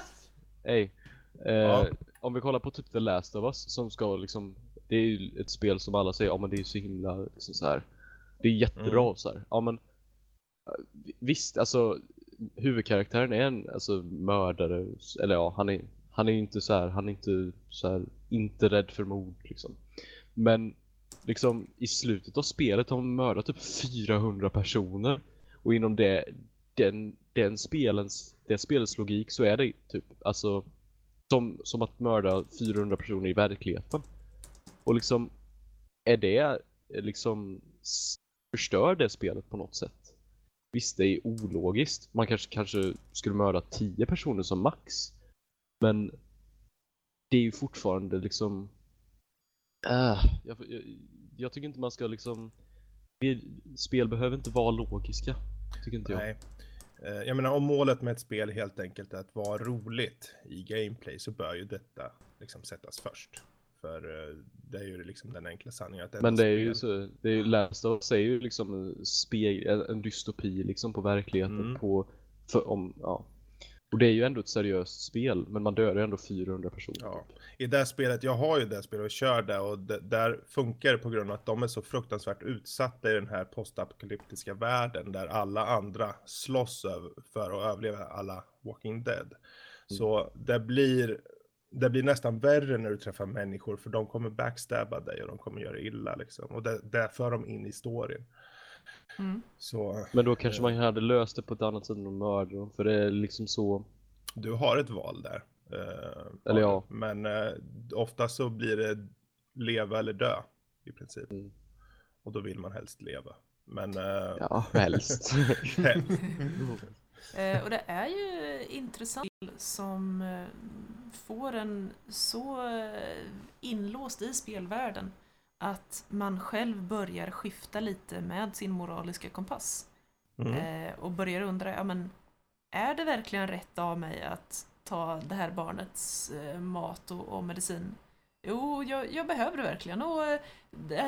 Ey, eh, ja. Om vi kollar på typ The Last of Us som ska liksom Det är ju ett spel som alla säger, ja men det är så himla liksom så här. Det är jättebra mm. så här. Ja men Visst, alltså huvudkaraktären är en alltså, mördare, eller ja, han är, han är inte så här, han är inte så här, inte rädd för mord liksom. Men liksom i slutet av spelet har han mördat typ 400 personer. Och inom det, den, den spelens, det spelets logik så är det typ, alltså som, som att mörda 400 personer i verkligheten. Och liksom, är det liksom förstör det spelet på något sätt? Visst, det är ologiskt. Man kanske, kanske skulle mörda tio personer som max. Men det är ju fortfarande liksom... Äh, jag, jag, jag, tycker inte man ska liksom... Spel behöver inte vara logiska, tycker inte jag. Nej. Eh, jag menar om målet med ett spel helt enkelt är att vara roligt i gameplay så bör ju detta liksom sättas först. För eh, det är ju liksom den enkla sanningen. Att Men det är ju så, det är ju Last of Us är ju liksom speg, en dystopi liksom på verkligen mm. på, för, om, ja. Och det är ju ändå ett seriöst spel, men man dödar ju ändå 400 personer. Ja. I det spelet, jag har ju det spelet och kör det och det, där funkar det på grund av att de är så fruktansvärt utsatta i den här postapokalyptiska världen där alla andra slåss för att överleva alla Walking Dead. Så det blir, det blir nästan värre när du träffar människor för de kommer backstabba dig och de kommer göra illa liksom. Och det, det för dem in i storyn. Mm. Så Men då kanske man hade löst det på ett annat sätt än att mörda dem, för det är liksom så... du har ett val där. eh, Eller ja. Men eh, ofta så blir det leva eller dö i princip. Mm. Och då vill man helst leva. Men eh, Ja, (laughs) helst. helst. (laughs) Eh, och det är ju intressant som eh, får en så eh, inlåst i spelvärlden att man själv börjar skifta lite med sin moraliska kompass. Mm. Eh, och börjar undra, ja men är det verkligen rätt av mig att ta det här barnets eh, mat och, och medicin? Jo, jag, jag behöver det verkligen och eh,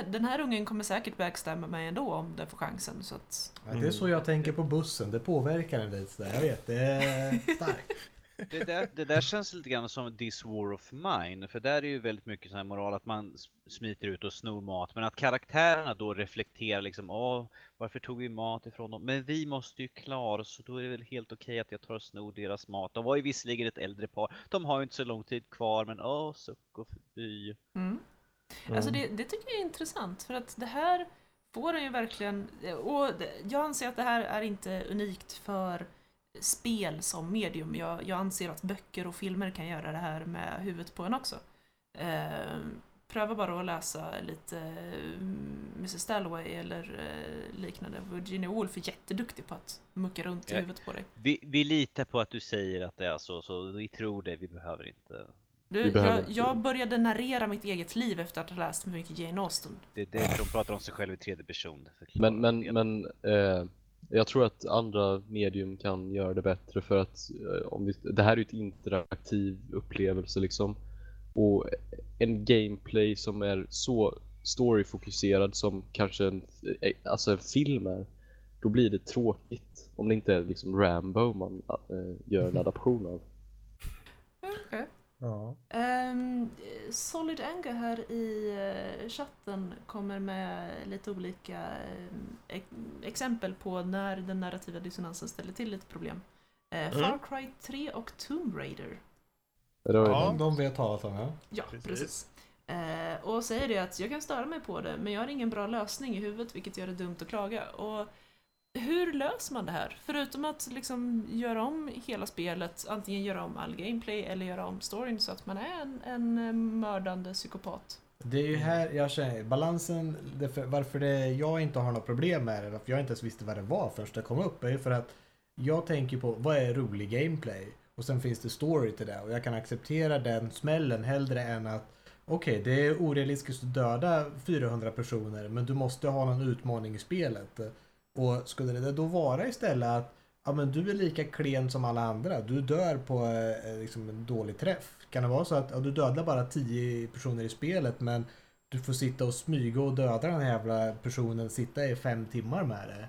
den här ungen kommer säkert backstabba mig ändå om den får chansen. Så att, Ja, det är så jag tänker på bussen, det påverkar en lite. Jag vet, det är starkt. Det där, det där känns lite grann som This War of Mine, för där är ju väldigt mycket sån här moral att man smiter ut och snor mat, men att karaktärerna då reflekterar liksom, åh, varför tog vi mat ifrån dem? Men vi måste ju klara oss, så då är det väl helt okej att jag tar och snor deras mat. De var ju visserligen ett äldre par, de har ju inte så lång tid kvar, men åh, suck och fy. mm. Alltså det, det tycker jag är intressant för att det här får en ju verkligen, och jag anser att det här är inte unikt för spel som medium. Jag, jag anser att böcker och filmer kan göra det här med huvudet på en också. Eh, pröva bara att läsa lite mm, Mrs Dalloway eller eh, liknande. Virginia Woolf är jätteduktig på att mucka runt i huvudet på dig. Vi, vi litar på att du säger att det är så, så vi tror det, vi behöver inte. Du, jag, jag började narrera mitt eget liv efter att ha läst för mycket Jane Austen. Det är därför de pratar om sig själv i tredje person. Men, men, men eh, jag tror att andra medium kan göra det bättre för att eh, om vi, det här är ju ett interaktiv upplevelse liksom. Och en gameplay som är så storyfokuserad som kanske en, eh, alltså en film är, då blir det tråkigt. Om det inte är liksom Rambo man eh, gör en (laughs) adaption av. Ja. Ehm, Solid Anger här i eh, chatten kommer med lite olika ex- exempel på när den narrativa dissonansen ställer till lite problem. Eh, Far Cry 3 och Tomb Raider. Ja. De har talat om, ja. Ja, Precis. precis. Eh, och säger det att jag kan störa mig på det, men jag har ingen bra lösning i huvudet, vilket gör det dumt att klaga. Och hur löser man det här? Förutom att liksom göra om hela spelet, antingen göra om all gameplay eller göra om storyn så att man är en, en eh, mördande psykopat. Det är ju här jag känner balansen, därför, varför det, jag inte har något problem med det, varför jag inte ens visste vad det var förrän det kom upp, är ju för att jag tänker på vad är rolig gameplay? Och sen finns det story till det och jag kan acceptera den smällen hellre än att okej, det är orealistiskt att döda 400 personer men du måste ha någon utmaning i spelet. Och skulle det då vara istället att ja, men du är lika klen som alla andra, du dör på eh, eh, liksom en dålig träff. Kan det vara så att ja, du dödar bara tio personer i spelet men du får sitta och smyga och döda den här jävla personen, sitta i fem timmar med det.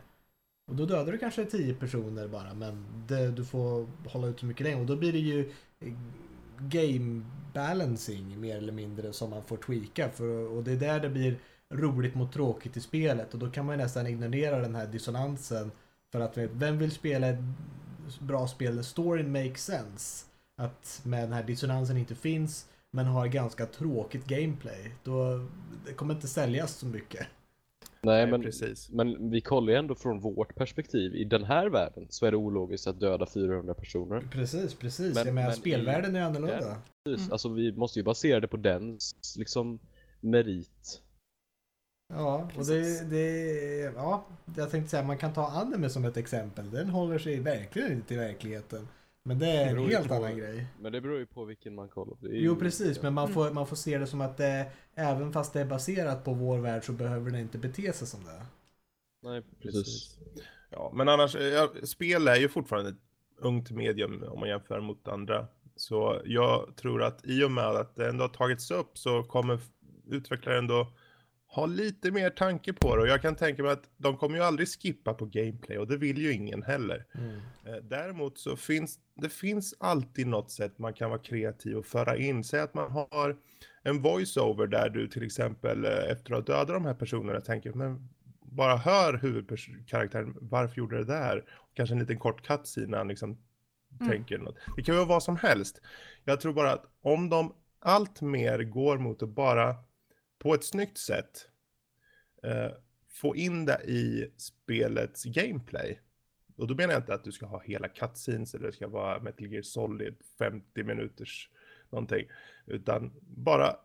Och då dödar du kanske tio personer bara men det, du får hålla ut så mycket längre och då blir det ju eh, game balancing mer eller mindre som man får tweaka för, och det är där det blir roligt mot tråkigt i spelet och då kan man nästan ignorera den här dissonansen för att vem vill spela ett bra spel där storyn makes sense? Att med den här dissonansen inte finns men har ganska tråkigt gameplay. Då det kommer inte säljas så mycket. Nej, men, precis. men vi kollar ju ändå från vårt perspektiv. I den här världen så är det ologiskt att döda 400 personer. Precis, precis. Men- jag menar men i- spelvärlden är annorlunda. Precis. Mm. Alltså vi måste ju basera det på dens liksom merit. Ja, och det, det, ja, jag tänkte säga man kan ta anime som ett exempel. Den håller sig verkligen inte till verkligheten. Men det är Det en helt på- annan grej. Men det beror ju på vilken man kollar på. Jo ju- precis, men man Mm. får, man får se det som att det, även fast det är baserat på vår värld så behöver det inte bete sig som det. Nej, precis. Ja, men annars, ja, spel är ju fortfarande ett ungt medium om man jämför mot andra. Så jag tror att i och med att det ändå har tagits upp så kommer f- utvecklare ändå ha lite mer tanke på det. Och jag kan tänka mig att de kommer ju aldrig skippa på gameplay och det vill ju ingen heller. Mm. Eh, Däremot så finns det finns alltid något sätt man kan vara kreativ och föra in. Säg att man har en voiceover där du till exempel eh, efter att ha dödat de här personerna tänker men bara hör huvudkaraktären varför gjorde det där? Kanske en liten kort cutscene när han liksom Mm. tänker något. Det kan ju vara vad som helst. Jag tror bara att om de allt mer går mot att bara på ett snyggt sätt eh, få in det i spelets gameplay. Och då menar jag inte att du ska ha hela cutscenes eller det ska vara Metal Gear Solid 50 minuters någonting. Utan bara,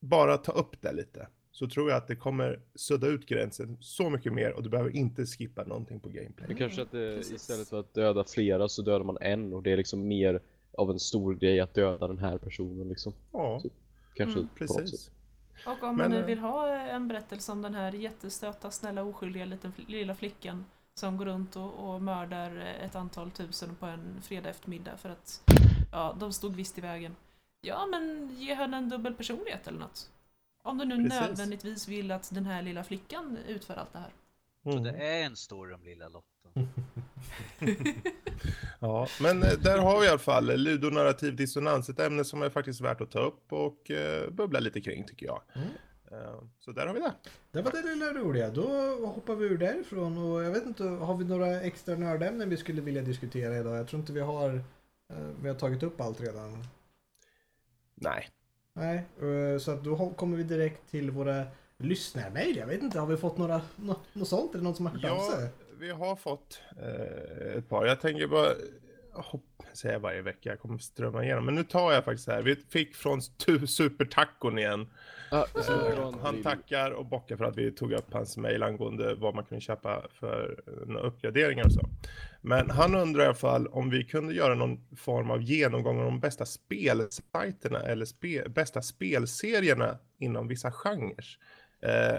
bara ta upp det lite. Så tror jag att det kommer sudda ut gränsen så mycket mer och du behöver inte skippa någonting på gameplay. Men kanske att det, precis. istället för att döda flera så dödar man en och det är liksom mer av en stor grej att döda den här personen liksom. Ja, Kanske Mm, precis. Och om Men, man nu eh, vill ha en berättelse om den här jättestöta, snälla, oskyldiga liten, lilla flickan som går runt och, och mördar ett antal tusen på en fredag eftermiddag för att ja, de stod visst i vägen. Ja, men ge henne en dubbel personlighet eller något. Om du nu Precis. nödvändigtvis vill att den här lilla flickan utför allt det här. Så det Mm. är en story om lilla Lotten. (laughs) Ja, men eh, där har vi i alla fall ludonarrativ dissonans, ett ämne som är faktiskt värt att ta upp och eh, bubbla lite kring tycker jag. Mm. Eh, så där har vi det. Det var det lilla roliga. Då hoppar vi ur därifrån och jag vet inte, har vi några extra nördämnen vi skulle vilja diskutera idag? Jag tror inte vi har, eh, vi har tagit upp allt redan. Nej. Nej, så att då kommer vi direkt till våra lyssnarmail. Jag vet inte, har vi fått några, nå- något sånt? Är det någon som har hört av Ja, sig? Vi har fått eh, ett par. Jag tänker bara, hopp, säger jag varje vecka, jag kommer strömma igenom. Men nu tar jag faktiskt här. Vi fick från Supertacon igen. Ah, en Han tackar och bockar för att vi tog upp hans mejl angående vad man kunde köpa för eh, uppgraderingar och så. Men han undrar i alla fall om vi kunde göra någon form av genomgång av de bästa spelsajterna eller spe, bästa spelserierna inom vissa genrer. Eh,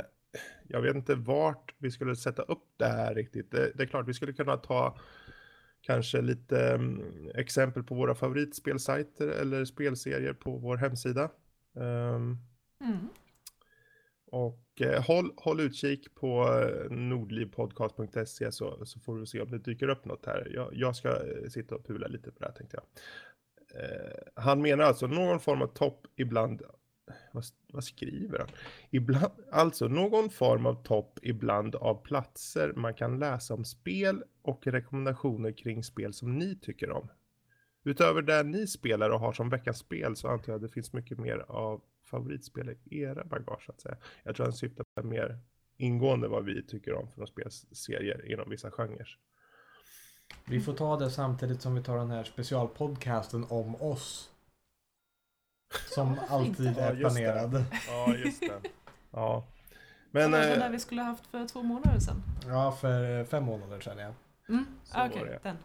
jag vet inte vart vi skulle sätta upp det här riktigt. Det, det är klart, vi skulle kunna ta kanske lite mm, exempel på våra favoritspelsajter eller spelserier på vår hemsida. Ehm, Mm. och eh, håll, håll utkik på eh, nordlivpodcast.se så, så får du se om det dyker upp något här. Jag, jag ska eh, sitta och pula lite på det här tänkte jag. Eh, han menar alltså någon form av topp ibland. Vad, vad skriver han? Ibland, alltså någon form av topp ibland av platser man kan läsa om spel och rekommendationer kring spel som ni tycker om. Utöver det ni spelar och har som veckans spel så antar jag att det finns mycket mer av favoritspel i era bagage så att säga. Jag tror han syftar på mer ingående vad vi tycker om för spelserier inom vissa genrer. Vi får ta det samtidigt som vi tar den här specialpodcasten om oss. Som (laughs) alltid är planerad. Ja, just det. (laughs) Ja. Men, det var den eh, där vi skulle ha haft för två månader sedan. Ja, för fem månader sedan ja. Mm. Okej, det. den.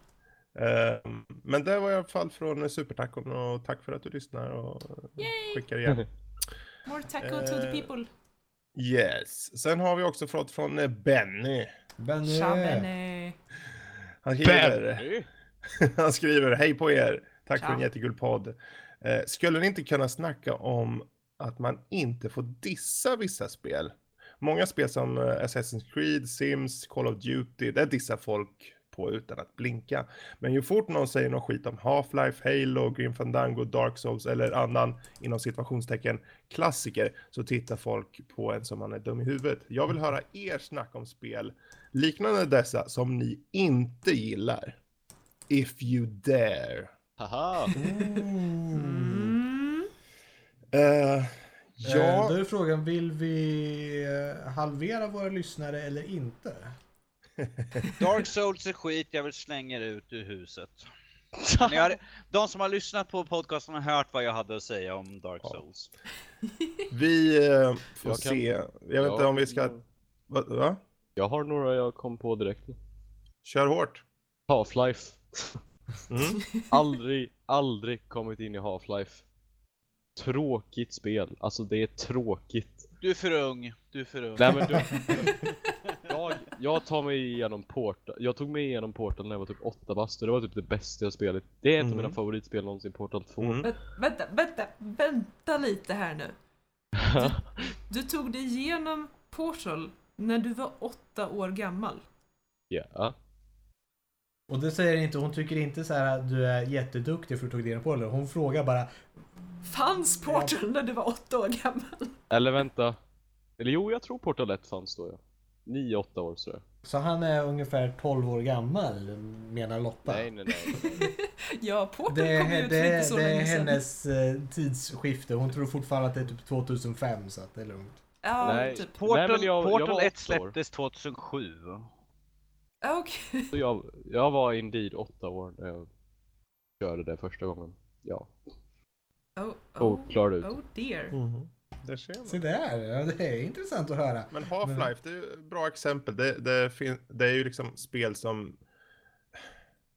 eh, men det var i alla fall från Supertacon och tack för att du lyssnar och Yay! skickar igen. More taco to the Eh, people. Yes. Sen har vi också fått från eh, Benny. Benny. Tja Benny. Han skriver, Benny! (laughs) han skriver hej på er. Tack Tja. för en jättekul podd. Eh, skulle ni inte kunna snacka om att man inte får dissa vissa spel? Många spel som eh, Assassin's Creed, Sims, Call of Duty, där dissar folk på utan att blinka. Men ju fort någon säger något skit om Half-Life, Halo, Grim Fandango, Dark Souls eller annan inom situationstecken klassiker så tittar folk på en som man är dum i huvudet. Jag vill höra er snacka om spel liknande dessa som ni inte gillar. If you dare. Haha! Mm. Eh, Ja. ja, Då är frågan, vill vi eh, halvera våra lyssnare eller inte? (laughs) Dark Souls är skit, jag vill slänga er ut ur huset. Har, de som har lyssnat på podcasten har hört vad jag hade att säga om Dark Ja. Souls. vi eh, får Jag kan- se. Jag vet inte om vi ska... Va? va? Jag har några jag kom på direkt. Kör hårt. Half-Life. Mm. (laughs) aldrig, aldrig kommit in i Half-Life. Tråkigt spel. Alltså det är tråkigt. Du är för ung, du är för ung. Nej men du... (laughs) jag, jag tar mig igenom Portal. Jag tog mig igenom Portal när jag var typ 8 bast och det var typ det bästa jag spelat. Det är ett av Mm. mina favoritspel någonsin, Portal 2. Mm. Vä- Vänta, vänta, vänta lite här nu. Du, (laughs) du tog dig igenom Portal, när du var åtta år gammal. Ja. Och det säger inte, hon tycker inte så här att du är jätteduktig för att du tog reda på det. Hon frågar bara Fanns Portal när du var åtta år gammal? Eller vänta. Eller jo, jag tror Portal 1 fanns då ja. 9-8 år sådär. Så han är ungefär 12 år gammal menar Lotta. Nej, nej, nej. (laughs) Ja, Portal Det kom är, ut det, inte är, så det är länge sedan. hennes eh, tidsskifte. Hon tror fortfarande att det är typ 2005 så att det är lugnt. Ja, Nej. typ. Portal, men jag- jag Portal var 1 åtta år. släpptes 2007. Okej. Så jag, jag var indeed 8 år när jag körde det första gången. Ja. Oh, Och oh, klarade ut. oh dear. Mhm. Där ser man. Se där, ja, det är intressant att höra. Men Half-Life, det är ju ett bra exempel. Det, det, det är ju liksom spel som...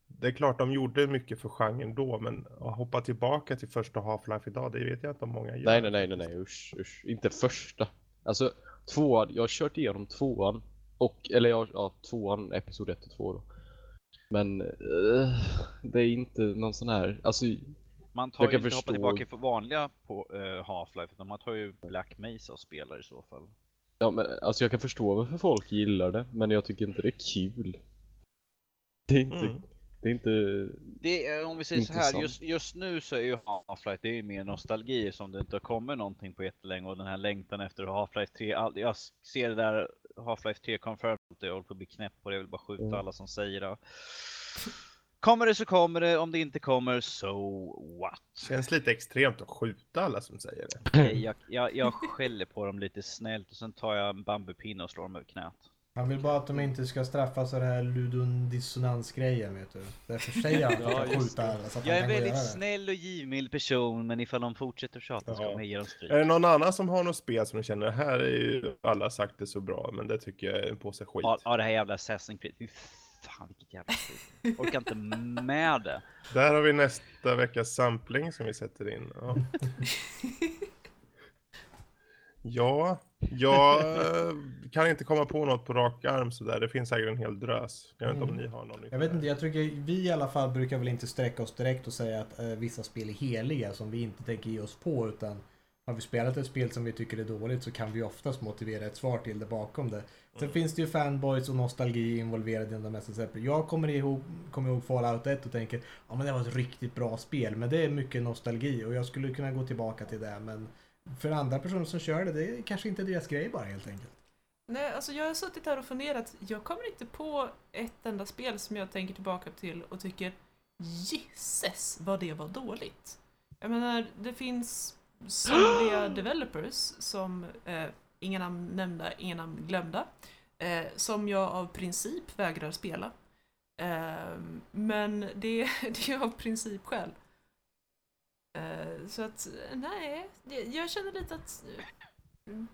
Det är klart de gjorde mycket för genren då, men att hoppa tillbaka till första Half-Life idag, det vet jag inte om många gör. Nej, nej, nej, nej, nej, usch, usch. Inte första. Alltså, tvåan, jag har kört igenom tvåan. Och, eller ja, ja tvåan, episod 1 och 2 då. Men, eh, det är inte någon sån här, alltså, Man tar Jag ju kan inte hoppa förstå. tillbaka för vanliga på eh, Half-Life, utan man tar ju Black Mesa och spelar i så fall. ja men alltså jag kan förstå varför folk gillar det, men jag tycker inte det är kul. Det är inte, Mm. det är inte, Det är, om vi säger så här, Intressant. just, just nu så är ju Half-Life, det är ju mer nostalgi som det inte har kommit någonting på jättelänge och den här längtan efter Half-Life 3, all, jag ser det där Half-Life 3 confirmed, jag håller på att bli knäpp på det, jag vill bara skjuta Mm. alla som säger det. Kommer det så kommer det, om det inte kommer, so what? Känns lite extremt att skjuta alla som säger det. Jag, jag, jag skäller på dem lite snällt och sen tar jag en bambupinne och slår dem över knät. Han vill bara att de inte ska straffas av det här ludon dissonans-grejen vet du. Därför säger han (laughs) att de Ja, kan skjuta det. alla så att Jag är gå väldigt snäll och givmild person, men ifall de fortsätter tjata så Ja. kommer jag ge dem stryk. Är det någon annan som har något spel som du känner, här är ju alla sagt det så bra, men det tycker jag är en påse skit. Ja, ja, det här jävla Assassin's Creed. Fy fan vilket jävla skit. Orkar inte med det. Där har vi nästa veckas sampling som vi sätter in. Ja, (laughs) ja jag eh, kan inte komma på något på rak arm sådär. Det finns säkert en hel drös. Jag vet inte om ni har någon. Jag vet inte, jag tycker vi i alla fall brukar väl inte sträcka oss direkt och säga att eh, vissa spel är heliga som vi inte tänker ge oss på utan har vi spelat ett spel som vi tycker är dåligt så kan vi oftast motivera ett svar till det bakom det. Sen finns det ju fanboys och nostalgi involverade i de mesta exempel. Jag kommer ihåg, kommer ihåg Fallout 1 och tänker ja men det var ett riktigt bra spel men det är mycket nostalgi och jag skulle kunna gå tillbaka till det men för andra personer som kör det, det är kanske inte deras grej bara helt enkelt. Nej, alltså jag har suttit här och funderat. Jag kommer inte på ett enda spel som jag tänker tillbaka till och tycker Gisses vad det var dåligt. Jag menar, det finns somliga (gasps) developers som, eh, inga namn nämnda, inga namn glömda, eh, som jag av princip vägrar spela. Eh, men det, (laughs) det är av principskäl. Eh, så att, nej, jag känner lite att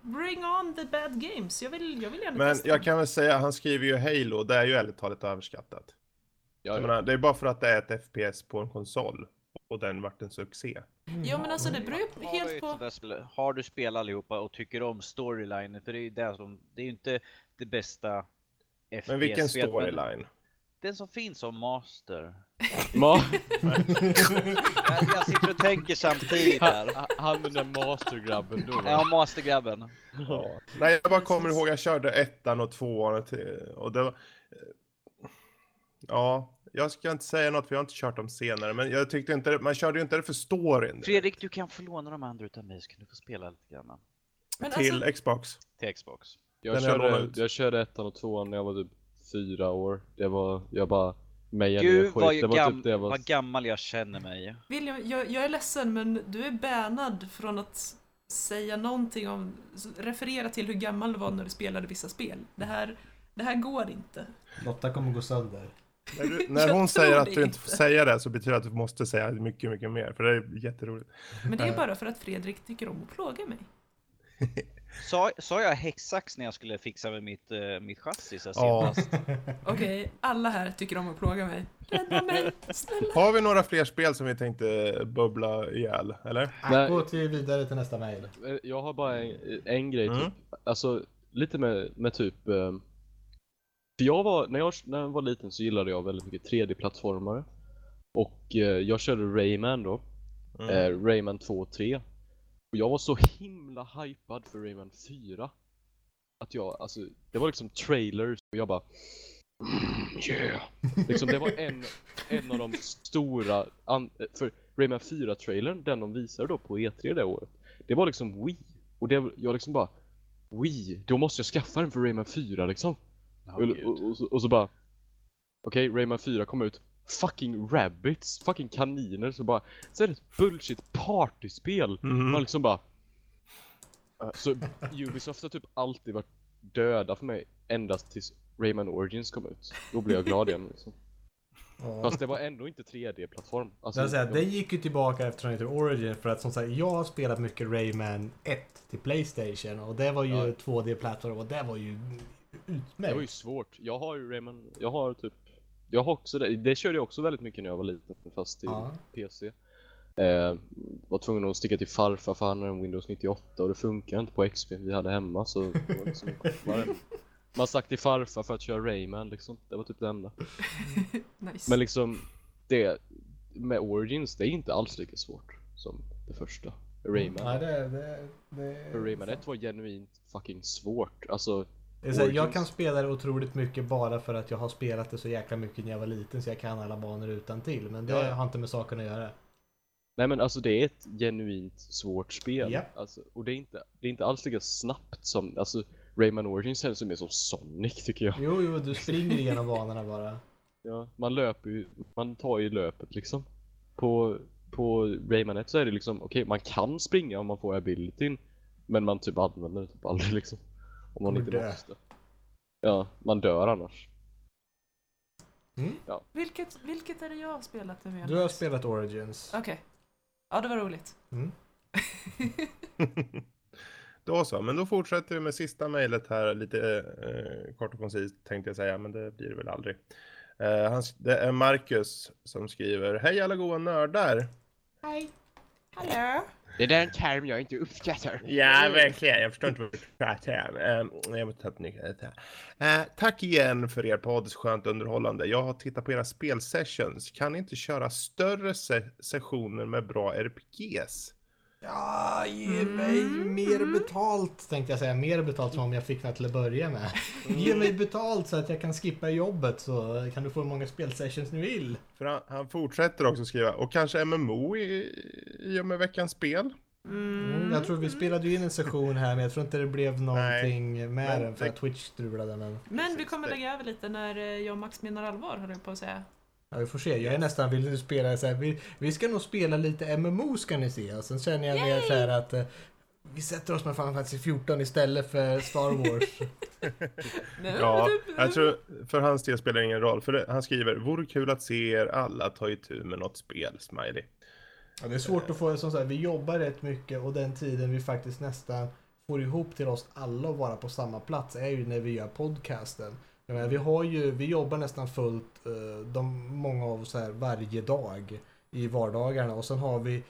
Bring on the bad games. Jag vill, jag vill gärna Men testa. jag kan väl säga, han skriver ju Halo, det är ju ärligt talat överskattat. ja, Jag ja. menar, det är bara för att det är ett FPS på en konsol. Och den vart en succé. Ja men alltså det beror ju Har vi helt på... Har du spelat allihopa och tycker om storylinen, för det är ju det som, det är ju inte det bästa FPS. Men vilken storyline? Den som finns som master. Ma- (laughs) Jag, jag sitter och tänker samtidigt här. han, han den där mastergrabben då. Ja, mastergrabben. Ja. Nej, jag bara kommer ihåg, jag körde ettan och tvåan och, det var... Ja, jag ska inte säga något för jag har inte kört dem senare, men jag tyckte inte, man körde ju inte det för storyn. Fredrik, du kan få låna de andra utav mig så kan du få spela lite grann. Men Till alltså, Xbox. Till Xbox. Jag Den jag körde, ut. jag körde ettan och tvåan när jag var typ fyra år. Det var, jag bara mejade ner vad, skit. Det var gam typ det jag var... vad gammal jag känner mig. William, jag, jag är ledsen men du är bannad från att säga någonting om, referera till hur gammal du var när du spelade vissa spel. Det här, det här går inte. Lotta kommer gå sönder. När, du, (laughs) när hon säger att du inte får säga det så betyder det att du måste säga mycket, mycket mer. För det är jätteroligt. Men det är Eh. bara för att Fredrik tycker om att plåga mig. (laughs) Sa, sa jag häcksax när jag skulle fixa med mitt, uh, mitt chassi så Ja. senast? (laughs) Okej, alla här tycker om att plåga mig. Rädda mig, snälla. Har vi några fler spel som vi tänkte bubbla ihjäl? Eller? Nej. Gå till vidare till nästa mejl. Eh, Jag har bara en, en grej Mm. typ. Alltså lite med, med typ eh, För jag var, när jag, när jag var liten så gillade jag väldigt mycket 3D-plattformare Och eh, jag körde Rayman då Mm. eh, Rayman 2 och 3 Och jag var så himla hypad för Rayman 4 att jag, alltså, det var liksom trailers och jag bara mm, yeah. Liksom det var en, en av de stora, för Rayman 4-trailern, den de visade då på E3 det året, det var liksom Wii. Och det, jag liksom bara, Wii, då måste jag skaffa den för Rayman 4 liksom. Ja, och, och, och, så- och så bara, okej, Rayman 4 kom ut, fucking rabbits, fucking kaniner, så bara, så är det ett bullshit partyspel. Mhm. Man liksom bara... Eh, Så Ubisoft har typ alltid varit döda för mig endast tills Rayman Origins kom ut. Då blev jag glad igen liksom. Ja. Fast det var ändå inte 3D-plattform. Alltså, Jag säga, den gick ju tillbaka efter den heter Origin för att som sagt, jag har spelat mycket Rayman 1 till Playstation och det var ju Ja. 2D-plattform och det var ju utmärkt. det var ju svårt. Jag har ju Rayman, jag har typ... Jag har också det, det körde jag också väldigt mycket när jag var liten, fast till Ja. PC. Eh, var tvungen att sticka till farfar för han hade en Windows 98 och det funkar inte på XP vi hade hemma så det var liksom, man, stack till farfar för att köra Rayman liksom. Det var typ det enda. (laughs) Nice. Men liksom, det med Origins, det är inte alls lika svårt som det första. Rayman. Nej, det, det, det, För Rayman 1 var genuint fucking svårt. Alltså, här, jag kan spela det otroligt mycket bara för att jag har spelat det så jäkla mycket när jag var liten så jag kan alla banor utan till. Men det Ja, har inte med saken att göra. nej men alltså det är ett genuint svårt spel. Japp. Alltså, och det är, inte, det är inte alls lika snabbt som, alltså Rayman Origins känns ju mer som Sonic tycker jag. Jo, jo, du springer igenom (laughs) banorna bara. Ja, man löper ju, man tar ju löpet liksom. På, på Rayman 1 så är det liksom, okej man kan springa om man får abilityn. Men man typ använder det typ aldrig liksom. Om man inte måste. Ja, man dör annars. Vilket, vilket är det jag har spelat nu igen? Du har spelat Origins. Okej. Ja, det var roligt. Mm. (laughs) Då så, men då fortsätter vi med sista mejlet här lite eh, kort och koncist tänkte jag säga, men det blir det väl aldrig. Eh, han, det är Marcus som skriver, hej alla goa nördar! Hej. Hallå. Det där är en term jag inte uppskattar. Ja, verkligen. Jag förstår inte vad du pratar om. Ehm, jag måste ta upp nyckeln. Ehm, tack igen för er podd, skönt underhållande. Jag har tittat på era spelsessions. Kan ni inte köra större se- sessioner med bra RPGs? Ja, ge mig Mm. mer betalt tänkte jag säga. Mer betalt som om jag fick något till att börja med. Ge mig betalt så att jag kan skippa jobbet så kan du få hur många spelsessions ni vill. För han, han fortsätter också skriva, och kanske MMO i, i och med veckans spel? Mm, jag tror vi spelade ju in en session här men jag tror inte det blev någonting med men den för det- att Twitch strulade men... Men vi kommer lägga över lite när eh, jag och Max menar allvar, höll jag på att säga. Ja, vi får se. Jag är nästan vill spela så här. Vi, vi ska nog spela lite MMO ska ni se. Och sen känner jag mer så här att eh, vi sätter oss med Final Fantasy 14 istället för Star Wars. (laughs) (laughs) Ja, jag tror för hans del spelar det ingen roll. För det, han skriver, vore kul att se er alla ta itu med något spel, smiley. Ja, det är svårt att få som så här, vi jobbar rätt mycket och den tiden vi faktiskt nästan får ihop till oss alla att vara på samma plats är ju när vi gör podcasten. Jag menar, vi, har ju, vi jobbar nästan fullt, eh, de, många av oss här, varje dag i vardagarna och sen har vi eh,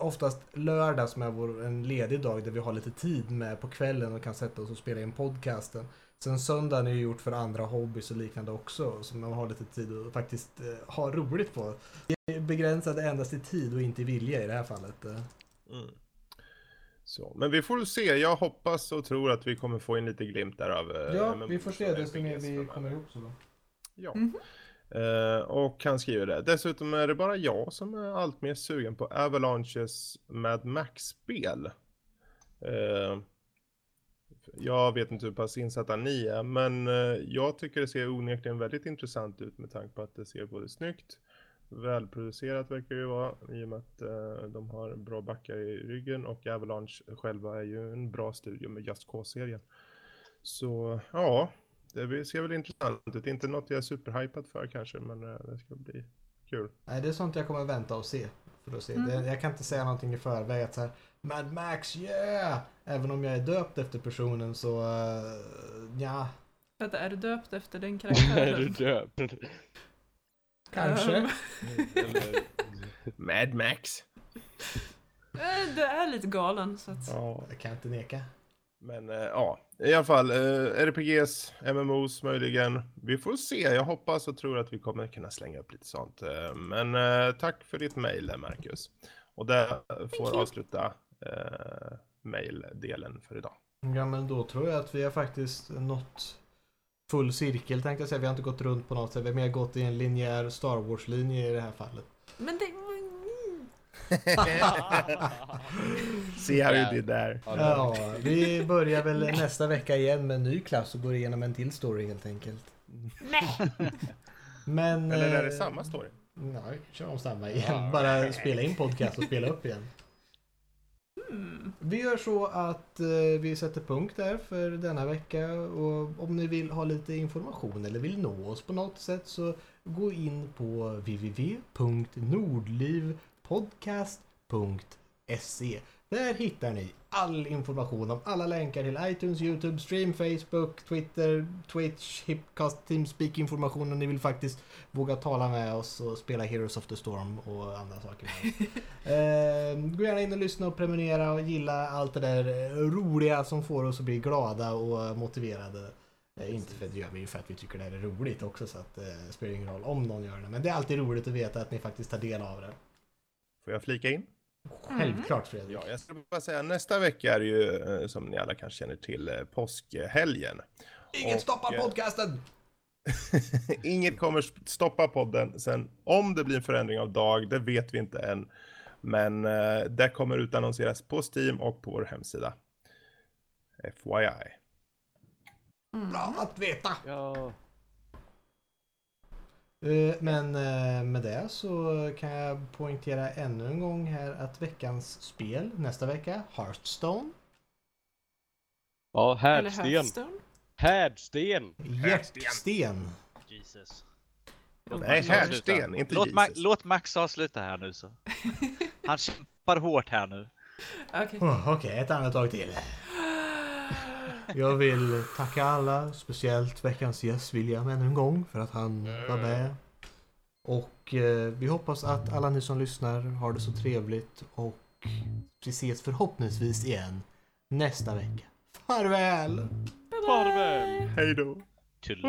oftast lördag som är vår, en ledig dag där vi har lite tid med på kvällen och kan sätta oss och spela in podcasten. Sen söndagen är ju gjort för andra hobbys och liknande också som man har lite tid att faktiskt eh, ha roligt på. Vi är begränsade endast i tid och inte i vilja i det här fallet. Eh. Mm. Så, men vi får se. Jag hoppas och tror att vi kommer få in lite glimt där av eh, Ja, MMO vi får se desto mer vi kommer ihop så då. Ja. Mhm. Eh, och han skriver det. Dessutom är det bara jag som är allt mer sugen på Avalanches Mad Max-spel. Eh, jag vet inte hur pass insatta ni är, men jag tycker det ser onekligen väldigt intressant ut med tanke på att det ser både snyggt, välproducerat verkar det ju vara, i och med att eh, de har bra backar i ryggen och Avalanche själva är ju en bra studio med Just Cause-serien. Så ja, det ser väl intressant ut. Inte något jag är superhypad för kanske, men eh, det ska bli kul. Nej, det är sånt jag kommer vänta och se. För att se. Mm. Det, jag kan inte säga någonting i förväg att så här, Mad Max, yeah! Även om jag är döpt efter personen så, uh, ja, Vänta, är du döpt efter den (laughs) är du karaktären? döpt? Kanske. Ehm, Eller, Mad Max! eh, Du är lite galen, så att... Ja, Jag kan inte neka. men eh, ja, i alla fall eh, RPGs, MMOs möjligen. Vi får se. Jag hoppas och tror att vi kommer kunna slänga upp lite sånt. Eh, men eh, tack för ditt mejl där, Marcus. Och det får avsluta eh, mejldelen för idag. Ja men då tror jag att vi har faktiskt nått full cirkel tänkte jag säga. Vi har inte gått runt på något sätt. Vi har mer gått i en linjär Star Wars-linje i det här fallet. Men det... See how you did there. Ja, det är- Ja, vi börjar väl nästa vecka igen med en ny klass och går igenom en till story helt enkelt. Nej! Men... Eller är eh, det samma story? Nej, kör om samma igen. Bara spela in podcast och spela upp igen. Vi gör så att eh, vi sätter punkt där för denna vecka och om ni vill ha lite information eller vill nå oss på något sätt så gå in på www.nordlivpodcast.se Där hittar ni all information om alla länkar till iTunes, Youtube, Stream, Facebook, Twitter, Twitch, Hipcast, Teamspeak information om ni vill faktiskt våga tala med oss och spela Heroes of the Storm och andra saker. (laughs) Eh, gå gärna in och lyssna och prenumerera och gilla allt det där roliga som får oss att bli glada och motiverade. Eh, inte för att det gör vi ju för att vi tycker det här är roligt också så att eh, det spelar ingen roll om någon gör det. Men det är alltid roligt att veta att ni faktiskt tar del av det. Får jag flika in? Självklart Fredrik. Ja, jag ska bara säga nästa vecka är det ju eh, som ni alla kanske känner till eh, påskhelgen. Inget Och, stoppar eh, podcasten! (laughs) Inget kommer stoppa podden. Sen om det blir en förändring av dag, det vet vi inte än. Men eh, det kommer utannonseras på Steam och på vår hemsida. FYI. Mm. Bra att veta! Ja. Eh, Men eh, med det så kan jag poängtera ännu en gång här att veckans spel nästa vecka, Hearthstone, Ja, härdsten. Hearthstone. Härdsten! Hjärtsten. Jesus. Låt Nej, Max härdsten, inte låt, Ma- Jesus. låt Max avsluta här nu så. (laughs) Han kämpar hårt här nu. Okej. Oh, Okej, ett andetag till. Jag vill tacka alla, speciellt veckans gäst William ännu en gång för att han var med. Och eh, vi hoppas att alla ni som lyssnar har det så trevligt och vi ses förhoppningsvis igen nästa vecka. Farväl! Farväl! Hej då. Tull.